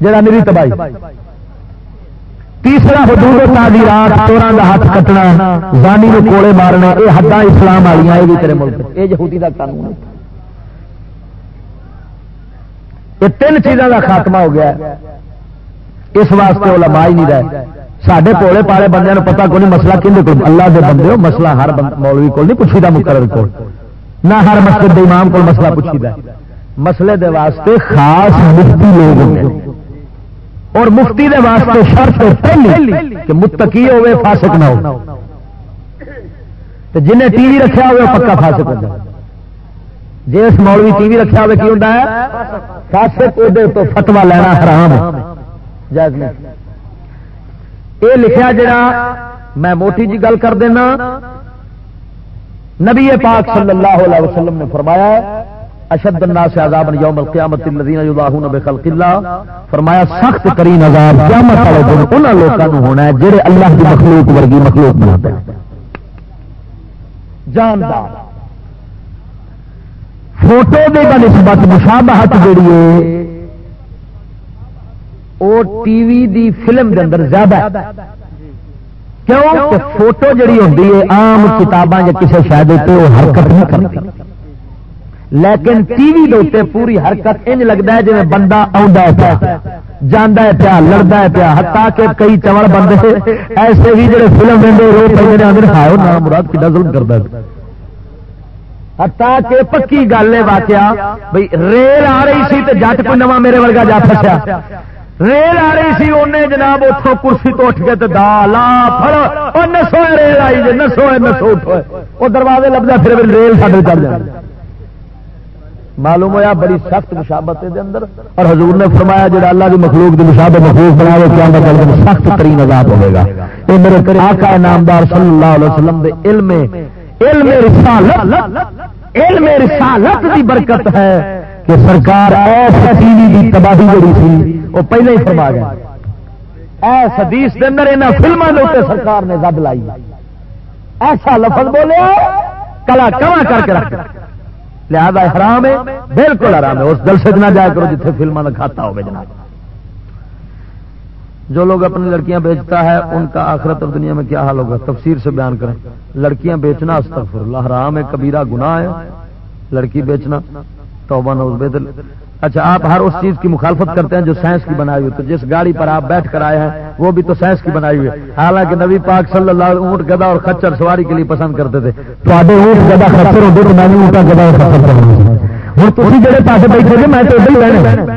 جڑا میری تباہی۔ تیسرا حدود تعزیرات چوران کا ہاتھ کٹنا، زانی کو کوڑے مارنا یہ حداں اسلام والی یہ بھی تیرے ملک یہ یہودی کا قانون یہ تین چیزوں کا خاتمہ ہو گیا۔ اس واسطے علماء ہی نہیں رہے۔ سڈے پوڑے پالے بندے پتا کو نہیں مسئلہ کھے کو اللہ دے بندے مسئلہ ہر مولوی کو نہیں پوچھی دا مقرر کو نہ ہر مسجد دے امام کو مسئلہ پوچھی دا مسئلے دے واسطے خاص مفتی لوگ ہوتے اور مفتی دے واسطے شرط پہلی کہ متقی ہوئے فاسق نہ ہو جنہیں ٹی وی رکھا ہوئے پکا فاسق ہو جائے جس مولوی ٹی وی رکھا ہوئے کی ہوتا ہے فاسق تو فتوا لینا حرام جائز نہیں یہ لکھا جڑا میں موٹی جی گل کر دینا۔ نبی پاک صلی اللہ علیہ وسلم نے فرمایا اشد الناس عذاب یوم القیامت الذين يضاهون بخلق الله فرمایا، سخت ترین عذاب قیامت والے دن ان لوگوں کو ہونا ہے جڑے اللہ کی مخلوق ورگی مخلوق بناتے ہیں جاندار۔ فوٹو دے نسبت مشابہت جڑی ہے وہ ٹی وی دی فلم دے اندر زیادہ کیوں؟ کہ فوٹو جڑی ہوتی ہے آم کتاباں یا کسی شاید وہ حرکت نہیں کرتی۔ لیکن ٹی وی دے پوری حرکت انج لگتا ہے جی بندہ پیا جانا ہے پیا لڑتا ہے پیا۔ ہتا کہ کئی چمڑ بندے ایسے بھی جڑے فلم دے رو پہ آدھے کھاؤ نام مراد کتا ظلم کرتا ہے۔ ہتا کہ پکی گل ہے واقعہ بھائی ریل آ رہی سی تو جٹ کوئی نواں میرے ورگا جا پسیا ریل آ رہی سی انہیں جناب اتوں کرسی تو اٹھ کے دالا فڑ نسو ریل آئی جی نسو نسو اٹھو وہ دروازے لبدا پھر ریل ساڈے چل جائے معلوم ہوا بڑی سخت مشابت دے اندر۔ اور حضور نے فرمایا جڑا اللہ کی مخلوق کی مشابت مخلوق بنا کیا مطلب سخت ترین عذاب ہوے گا۔ یہ میرے آقا نامدار صلی اللہ علیہ وسلم دے علم علم رسالت علم رسالت دی برکت ہے۔ کہ سرکار ایسا ٹی وی تباہی جڑی تھی، وہ پہلے ہی فرما گیا ایس حدیث کے اندر یہاں فلموں کے سرکار نے زد لائی۔ ایسا لفظ بولے کلا کما کر کے رکھ۔ لہذا حرام ہے، بالکل آرام ہے۔ اس دل سے نہ جایا کرو جتنے فلموں کا کھاتا ہو جناب۔ جو لوگ اپنی لڑکیاں بیچتا ہے، ان کا آخرت اور دنیا میں کیا حال ہوگا؟ تفسیر سے بیان کریں۔ لڑکیاں بیچنا، استغفر اللہ، حرام ہے، کبیرہ، گناہ ہے۔ لڑکی بیچنا توبہ نوز بے دل اچھا آپ ہر اس چیز کی مخالفت کرتے ہیں جو سائنس کی بنائی ہوئی تو جس گاڑی پر آپ بیٹھ کر آئے ہیں، وہ بھی تو سائنس کی بنائی ہوئی ہے۔ حالانکہ نبی پاک صلی اللہ علیہ اونٹ گدا اور خچر سواری کے لیے پسند کرتے تھے۔ اونٹ گدا خچر ہوتے تو میں نے اونٹا گدا اور خچر ہوں تھی جہے پاس بیٹھے گے میں تو ادھر ہی رہنا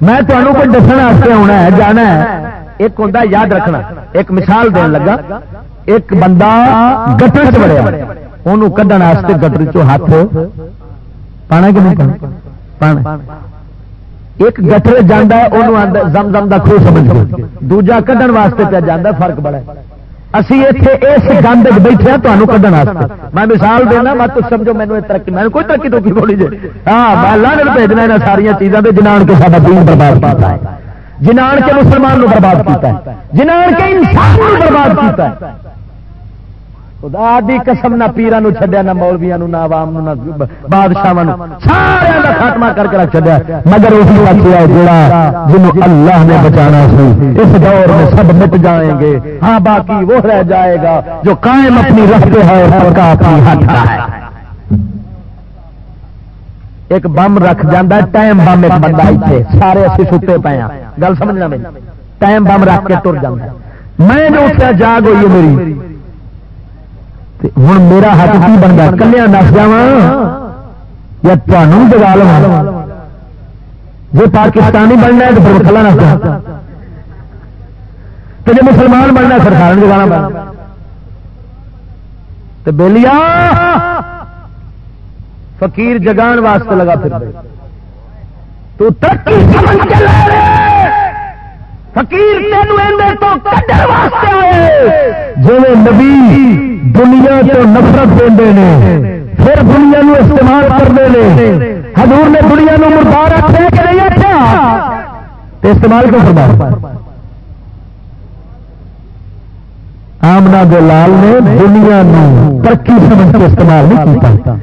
میں تمہوں کو دسنا واسطے ہونا ہے، جانا ہے۔ ایک ہوں یاد رکھنا۔ ایک مثال دین لگا۔ ایک بندہ گٹر چڑیا انہوں کھن گٹر چ ہاتھ پانا کہ نہیں پانا؟ پانا۔ ایک گٹر جانا ہے زم زم کا خوش سمجھ دوجا کھڈن واسطے پہ جانا فرق بڑا اسی اتنے اس گند بیٹھے تمہیں کھڈن میں مثال دینا مت سمجھو مینو ترقی میں کوئی ترقی ٹوکی بولی جی۔ ہاں میں بھیجنا یہاں سارا چیزوں کے جنان کے ساتھ دین برباد کرتا ہے۔ جنان کے مسلمان برباد کیا جنان کے انسان برباد کیا خدا دی قسم نہ پیران نو چھڈیا، نہ مولویا نو نہ عوام نو نہ بادشاہ نو سارے دا خاتمہ کر کے رکھ چڈیا مگر اس نے کیا جڑا جنوں اللہ نے بچانا سی، اس دور میں سب مٹ جائیں گے۔ ہاں باقی وہ رہ جائے گا جو قائم اپنی راہ پہ ہے پکا اپنی ہٹا ہے۔ ایک بم رکھ جاندہ ٹائم بم ایک بندہ ایتھے۔ سارے اسی ستے پئے ہیں گل سمجھنا میں ٹائم بم رکھ کے ٹر جاندہ میں جو اس جاگ ہوئی میری۔ ہوں میرا حق کی بنتا کلیا نس جا یا تمہوں جگا لوا جی پاکستانی بننا ہے تو پھر کلا نس جا تو جی مسلمان بننا سرکار جگا جگانا تو بہلیا فقیر جگان واسطے لگا پھر تو ترقی سمجھ تو قدر نبی دنیا تو نفرت دے پھر دنیا نو استعمال کرتے ہیں حضور نے دنیا نو مردار آخیا کہ نہیں آخیا استعمال کیوں کرنا آمنا لال نے دنیا نو ترقی سمجھ کے استعمال نہیں کیتا۔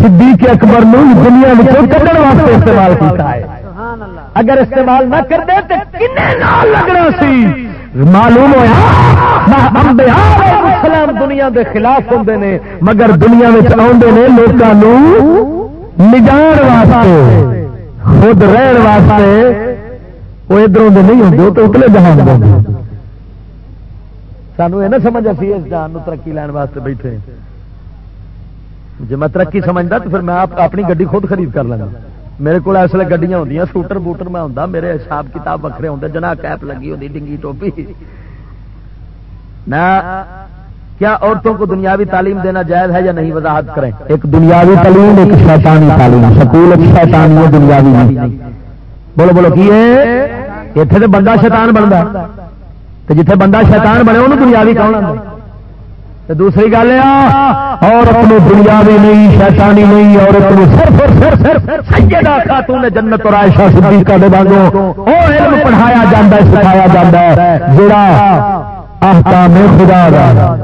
صدیق اکبر نو دنیا کرنے واسطے استعمال کیتا ہے۔ اگر استعمال نہ کرتے تو کنے نال لگنا سی؟ معلوم ہوا اسلام دنیا دے خلاف ہوں نے مگر دنیا آدھے نے لوگوں نجان واسطے خود رہن واسطے وہ ادھر نہیں ہوں تو اتنے جہان دے سانو یہ نہ سمجھ اے اس جہان ترقی لین واسطے بیٹھے جی میں ترقی سمجھتا تو پھر میں اپنی گڈی خود خرید کر لینا میرے کو اس ویل گڈیاں ہوں سوٹر بوٹر میں ہوں میرے حساب کتاب وکھرے ہوں جنا کیپ لگی ہوتی ڈنگی ٹوپی۔ نہ کیا عورتوں کو دنیاوی تعلیم دینا جائز ہے یا نہیں؟ وضاحت کریں۔ ایک دنیاوی تعلیم، ایک شیطانی تعلیم۔ سکول ایک شیطانی دنیاوی بولو بولو، کی اتنے تو بندہ شیطان بنتا تو جتھے بندہ شیطان بنے انہوں دنیاوی کہنا دوسری گل یہ عورت نو دنیا بھی نہیں، شیطانی نہیں، عورت نو صرف اور صرف صرف سیدہ خاتون نے جنت اور عائشہ صدیقہ دے بانگو او علم پڑھایا جاندہ ہے، سکھایا جاندہ ہے، جڑا احکام خدا دا۔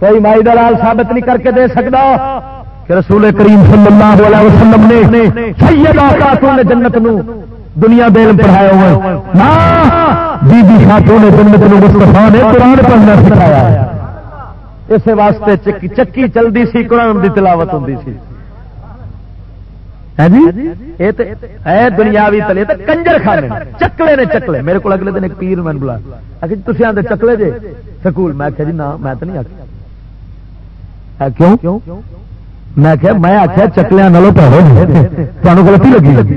کوئی مائی دلال ثابت نہیں کر کے دے سکدا کہ رسول کریم صلی اللہ علیہ وسلم نے سیدہ خاتون جنت نو دنیا دے علم پڑھایا ہوئے۔ ہے بی بی خاتون جنت نے مستفا نے قرآن پڑھنا سکھایا اس واسطے چکی چکی چلتی سی قرآن دی تلاوت ہوں سی۔ ہاں جی؟ کنجر چکلے نے چکلے۔ میرے کو اگلے دن ایک پیر میں بلا۔ تھی آتے چکلے جی سکول۔ میں آخیا جی نہ میں تو نہیں میں آخیا نالوں پہ لگی لگی۔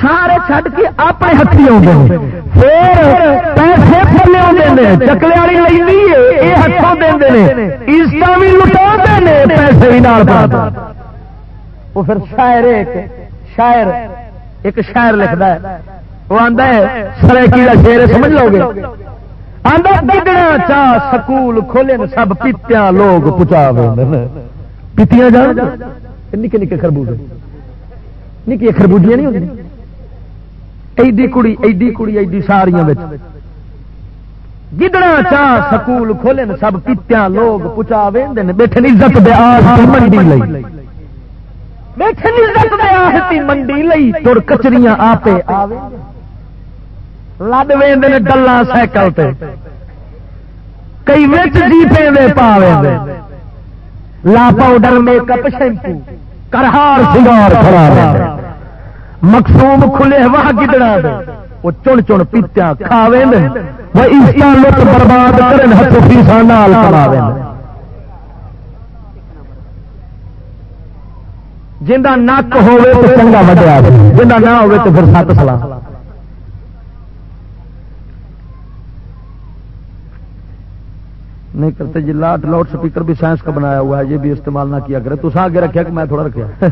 سارے چھڈ کے آپ ہاتھی آتے پھر پیسے تھلے آتے ہیں چکلے والی لینی ہے یہ ہاتھوں دے اسٹا بھی لٹا پیسے بھی نال پھر شاعر شاعر، ایک شاعر لکھتا ہے۔ وہ آتا ہے سرکی کا شیر سمجھ لو گے۔ آدھا چاہ سکول کھولے سب پیتیا لوگ پچا پیتیاں جان، نکے نکے خربوجے نکی خربوجیاں نہیں ہوتی ایڈی کڑی ایڈی کڑی گدڑا چا سکول کھولن، سب کتیاں لوگ پچا ویندے بیٹھے عزت دے منڈی لئی۔ منڈی لئی، تر کچریاں آپے سائیکل کئی وچ جیپیں دے پاویں لا پاؤڈر، میک اپ، شیمپو۔ کرہار، سنگار کھڑا مقصوم کھلے واہ گدڑا دے۔ وہ چن چن پیتیا کھاوے لوگ برباد کرن فیسا نال جا نک ہوے تو چنگا وڈیا جا نہ ہوے تو پھر سات سلا۔ نہیں کرتے جی لاٹ لاؤڈ سپیکر بھی سائنس کا بنایا ہوا ہے، یہ بھی استعمال نہ کیا کرے۔ تو آگے رکھا کہ میں تھوڑا رکھا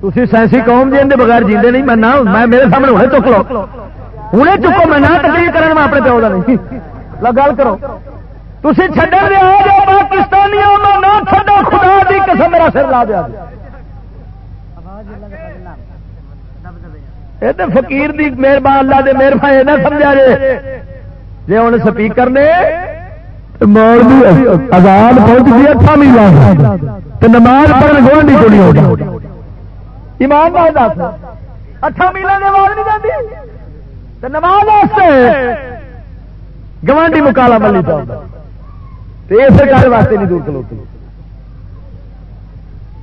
تھی سائنسی قوم جی اندر بغیر جیندے نہیں، میں نہ میں میرے سامنے ہونے چک لو۔ ہوں چکو، میں نہ تقریر کرنا میں اپنے پیو کا نہیں۔ گل کرو۔ تھی چڈر دیا پاکستانی خدا دی قسم میرا سر لا دیا۔ یہ تو فقیر دی مہربان، اللہ دے مہربان، یہ نہ سمجھا جی جی ہوں سپیکر نے آزاد پہنچ گئی اٹھا نماز پڑھنے گوانڈی کو نہیں ہوگا ایمان بات دس۔ اٹھا میلوں نے آواز نہیں جاتی نماز گوانڈی مکالا ملی چاہتا اس گل واسطے نہیں دور کلوتی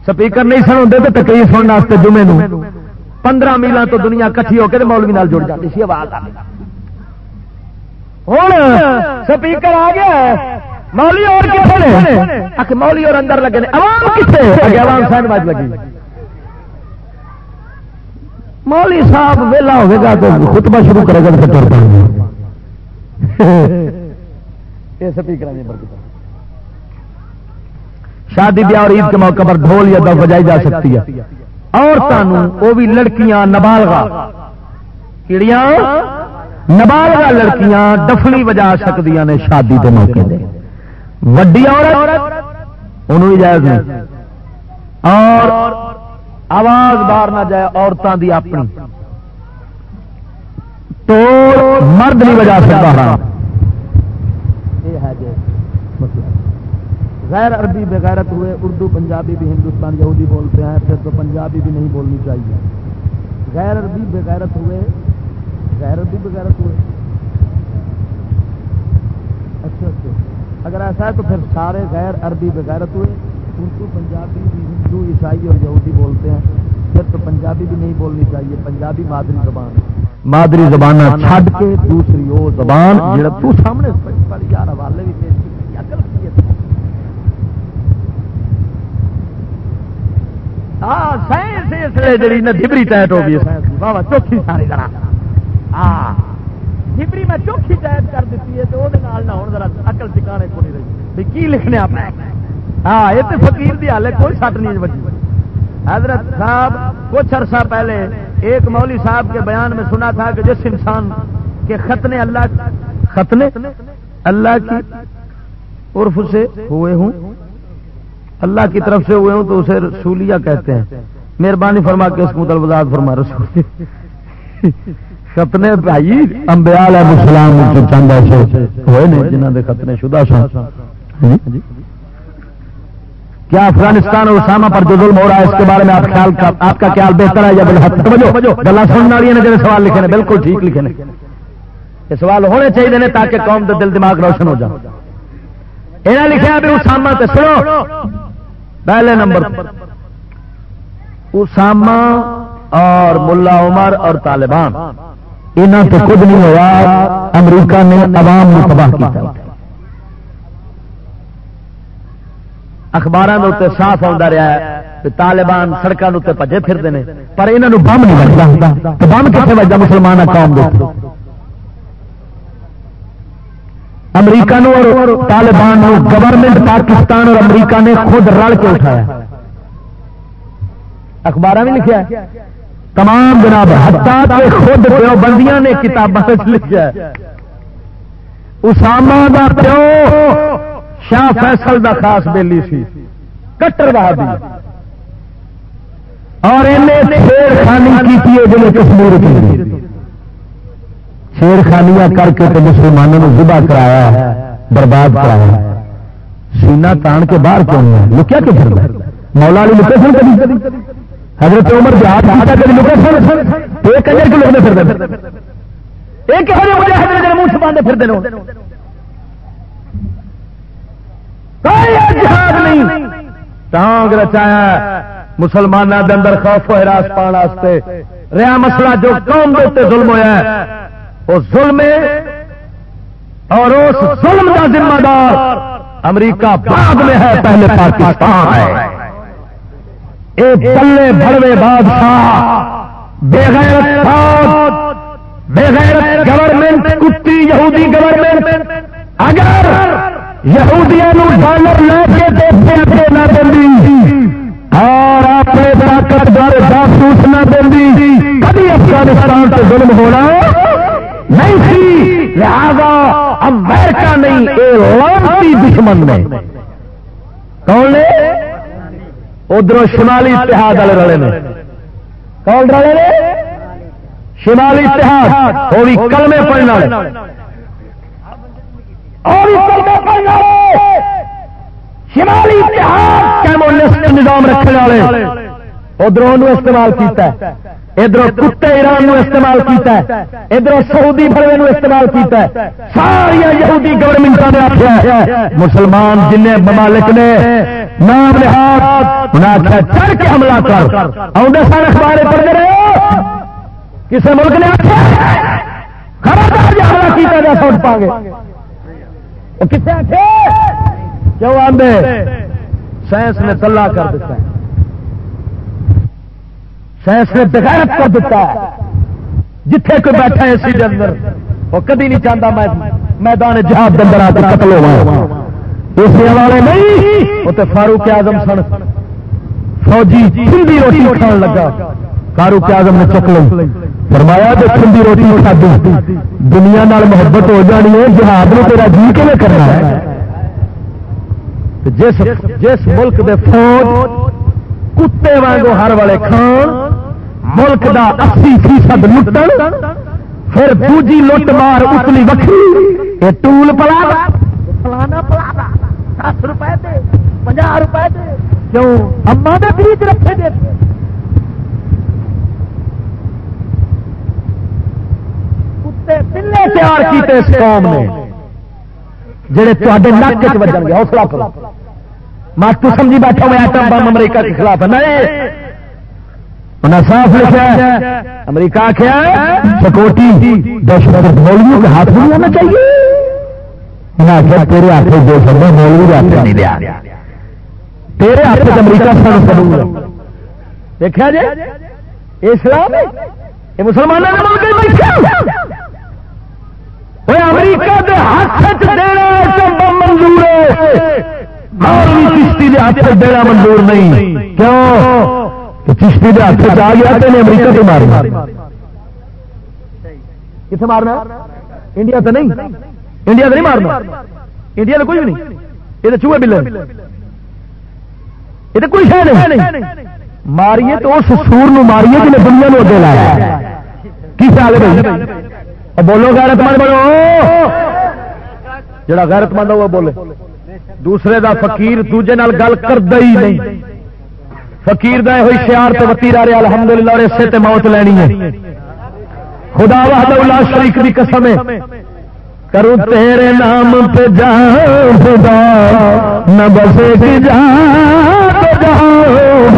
سپیکر نہیں سن ہوتے تو تکلیف سننے واسطے جمعے نو پندرہ میلوں تو دنیا کٹھی ہو کے مولوی نال جڑ جاتی سی، آواز ہوں سپیکر آ گیا مولی اور کتنے مولی اور اندر لگے عوام کتنے عوام سائن باز لگی۔ مولی صاحب ویلا ہوگا تو خطبہ شروع کرے گا تو تر [laughs] شادی بیاہ اور عید کے موقع پر ڈھول یا دف بجائی جا سکتی ہے۔ عورتوں وہ بھی لڑکیاں نبالغا کیڑیاں نبالغا لڑکیاں ڈفلی بجا سکتی نے شادی کے موقع دے۔ وڈی عورت، انہوں اجازت نہیں۔ اور آواز باہر نہ جائے عورتوں کی اپنی۔ تو مرد نہیں بجا سکتا غیر عربی بغیرت ہوئے، اردو، پنجابی بھی ہندوستان یہودی بولتے ہیں، پھر تو پنجابی بھی نہیں بولنی چاہیے۔ غیر عربی بغیرت ہوئے، غیر عربی بغیرت ہوئے۔ اچھا اچھا۔ اگر ایسا ہے تو پھر سارے غیر عربی بغیرت ہوئے۔ اردو پنجابی بھی ہندو عیسائی اور یہودی بولتے ہیں۔ پھر تو پنجابی بھی نہیں بولنی چاہیے پنجابی مادری زبان مادری زبان چھڈ کے دوسری وہ زبان جڑا تو سامنے پر یار حوالے بھی پیش ڈبری ٹائٹ ہو گئی بابا چوکھی ساری طرح۔ ڈبری میں چوکھی ٹائٹ کر دیتی ہے تو وہ نہ ذرا ٹکانے کو نہیں رہی۔ کی لکھنے آپ ہاں یہ تو فقیر دی حال کوئی سٹ نہیں بچی۔ حضرت صاحب، کچھ عرصہ پہلے ایک مولوی صاحب کے بیان میں سنا تھا کہ جس انسان کے ختنے اللہ ختنے؟ اللہ کی عرف سے ہوئے ہوں۔ اللہ کی طرف سے ہوئے ہوں تو اسے رسولیہ کہتے ہیں۔ مہربانی فرما کے اس کو مطلب فرما رسول ختنے بھائی امبیال مسلام چند ایسے ہوئے نہیں جنہوں نے ختنے شدہ سن۔ ہاں جی۔ کیا افغانستان اور اسامہ پر جو ظلم ہو رہا ہے، اس کے بارے میں آپ خیال کا آپ کا خیال بہتر ہے یا بالحق گلا سننے والی نے سوال لکھے بالکل ٹھیک لکھے نے۔ یہ سوال ہونے چاہیے تاکہ قوم کا دل دماغ روشن ہو جائے۔ یہ لکھا بھی اسامہ تے سنو۔ پہلے نمبر۔ اسامہ اور ملا عمر اور طالبان انہوں سے کچھ نہیں ہوا، امریکہ نے عوام میں تباہ کیا اخبار صاف آتا رہا ہے طالبان سڑکوں اتنے پجے پھرتے ہیں پر یہاں بم نہیں بجتا بم کتنے بجتا مسلمان قوم امریکہ اور طالبان نو گورنمنٹ پاکستان اور امریکہ نے خود رل کے اٹھایا۔ اخبار بھی لکھا تمام جناب خود پیو بندیاں نے کتابیں لکھا اسامہ کا پیو شاہ فیصل دا خاص بیلی سی، کٹر بہادی۔ اور چھیڑ خانی کی کشمیر کی۔ شیر خانیاں کر کے تو مسلمانوں نے ذبح کرایا برباد کرایا سینا تان کے باہر کیوں نہیں لکیا کہ پھر مولا علی لکے سن کبھی؟ حضرت عمر جی جہاد آتا کبھی لکے سن؟ ایک کنجر کے لوگ پھر ایک منہ سے باندھے پھر جہاد نہیں۔ ٹانگ رچایا مسلمانوں کے اندر خوف و ہراس پانے رہا مسئلہ جو قوم کے ظلم ہوا ہے، وہ ظلم اور اس ظلم کا ذمہ دار امریکہ بعد میں ہے، پہلے پاکستان ہے۔ ایک بلے بڑوے بادشاہ بےغیر بےغیر گورنمنٹ کتی یہودی گورنمنٹ اگر یہودیاں ڈالر لے کے دیکھتے نہ دیں اور اپنے طاقت دار جاسوس نہ دیں کبھی افغانستان سے ظلم ہونا نہیں تھی۔ لہذا امریکہ نہیں لانتی دشمن نے کون نے ادھر شمالی اتحاد والے رلے نے کون رلے؟ نے شمالی اتحاد، وہ بھی کلمے پڑھنے والے۔ اور اس شمالی اتحاد کیمونسٹ نظام رکھنے والے۔ ادھر استعمال کیتا ہے۔ ادھر کتے ایران استعمال کیتا ہے۔ ادھر سعودی بڑے استعمال کیتا ہے۔ ساری یہودی گورنمنٹ نے آخیا مسلمان جن ممالک نے نام لحاظ انہیں آخیا چڑھ کے حملہ کر۔ آدھے سارے اخبار پڑھتے رہے کسی ملک نے آخیا خبردار جی حملہ کیا جا سوچ پا گے کتنے آخے کیوں آدھے سائنس نے تلا کر دیتا ہے۔ سائنس نے بغیرت کر دیتا ہے۔ جتھے کوئی بیٹھا ہے اسی اندر، وہ کدی نہیں چاہتا میں میدان جہاد اندر آ کے قتل ہوا اس حوالے نہیں وہ تو فاروق اعظم سن، فوجی ٹھنڈی روٹی کھان لگا۔ فاروق اعظم نے چک لی فرمایا جو ٹھنڈی روٹی کھادی، دنیا نال محبت ہو جانی ہے، جہاد نے تیرا جی کے کرنا ہے؟ جس جس ملک دے فوج کتے وانگو ہر والے کھان، ملک دا اسی فیصد لٹن، پھر دوجی لٹ مار اتلی وکری یہ ٹول پلا فلانا پلا دس روپئے دے پناہ روپئے دے۔ کیوں؟ اما دے بیج رکھے دے۔ پلے تیار کیتے اس قوم نے جڑے تے نک چ وجن حوصلہ کرو۔ ماسٹر سمجھی بیٹھا میں ایٹم بم امریکہ کے خلاف۔ ہے نہیں۔ انہیں صاف لکھا امریکہ کیا سکوٹی دہشت مولویوں کے ہاتھ آنا چاہیے۔ تیرے ہاتھ دو سکتا مولوی ہاتھ نہیں دیا تیرے ہاتھ سے امریکہ سن دیکھا جی اسلام یہ مسلمانوں امریکہ کے ہاتھ دینا منظور چشتی کے ہاتھ دینا منظور نہیں۔ کیوں؟ چشتی کے ہاتھ سے آ گیا تو امریکہ سے مارنا۔ کتنے مارنا انڈیا تو نہیں۔ انڈیا تو نہیں مارنا۔ انڈیا تو کوئی بھی نہیں۔ یہ تو چوہے بلے۔ یہ تو کوئی شہ نہیں۔ ماریے تو اس سور ماریے جنہیں دنیا میں اگے لایا کی خیال ہے بولو غیرت مند بولو جڑا غیرت مند ہوا بولے. دوسرے دا فقیر دوجے نال گل کرتا ہی نہیں. فقیر دا ہوئی شیار تو وتی رہے الحمد للہ اور اسے تے موت لینی ہے. خدا وحدہ اللہ شریک دی قسم ہے. کرو تیرے نام پہ جان خدا، نہ بسے کی جان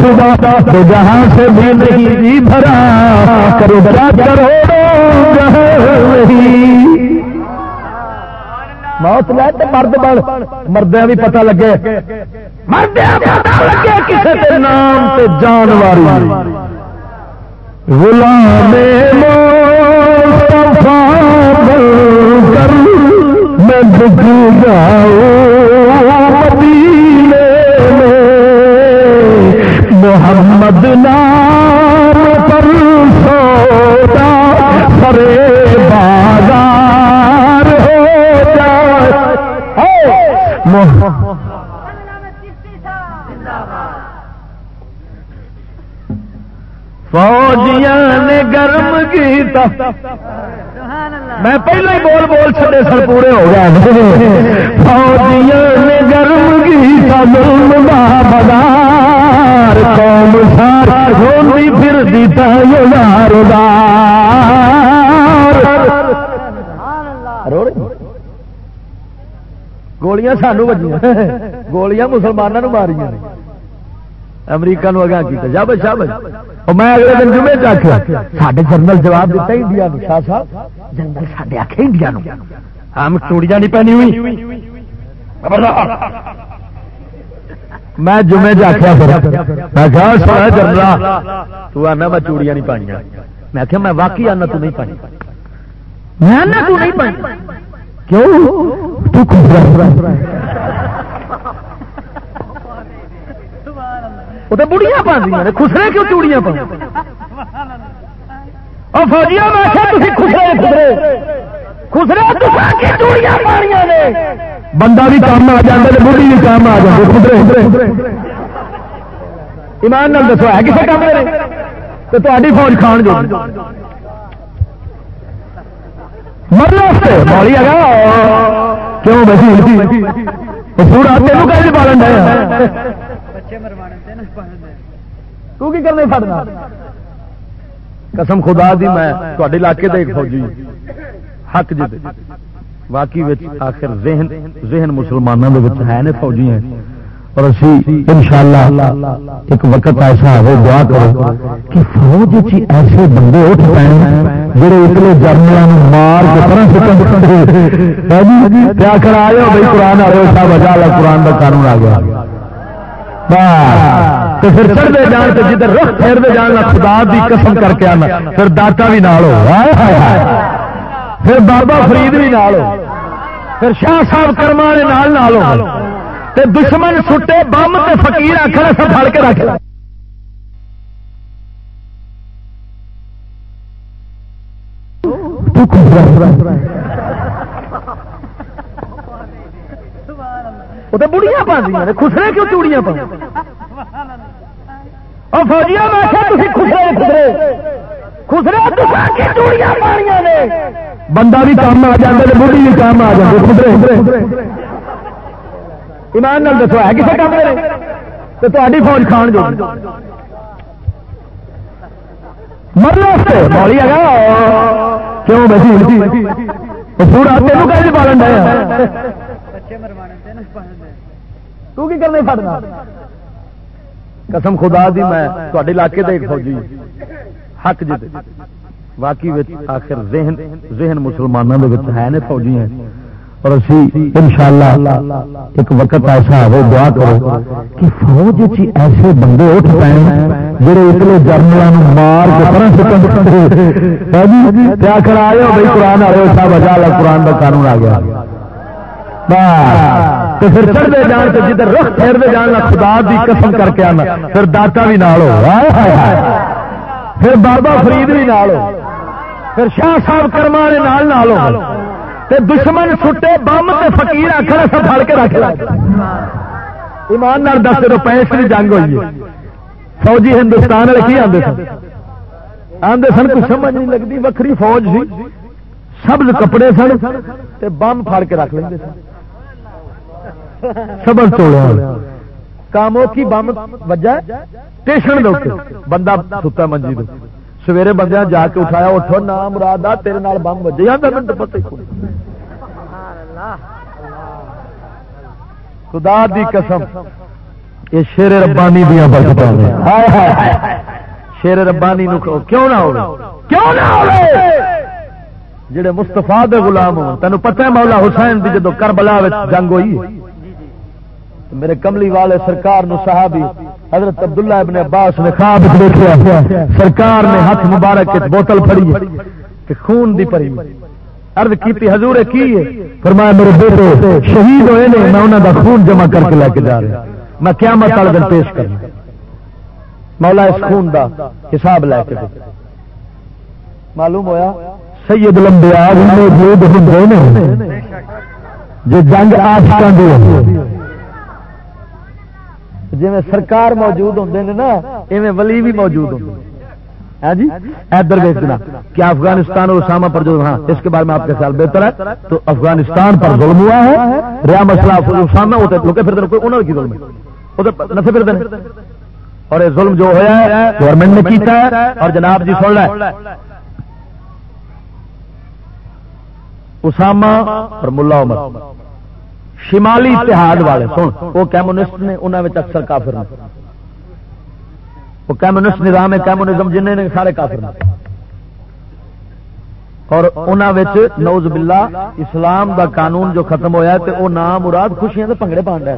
خدا تو جہاں سے بھی نہیں جی بھرا، کرو بڑا کرو موت لے تو مرد بڑھ مردیا بھی پتہ لگے کسی نام سے جانور غلام کر میں دکھ جاؤں مدینے میں محمد نام پر سودا سرے فوجیاں نے گرم کیتا۔ میں پہلے ہی بول بول چلے سر پورے ہو گئے۔ فوجیاں نے گرم کی ظلم دا بازار۔ قوم سارا روندی پھر دیتا یار گولیاں سانو بجیاں۔ گولیاں مسلمانوں ماریاں۔ امریکہ نو اگاں کیتا۔ جا بچا بچ میں اگلے دن جمعے چ آخیا ساڈے جنرل جواب دیتا انڈیا نو شاہ صاحب۔ جنرل ساڈے آخے انڈیا نو۔ ہم چوڑیاں نہیں پہنی ہوئی۔ میں جمعے چ آخیا میں کہا سونا جنرل تو آنا میں چوڑیاں نہیں پائیاں میں آخیا میں واقعی آنا تو نہیں پانی میں آنا تو نہیں پانی کیوں؟ تو وہ تو بڑھیا پہ خسرے کیوں چوڑیاں پہ فوجیاں میں خسرے خسرے۔ خسرے تو چوڑیاں پانیاں نے۔ بندہ بھی کام آ جائے بڑھی بھی کام آ جائے خسرے ایمان نال دسو، ہے کسی کام تو تاری فوج کھان جو۔ مطلب مولی آ کیوں بسی پورا تینوں کہیں پالن تو کی کرنے پڑنا قسم خدا دی میں تے علاقے دے ایک فوجی حق جی واقعی آخر ذہن ذہن مسلمانوں کے ہے نے فوجی ہیں اور اسی انشاءاللہ ایک وقت ایسا ہو دعا کرو کہ فوج چ ایسے بندے اٹھ پے جڑے اتنے جرنل مار کے طرح آخر آئے ہو؟ بھائی قرآن آئے سب وجہ قرآن کا قانون آ گیا۔ تو پھر چڑھتے جان سے جدھر رخ پھیرتے جان خدا دی قسم کر کے آنا۔ پھر داتا بھی نال ہو۔ پھر بابا فرید بھی نال ہو۔ پھر شاہ صاحب کرما نال نال ہو۔ تے دشمن سٹے بم تے فقیر آخر سب پھڑ کے رکھ تو بڑھیا پہ خسرے کیوں چوڑیاں پہ فوجیاں خسرے چوڑیاں پانیاں نے بندہ بھی کام آ جائے بڑھی بھی کام آ جائے خسرے۔ ایمان نال دسو، ہے کسی کام تو تاری فوج کھان جو۔ مطلب مولی آ کیوں بسی جی؟ پورا تینوں کہیں پالن تو کی کرنے پڑنا قسم خدا دی میں تے علاقے دے ایک فوجی حق جی واقعی آخر ذہن ذہن مسلمانوں کے ہے نے فوجی ہیں اور اسی انشاءاللہ ایک وقت ایسا ہو دعا کرو کہ فوج چ ایسے بندے اٹھ پے جڑے اتنے جرنل مار کے طرح آخر آئے بھائی، قرآن آ رہے سب وجہ قرآن کا قانون آ گیا۔ پھر چڑھتے جان سے جدھر رخ پھیرتے جان خدا دی قسم کر کے آنا، پھر داتا بھی نال ہو۔ پھر بابا فرید بھی نال ہو۔ پھر شاہ صاحب کرما نال نال ہو۔ تے دشمن سٹے، بم تے فقیر آخر سب پھڑ کے رکھ ایمان نال دس روپئے کی جنگ ہوئی فوجی ہندوستان والے کی آتے سن؟ آدھے سن، کچھ سمجھ نہیں لگتی وکری فوج سی۔ سبز کپڑے سن بم پھڑ کے رکھ لیں سن۔ سبق توڑا کاموں کی بم؟ وجہ اسٹیشن بندہ ستا منجی دو سویرے بندے جا کے اٹھایا، اٹھو، نام، مراد، آ، تیرے نال بم وجے جاتا پتہ خدا دی قسم، یہ شیر ربانی دیا برکت شیر ربانی نو کیوں نہ ہو کیوں نہ ہو جڑے مستفا دے غلام ہو تینوں پتہ ہے مولا حسین دی جدو کربلا جنگ ہوئی میرے کملی والے سرکار نو صحابی حضرت عبداللہ ابن عباس نے خواب دیکھا، سرکار نے ہاتھ مبارک بوتل پھڑی کہ خون دی پڑی ارد کی حضور کی ہے؟ فرمایا، میرے بیٹے، شہید ہوئے نے، میں انہوں دا خون جمع کر کے لے کے جا رہا میں کیا مت دن پیش کرنا مولا، اس خون دا حساب لے کے معلوم ہویا؟ سید لمبیا لمبے جو جنگ آٹھ جی سرکار موجود ہوں نا، ایویں ولی بھی موجود ہوں ہاں جی؟ ادھر دیکھنا کیا افغانستان اور اسامہ پر جو ہاں اس کے بارے میں آپ کے خیال بہتر ہے۔ تو افغانستان پر ظلم ہوا ہے، ریا مسئلہ اسامہ ہوتے لوگ پھر انہوں کی ظلم ہے؟ نفے پھر اور یہ ظلم جو ہوا ہے گورنمنٹ نے کیتا ہے۔ اور جناب جی سن رہا ہے۔ اسامہ اور ملا عمر۔ شمالی اتحاد والے، سن، وہ کمیونسٹ نے انہوں نے اکثر کافر نے۔ وہ کمیونسٹ نظام ہے کمیونزم جن نے سارے کافر اور انہوں نوز باللہ اسلام دا قانون جو ختم ہویا ہے تو وہ نام مراد خوشیاں تو پنگڑے پان رہا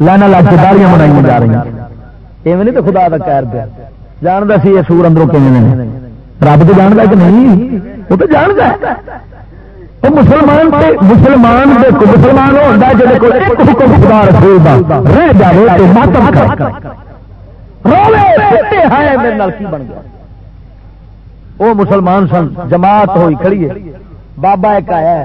لانا لاج داڑیاں منائی جا رہی ہیں۔ ایویں نہیں تو خدا کا کہر پیا۔ جانتا سی یہ سور اندروں کہ رب تو جانتا کہ نہیں؟ وہ تو جانتا ہے۔ مسلمان مسلمان دے مسلمان ہوتا ہے جب حکم خدا رسول رہ جائے ماتم کر وہ مسلمان سن، جماعت ہوئی کھڑی ہے۔ بابا ایک آیا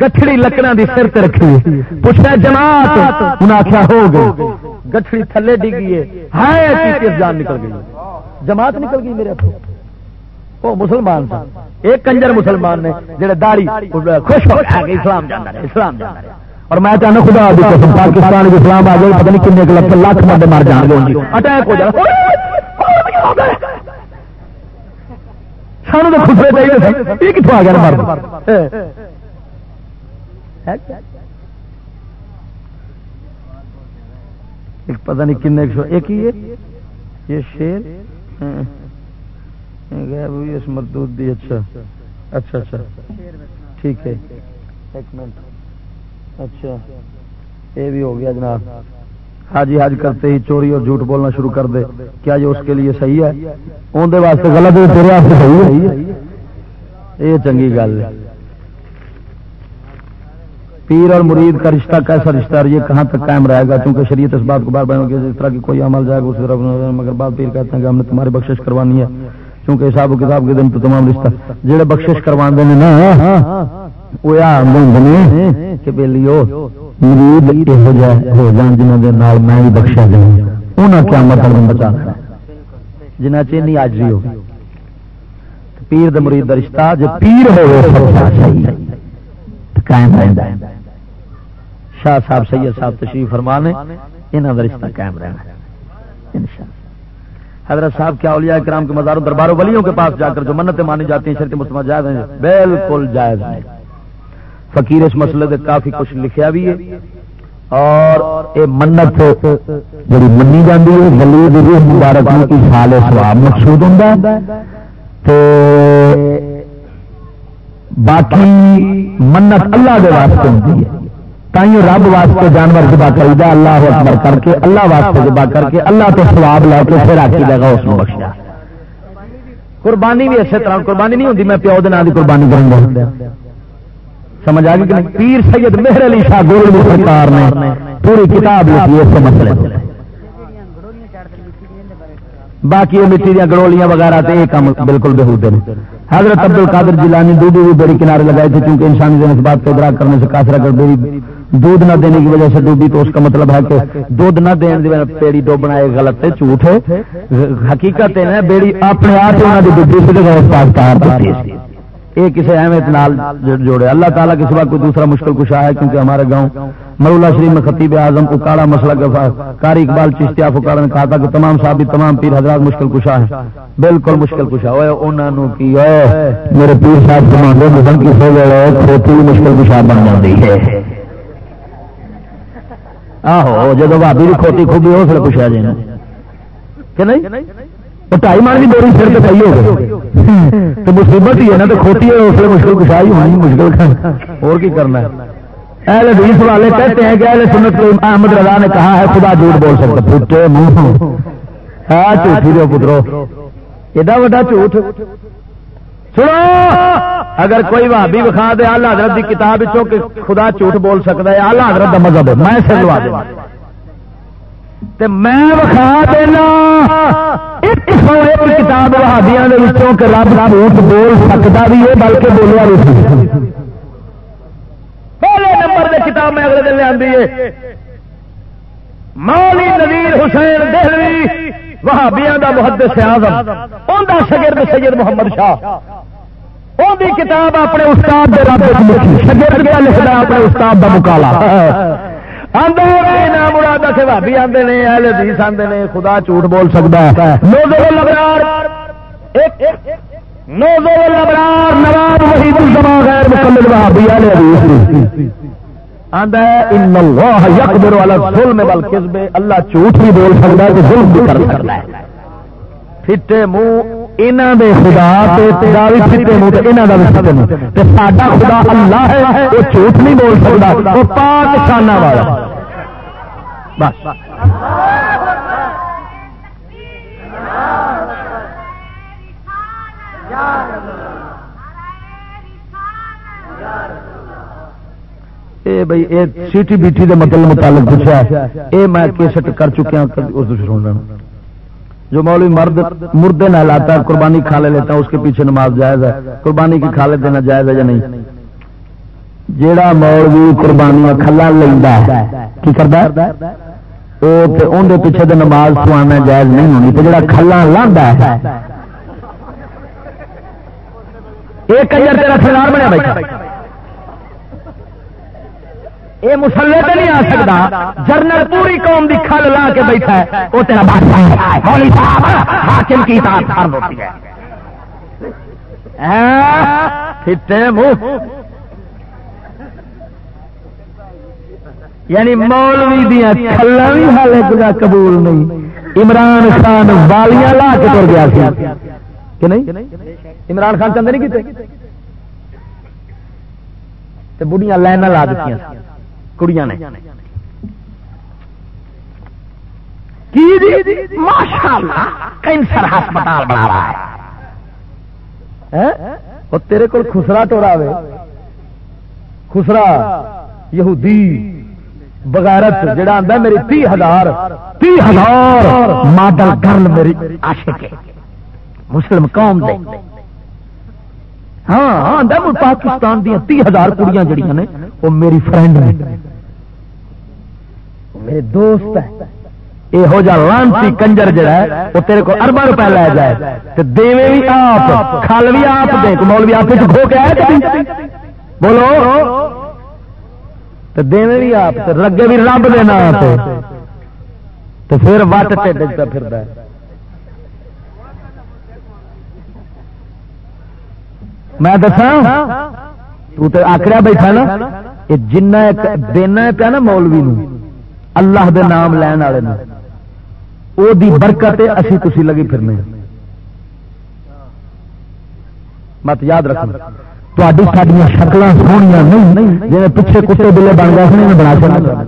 گٹھڑی لکڑا دی سر تے رکھی پوچھا، جماعت! انہیں آخیا ہو گئی گٹھڑی تھلے ڈگی ہے۔ جان نکل گئی جماعت نکل گئی میرے ہاتھوں وہ مسلمان سن۔ ایک کنجر مسلمان نے جڑے داڑی خوش ہو اسلام جانا اسلام جانا اور میں چاہنا خدا قسم، پاکستان اسلام آ جائے پتہ نہیں کن لکھ لاکھ بندے مر جان گے جی۔ اٹیک ہو جائے سانو تو خسرے چاہیے یہ کتوں آ گیا مر پتہ نہیں کن ایک یہ شیر؟ ہاں۔ اس مردود دی اچھا اچھا اچھا ٹھیک ہے ایک منٹ اچھا یہ بھی ہو گیا جناب حاجی حج کرتے ہی چوری اور جھوٹ بولنا شروع کر دے کیا یہ اس کے لیے صحیح ہے اندر واسطے غلط ہے تیرے واسطے صحیح ہے یہ چنگی گل ہے پیر اور مرید کا رشتہ کیسا رشتہ یہ کہاں تک قائم رہے گا کیونکہ شریعت اس بات کو بار بار جس طرح کی کوئی عمل جائے گا اس طرح مگر بعد پیر کہتے ہیں کہ ہم نے تمہاری بخشش کروانی ہے کیونکہ حساب و کتاب کے دن تو تمام رشتہ جہے بخشش کروا دے نا، وہ کہ بےلیو مرید یہ ہو جان جنہوں میں بھی بخشا دوں انہیں کیا مطلب بچا۔ جنہ چینی آج ہو۔ پیر دے مرید دا رشتہ جو پیر ہو قائم رہتا شاہ صاحب سید صاحب تشریف فرمانے انہوں کا رشتہ قائم رہنا انشاءاللہ۔ حضرت صاحب، کیا اولیاء کرام کے مزاروں درباروں ولیوں کے پاس جا کر جو منتیں مانی جاتی ہیں شرط مسلمان جائز ہیں؟ بالکل جائز ہیں۔ فقیر اس مسئلے سے کافی کچھ لکھیا بھی ہے۔ اور اے منت جڑی منی جاتی ہے گلی روح مبارک کی سال سواب مقصود ہوں تے باقی منت اللہ کے واسطے ہوتی ہے۔ تائیوں رب واسطے جانور جبا کر اللہ اکبر کر کے، اللہ واسطے جبا کر کے، اللہ تو سواب لے کے پھر آکی جائے گا، اس میں بخشا قربانی بھی اچھے طرح، قربانی نہیں ہوتی میں پیو دن کی قربانی کروں گا سمجھ آ گئی پیر سید مہر علی شاہ گول سرکار نے پوری کتاب لکھی اس مسئلے باقی وہ مٹی دیا گڑولیاں وغیرہ تو یہ کام بالکل بےحودے ہیں۔ حضرت عبد القادر جیلانی دودھ بھی بڑی کنارے لگائے تھے کیونکہ انسانی دن بات کو ادراک کرنے سے کافر اگر میری دودھ نہ دینے کی وجہ سے ڈوبی تو اس کا مطلب ہے کہ دودھ نہ دینے پیڑی ڈوبنا ہے غلط ہے جھوٹ ہے۔ حقیقت ہے بیڑی اپنے آپ ڈوبی سے یہ کسی اہمیت نال جوڑے۔ اللہ تعالیٰ کے سوا کوئی دوسرا مشکل کشا ہے؟ کیونکہ ہمارے گاؤں مرولا شریف میں خطیب اعظم اکاڑا مسئلہ کاری اقبال چشتیا فکاڑا نے کہا تھا کہ تمام صاحب تمام پیر حضرات مشکل کشا ہے بالکل مشکل کشا۔ ہوئے انہوں کی؟ میرے پیر صاحب سماندے کی سو گئے کھوتی مشکل کشا بن جاتی ہے۔ آہو جب بھابی کی کھوتی خوبی اس لیے پوچھا جائے کہ نہیں ٹائی مان کی ڈوری سر سے پی ہو تو مصیبت ہی ہے نا تو کھوتی ہے اس لیے مشکل کشائی ہونی مشکل اور کی کرنا ہے اہل حدیث والے کہتے ہیں کہ اہل سنت کو احمد رضا نے کہا ہے خدا جھوٹ بول سکتا پھٹے منہ ہاں جھوٹھی دو پترو ایڈا وا جھوٹ سنو، اگر کوئی بھابی بخا دے، آلہ حضرت کی کتاب کہ خدا جھوٹ بول سکتا ہے، آلہ حضرت کا مذہب ہے، میں سر لوا دوں میں وکھا دینا، ایک کتاب وہابیاں کہ رب جھوٹ بول سکتا بھی ہے، بلکہ بولیا بھی پہلے نمبر دے کتاب میں اگلے دن لے مولی نویر حسین دہلوی۔ وہابیاں دا محدث اعظم، اون دا شاگرد سید محمد شاہ۔ اون دی کتاب اپنے استاد دے رب وچ لکھی۔ شاگرد کیا لکھدا اپنے استاد دا مقالہ آندے مراد سے بھابی آندے نے، اہل حدیث آندے نے، خدا جھوٹ بول سکدا ہے۔ نوزل الابرار، ایک نوزل الابرار نواب وحید الزمان غیر وہابی اہل حدیث آندا ہے ان اللہ یقدر علی الظلم والکذب اللہ جھوٹ بھی بول سکتا ہے کہ ظلم بھی کر سکتا ہے۔ پھٹے منہ انہاں دے خدا تے تیرا بھی پھٹے منہ تے انہاں دا بھی پھٹے منہ تے ساڈا خدا اللہ ہے، وہ جھوٹ نہیں بول سکتا، وہ پاک شانہ والا۔ بس۔ اے بھائی، اے سیٹی بیٹی دے مطلب متعلق پوچھا اے میں کیسٹ کر چکیا ہوں اس سن رہا جو مولوی مرد، مردے نہ لاتا ہے، قربانی کھا لے لیتا ہے، اس کے پیچھے نماز جائز ہے۔ قربانی کی کھا لے دینا جائز ہے یا نہیں؟ جیڑا مولوی قربانی کھلا لینا ہے، کی کرتا ہے؟ وہ اندر پیچھے تو نماز سوانا جائز نہیں ہونی تو جڑا کھلا لانا ہے۔ ایک کنجر تیرا سردار بنیا بیٹھا یہ مسلے پہ نہیں آ سکتا۔ جرنل پوری قوم کی کھل لا کے بیٹھا ہے۔ وہ تیرا حاکم کی اطاعت ہوتی ہے ہاں، یعنی مولوی دیا کھلا بھی حالے گزا قبول نہیں۔ عمران خان والیاں لا کے تر گیا کہ نہیں؟ عمران خان چند نہیں کیتے؟ بڑھیاں لائن لا دیتی کڑیاں نے کینسر ہسپتال بنا رہا ہے وہ تیرے کو خسرا ٹورا خسرا یہودی بغیرت جڑا آتا میری تی ہزار تی ہزار ماڈل گرل میری عاشق ہے مسلم قوم دے ہاں ہاں پاکستان دیا تی ہزار کڑیاں جڑیاں نے وہ میری فرینڈ نے میرے دوست ہے یہو جا لانسی کنجر جڑا ہے، وہ تیرے کو اربا روپے لے جائے۔ تو دیوے بھی آپ کھل بھی آپ دے تو مول بھی آپ کھو کے آئے بولو۔ تو دیوے بھی آپ لگے بھی رب دینا تو پھر وٹ تے ٹھڈ پھر میں دسا تو آکریا بیٹھا نا، یہ جنہ دینا پیا نا مولوی نو۔ اللہ دے نام لین والے او دی برکت اسی تسی لگی پھرنے۔ مت یاد رکھنا۔ تاری ساری شکل سونیا نہیں جی پیچھے کتے بلے بن گئے بنا چاہنا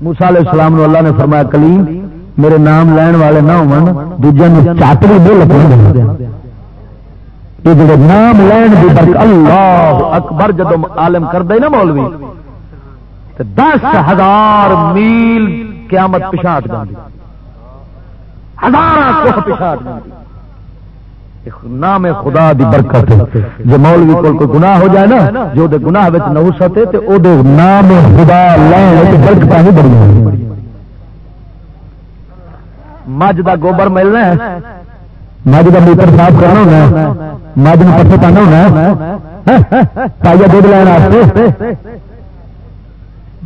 موسا علیہ السلام نو اللہ نے فرمایا، کلیم، میرے نام لین والے نہ ہو دوجے چاٹ بھی بول یہ جڑے نام لین دی برکت، اللہ اکبر جدو عالم کر دے نا مولوی۔ دس ہزار میل قیامت پچھاٹ جاتی ہزار پچھاٹ جاتی نام خدا دی برکت جو مولوی کو کوئی گناہ ہو جائے نا، جو دے گناہ وچ نوسط ہے، تے او دے نام خدا لین تے برکت نہیں بڑی مجھ دا گوبر ملنا ہے۔ مجھ دا میٹر صاف کرنا ہونا ہے۔ مجھ نو پٹھے پانا ہونا ہے۔ ہاں، ہاں، ہاں، پائیا دودھ لین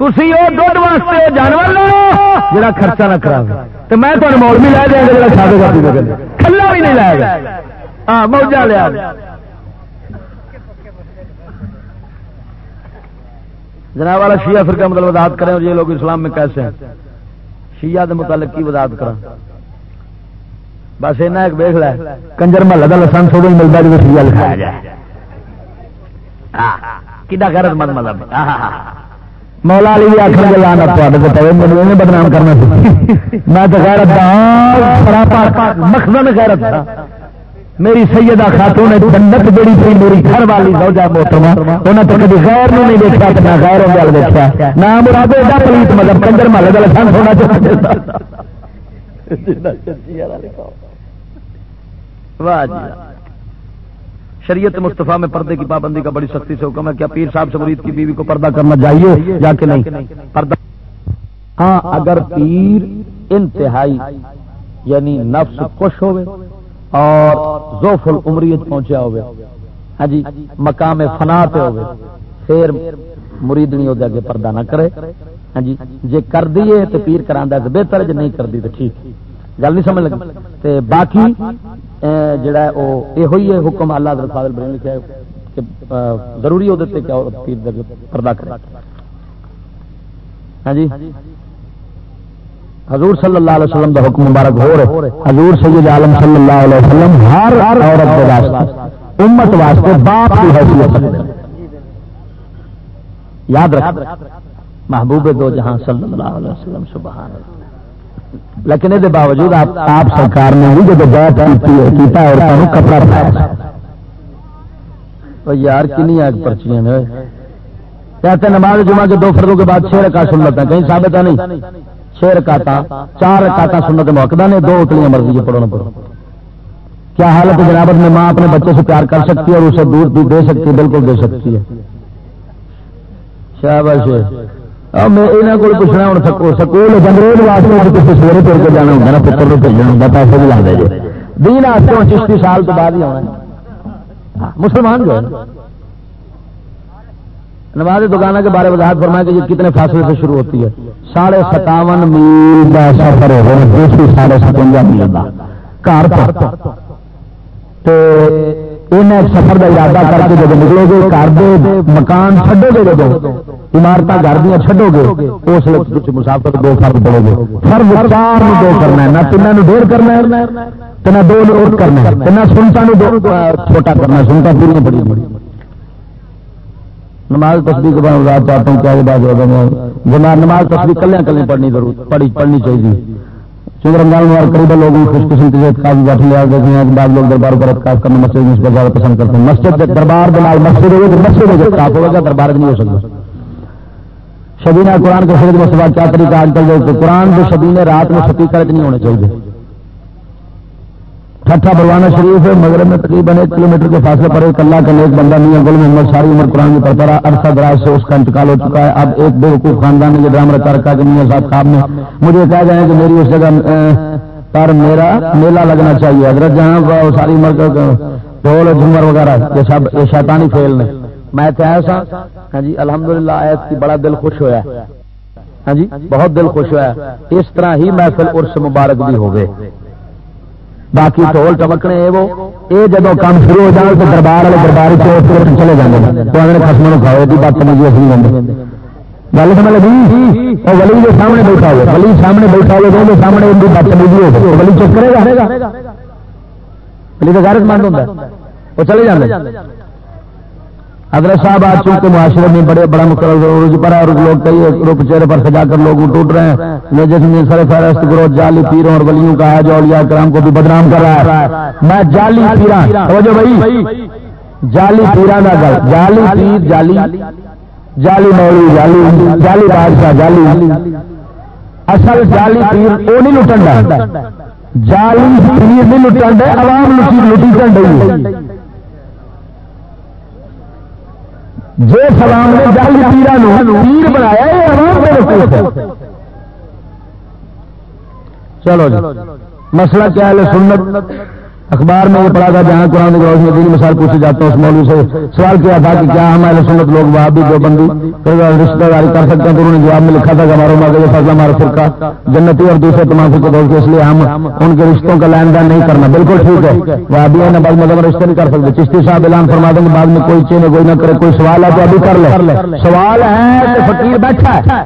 تھی وہ دھد واسطے جانور لو جا خرچہ نہ کرا تو میں تمہیں موڑ بھی لے دیا گا کھا دے گا کھلا بھی نہیں لایا گیا ہاں موجا لیا جناب والا شیعہ فرقہ مطلب وضاحت کریں اور یہ لوگ اسلام میں کیسے ہیں؟ شیعہ دے متعلق کی وضاحت کریں بس اینا ایک دیکھ لے، کنجر محلہ کا لسنس ہو ملتا جب شیعہ لکھایا جائے۔ کتا غیرت مند مطلب مولا علی آخر گلا مجھے بدنام کرنا میں تو غیرت مخزن غیرت تھا میری سیدہ خاتون جنت جڑی تھی میری گھر والی زوجہ محترمہ انہاں تو کبھی غیر نو نہیں دیکھا تے نہ غیروں گل دیکھا نہ مراد ایڈا پلیت مطلب کنجر محل گل سن ہونا چاہتا واہ جی شریعت مصطفیٰ میں پردے کی پابندی کا بڑی سختی سے حکم ہے کیا پیر صاحب سے مرید کی بیوی کو پردہ کرنا چاہیے یا کہ نہیں؟ پردہ ہاں اگر پیر انتہائی یعنی نفس خوش ہوئے اور زوف العمریت پہنچیا ہوئے ہاں جی مقام فنا پہ ہوئے، پھر مرید نہیں ہوتا پردہ نہ کرے ہاں جی جے کر دیے تو پیر کرا بہتر جی نہیں کر دی تو ٹھیک۔ گل نہیں سمجھ لگی؟ تے باقی جڑا ہے وہ یہ ہے حکم اللہ حضرت فاضل بریلوی لکھا ہے کہ ضروری ہو دیتے کہ عورت پیر دے پردہ کرے۔ ہاں جی؟ حضور صلی اللہ علیہ وسلم دا حکم مبارک ہو رہے۔ حضور سید عالم صلی اللہ علیہ وسلم ہر عورت کے واسطے، امت واسطے باپ کی حیثیت یاد رکھ، محبوب دو جہاں صلی اللہ علیہ وسلم، سبحان اللہ۔ لیکن یہ باوجود آپ سرکار نے بھی جب بہت کیتا عورتوں کپڑا پایا یار کنی آگ پرچیاں کہتے نماز جمعہ کے دو فردوں کے بعد چھ رکا سن لیتے ہیں کہیں ثابت ہے نہیں۔ چھ رکاتا چار رکاتا سنت موقع نے دو اتنی مرضی سے پڑھنا پڑو کیا حالت جنابت میں ماں اپنے بچے سے پیار کر سکتی ہے اور اسے دور بھی دے سکتی ہے بالکل دے سکتی ہے۔ شاباش میں یہاں کو پوچھنا ہوں سکول جنگریز واسطے جی کسی سویرے پھر کے جانا ہوگا نا، پتر کو بھیجنا ہوگا، پیسے بھی لا دے جی۔ دین آستے چشتی سال تو بعد ہی آنا جی۔ ہاں، مسلمان جو ہے۔ نماز دکانوں کے بارے وضاحت فرمایا کہ یہ کتنے فاصلے سے شروع ہوتی ہے۔ ساڑھے ستاون میل کا سفر ہو دوسری ساڑھے ستوجا میل کا گھر انہیں سفر کا ارادہ کر کے جب نکلو گے، گھر دے مکان چھڈو گے جب عمارت گھر دیا چھڈو گے، اس وقت مسافر دو فرق پڑو گے۔ فرق چار دو کرنا ہے، نہ تین ڈیر کرنا ہے نہ دو نوٹ کرنا ہے۔ نہ سنتا چھوٹا کرنا سنتا پوری بڑی بڑی نماز تصدیق کے بعد چاہتا ہوں کیا بات ہوگا نماز تصدیق کلیاں کلیاں پڑھنی ضرور پڑھنی چاہیے۔ چونکہ رمضان مبارک قریب لوگوں خوش قسم کی کافی بیٹھ لیا دیکھتے ہیں بعض لوگ دربار پر اتکاف کرنا مسجد میں اس پر زیادہ پسند کرتے ہیں۔ مسجد دربار دلال مسجد ہوگی تو مسجد میں اتکاف ہوگا دربار نہیں ہو سکتا۔ شبینہ قرآن کے خرید مسئلہ کیا طریقہ آج کل قرآن جو شبینہ رات میں سپیکر نہیں ہونے چاہیے۔ ٹھٹا بروانہ شریف ہے، مغرب میں تقریباً ایک کلو میٹر کے فاصلے پر ایک اللہ کا نیک بندہ نہیں گل محمد ساری عمر قرآن کی پڑھتا رہا عرصہ دراز سے اس کا انتقال ہو چکا ہے۔ اب ایک بے حقوق خاندان نے یہ رکھا رکھا کہ میاں صاحب خواب میں مجھے کہا جائے کہ میری اس جگہ پر میرا میلہ لگنا چاہیے۔ حضرت جہاں ساری عمر کا ڈھول جھومر وغیرہ، یہ سب، یہ شیطانی فیل نے۔ میں تو ایسا ہاں جی الحمد للہ کی بڑا دل خوش ہوا ہاں جی بہت دل خوش ہوا اس طرح ہی محفل عرس مبارک بھی ہو گئے باقی ٹول ٹمکنے وہ۔ یہ جب کام شروع ہو جائے تو دربار والے دربار چلے جاتے تو خسم کھاؤ کی بات سمجھ اصلی بندے گل سمجھ لگی؟ وہ ولی کے سامنے بیٹھا ہو ولی سامنے بیٹھا ہو سامنے ان کی بات سمجھ ہو ولی چپ کرے گا؟ ولی تو غیرت مند ہوتا وہ چلے جاتے حضرت صاحب، آج چونکہ معاشرے میں بڑے بڑا مقرر پر ہے اور لوگ کئی روپ چہرے پر سجا کر لوگ ٹوٹ رہے ہیں۔ یہ جس میں سر فہرست گروہ جعلی پیروں اور ولیوں کا ہے جو اولیاء کرام کو بھی بدنام کر رہا ہے۔ میں جعلی پیران سمجھو بھائی۔ جعلی پیران کا گل جعلی پیر، جعلی جعلی مولوی، جعلی جعلی بادشاہ، جعلی اصل جعلی پیر وہ نہیں لٹن جعلی پیر نہیں لٹن عوام لٹی لٹی چڑھ جو سلام نے جل پیرا پیر بنایا چلو جی، مسئلہ کیا ہے سنت؟ اخبار میں یہ پڑھا تھا جہاں قرآن میں دینی مثال پوچھی جاتا ہے، اس مولوی سے سوال کیا تھا کہ کیا ہم اہل سنت لوگ وہاں بھی جو بندی رشتہ داری کر سکتے ہیں؟ تو انہوں نے جواب میں لکھا تھا کہ ہمارا ماں یہ فیصلہ ہمارا فرقہ جنتی اور دوسرے تمام فرقے دوست اس لیے ہم ان کے رشتوں کا لین دین نہیں کرنا۔ بالکل ٹھیک ہے۔ وہ ابھی ہے نا بعض مطلب رشتے نہیں کر سکتے۔ چشتی صاحب اعلان فرما دیں گے، بعد میں کوئی چین کوئی نہ کرے، کوئی سوال ہے تو ابھی کر لے۔ سوال ہے کہ فقیر بیٹھا ہے۔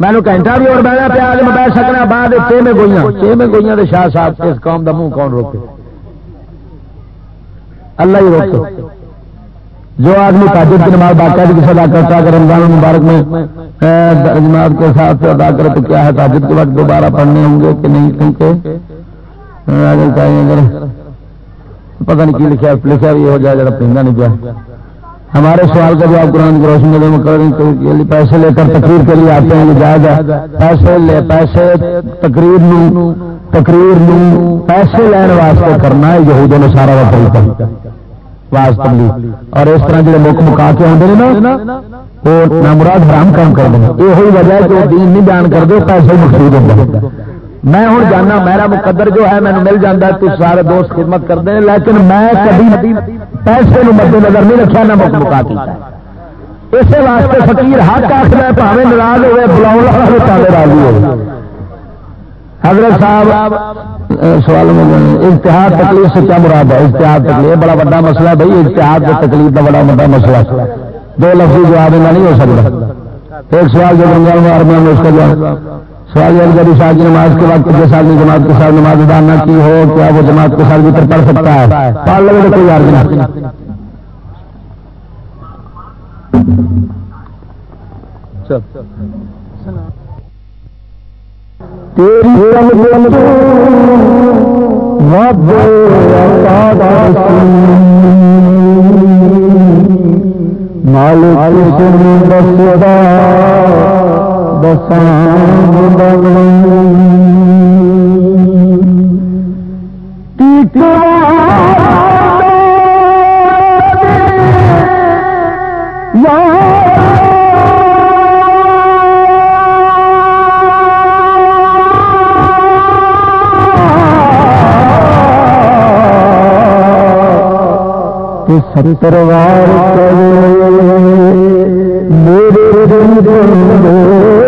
میں نے گھنٹہ بھی اور بہنا پیا میں بیٹھ سکنا بعد چھ گوئیاں۔ چھ میں گوئیاں شاہ صاحب اس قوم کا منہ کون روکے؟ اللہ ہی روکے۔ جو آدمی تاجر کی نماز باقاعدہ کی ادا کرتا ہے، اگر رمضان مبارک میں جماعت کے ساتھ ادا کرے، تو کیا ہے؟ تاجر کے وقت دوبارہ پڑھنے ہوں گے کہ نہیں؟ کیونکہ اگر پتہ نہیں کی لکھا لکھا بھی ہو جائے جا پیندا نہیں پیا۔ ہمارے سوال کا جواب قرآن کی روشنی میں کر پیسے لے کر تقریر کے لیے آتے ہیں جائز ہے پیسے لے، پیسے تقریر تقریر پیسے لین واسطے کرنا ہے یہودوں نے سارا طریقہ واسطے اور اس طرح جڑے مک مکا کے آتے ہیں نا، وہ نامراد حرام کام کر دیں۔ یہ وجہ ہے کہ دین نہیں بیان کر دو پیسے مقصود ہوتا میں ہوں جانا، میرا مقدر جو ہے مجھے مل جاتا تو سارے دوست خدمت کرتے ہیں، لیکن میں کبھی پیسے مد نظر نہیں رکھا، نہ مک مکا اسی واسطے فقیر حق آخر پاوے ناراض ہوئے، بلاؤ پاوے راضی ہو حضرت صاحب سوال اشتہار تکلیف سے کیا مراد ہے؟ اشتہار تکلیف بڑا بڑا مسئلہ بھائی اشتہار کی تکلیف کا بڑا بڑا مسئلہ دو لفظ جواب نہیں ہو سکتا۔ ایک سوال جو بنگال میں آرمی میں اس کا جواب۔ سوال جب شاہ کی نماز کے بعد کتنے سال جماعت کے ساتھ نماز ادا نہ کی ہو، کیا وہ جماعت کے ساتھ بھی پڑھ سکتا ہے؟ پڑھ لگے تو کوئی یار نہیں۔ مالک بسان ستروار میرے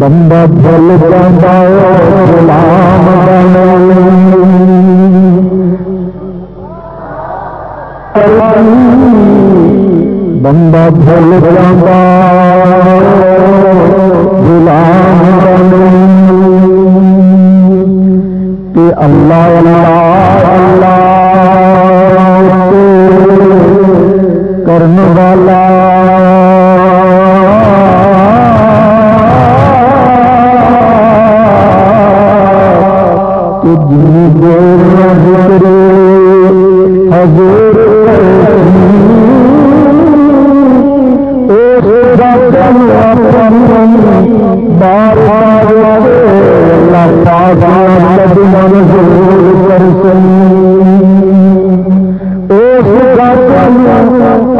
بندہ بھول جانا غلام بندہ بھول جانا غلام کہ اللہ اللہ کرنے والا حضور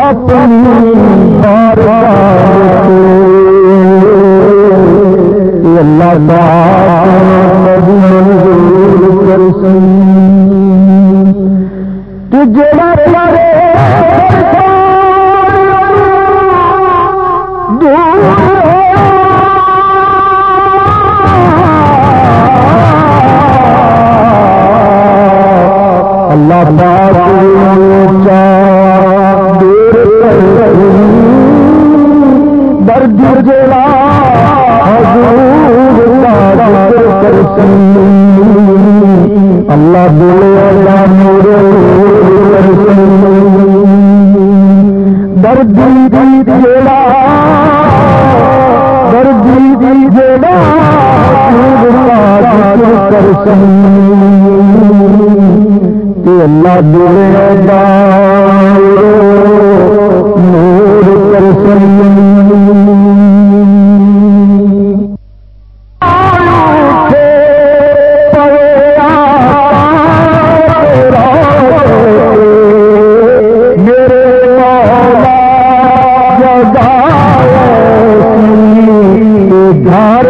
اپنی اللہ تجربہ دور لب لولا دردی دی جیڑا دردی دی اللہ دلے دا دھار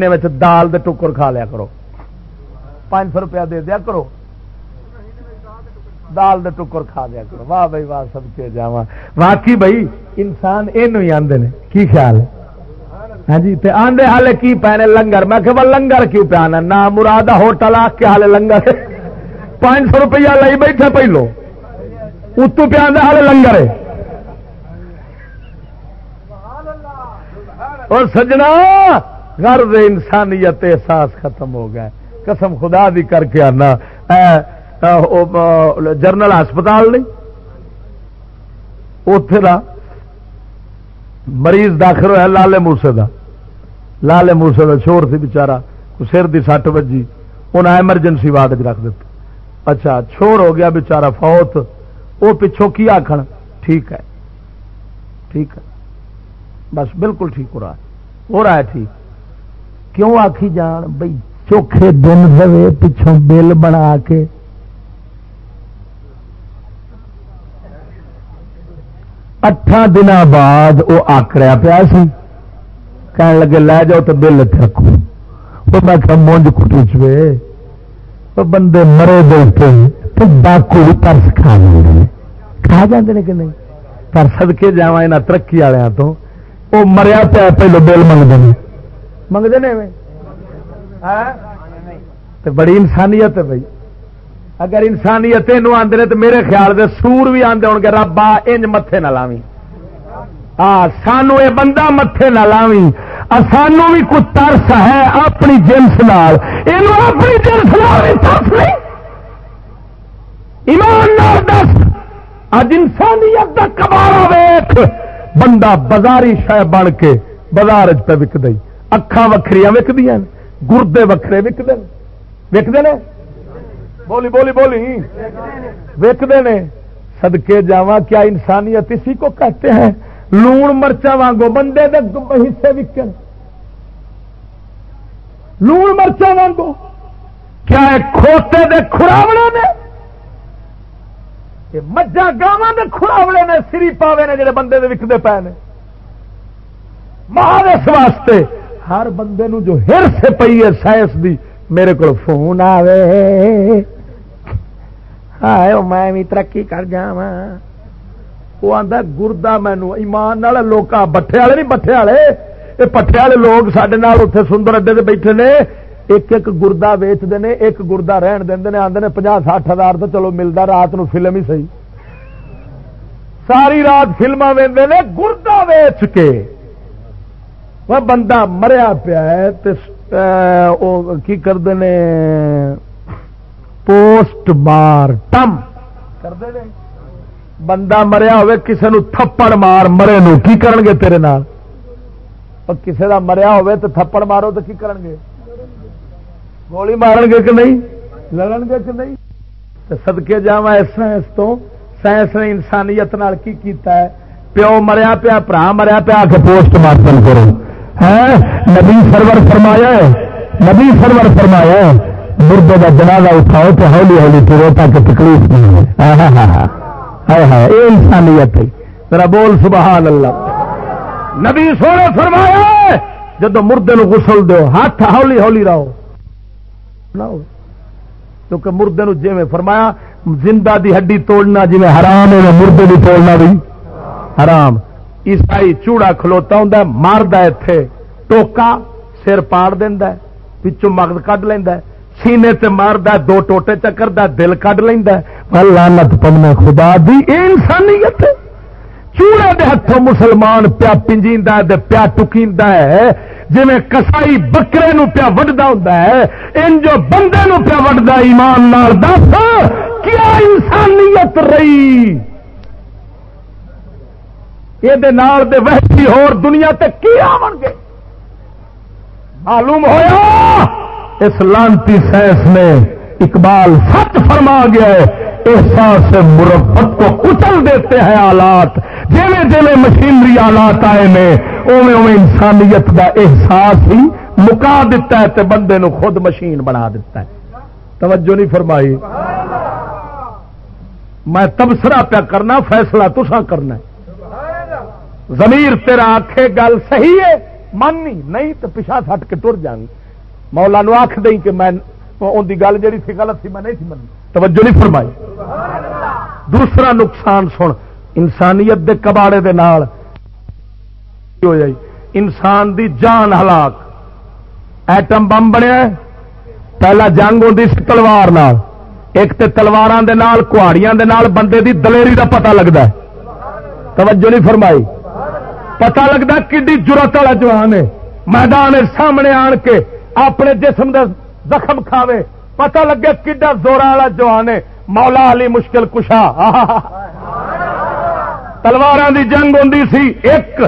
مہینے میں دال دے ٹکر کھا لیا کرو۔ پانچ سو روپیہ دے دیا کرو۔ دال دے ٹکر کھا لیا کرو۔ واہ بھائی، واہ، سب کے جا واقعی بھائی، انسان یہ آدھے کی خیال ہے؟ ہاں جی آدھے ہالے کی پینے لنگر؟ میں کہ لنگر کیوں پیانا نہ مراد ہوٹل آ کے ہالے لنگر پانچ سو روپیہ لائی بیٹھے پہلو اتو پیا ہالے لنگر ہے۔ اور سجنا غرض انسانیت احساس ختم ہو گیا قسم خدا بھی کر کے آنا۔ جرنل ہسپتال نہیں؟ اتے کا مریض داخل ہوا لالے موسے کا لالے موسے کا شور سی بچارا سر کی سٹ بجی۔ انہیں ایمرجنسی وارڈ چ رکھ دیتا اچھا چھوڑ ہو گیا بچارا فوت۔ وہ پچھوں کی آخر ٹھیک ہے۔ ٹھیک ہے۔ بس بالکل ٹھیک ہو رہا ہے۔ ہو رہا ہے ٹھیک۔ کیوں آخی جان؟ بھائی چوکھے دن دے پچھوں بل بنا کے۔ اٹھا دن بعد وہ آکڑیا پیا سی۔ کہنے لگے، لے جاؤ تو بل اتنے رکھو۔ وہ میں کہ مونج کٹی چوے وہ بندے مرے دے تو ڈاکو بھی پرس کھا لیں کھا جاتے ہیں کہ نہیں؟ پر سدکے جا ترقی والوں تو۔ وہ مریا پیا، پہلو بل منگتے ہیں منگتے ہیں بڑی انسانیت ہے بھائی۔ اگر انسانیت آدھے تو میرے خیال سے سور بھی آدھے ہو گے ربا انج متے نہ لاوی ہاں سانو یہ بندہ متے نہ لاوی سانو بھی کچھ ترس ہے اپنی جنس نال۔ اپنی جنس نال ترس نہیں۔ ایمان دس۔ اج انسانیت کا کبارا ویخ بندہ بازاری شہ بن کے بازار پہ وک دئی اکھان وکری وکد گردے وکھرے وکد وکتے ہیں بولی بولی بولی وکتے ہیں سدکے جا کیا انسانیت اسی کو کہتے ہیں لون مرچا وانگو بندے دے حصے وکن لون مرچا وانگو کیا کھوتے دے کھراوڑے نے مجھا گاواں دے کھراوڑے نے سری پاوے نے جڑے بندے دے وکتے پے نے مار واسطے ہر بندے نو جو ہر سے پی ہے سائنس دی، میرے کو فون آوے۔ میں بھی ترقی کر جا وہ آتا گردا مینو، ایمان لوگ بٹھے والے نہیں بٹھے والے۔ یہ پٹھے والے لوگ سڈے اتنے سندر اڈے سے بیٹھے نے۔ ایک ایک گردا ویچتے ہیں ایک گردا رہن دے آدھے پناہ سٹھ ہزار تو چلو ملتا رات نو فلم ہی صحیح۔ ساری رات فلما وے گردا ویچ کے۔ وہ بندہ مریا پیا کی کرتے پوسٹ مارٹم کرتے ہیں بندہ مریا ہوے کسے نو تھپڑ مار مرے نو کی کرن گے تیرے نال؟ کسے دا مریا ہوے تو تھپڑ مارو تو کی کرن گے؟ گولی مارن گے کہ نہیں؟ لڑن گے کہ نہیں؟ سدکے جا سائنس تو سائنس نے انسانیت نال کی کیتا ہے، پیو مریا پیا برا مریا پیا کے پوسٹ مارٹم کرو۔ ہے نبی سرور فرمایا ہے، نبی سرور فرمایا ہے مردے کا جنازہ اٹھاؤ تو ہولی ہولی پھرو تاکہ تکلیف نہیں ہے۔ یہ انسانیت ہے۔ میرا بول، سبحان اللہ۔ نبی سونے فرمایا جب مردے نو گسل دو ہاتھ ہولی ہولی رہو کیونکہ مردے نو جی فرمایا، زندہ دی ہڈی توڑنا جی حرام ہے، مردے دی توڑنا بھی حرام۔ عیسائی چوڑا کھلوتا ہوں مارد اتے ٹوکا سر پاڑ دینا پچھوں مغد کھ لینا سینے تے مارد دو ٹوٹے چکر دل کھ لینا لانت پمنا خدا دی انسانیت چوڑے دے ہاتھوں مسلمان پیا پنجی پیا ٹکی جی کسائی بکرے نو پیا وڈا ہوں ان جو بندے نو پیا وڈا ایمان نال، دس کیا انسانیت رہی؟ یہ وحشی ہور دنیا تے کی آن گے معلوم ہویا؟ اس لانتی سائنس نے اقبال سچ فرما گیا ہے احساس مربت کو کچل دیتے ہیں آلات۔ جیویں جیویں مشینری آلات آئے نے اوے اوے انسانیت کا احساس ہی مکا دیتا ہے تے بندے نو خود مشین بنا دیتا ہے۔ توجہ نہیں فرمائی۔ میں تبصرہ پیا کرنا، فیصلہ تسا کرنا زمیر تیرا آخے گل صحیح ہے، ماننی، نہیں تو پیچھا سٹ کے ٹر جانی مولا نو آخ دیں کہ میں ان کی گل جی تھی غلط تھی، میں نہیں تھی منی توجہ نہیں فرمائی۔ دوسرا نقصان سن، انسانیت دے کباڑے دے نال ہو جائی۔ انسان دی جان ہلاک۔ ایٹم بم بنیا پہلا جنگ ہوتی سی تلوار نال۔ ایک تے تلوار کہاڑیاں بندے دی دلیری دا پتہ لگتا ہے۔ توجہ نہیں فرمائی۔ پتا لگتا کہ جرت والا جوان ہے۔ میدان سامنے آن کے اپنے جسم دا زخم کھاوے۔ پتا لگے کڈا زورا والا جوان ہے۔ مولا علی مشکل کشا۔ [laughs] تلوار دی جنگ ہوں سی۔ ایک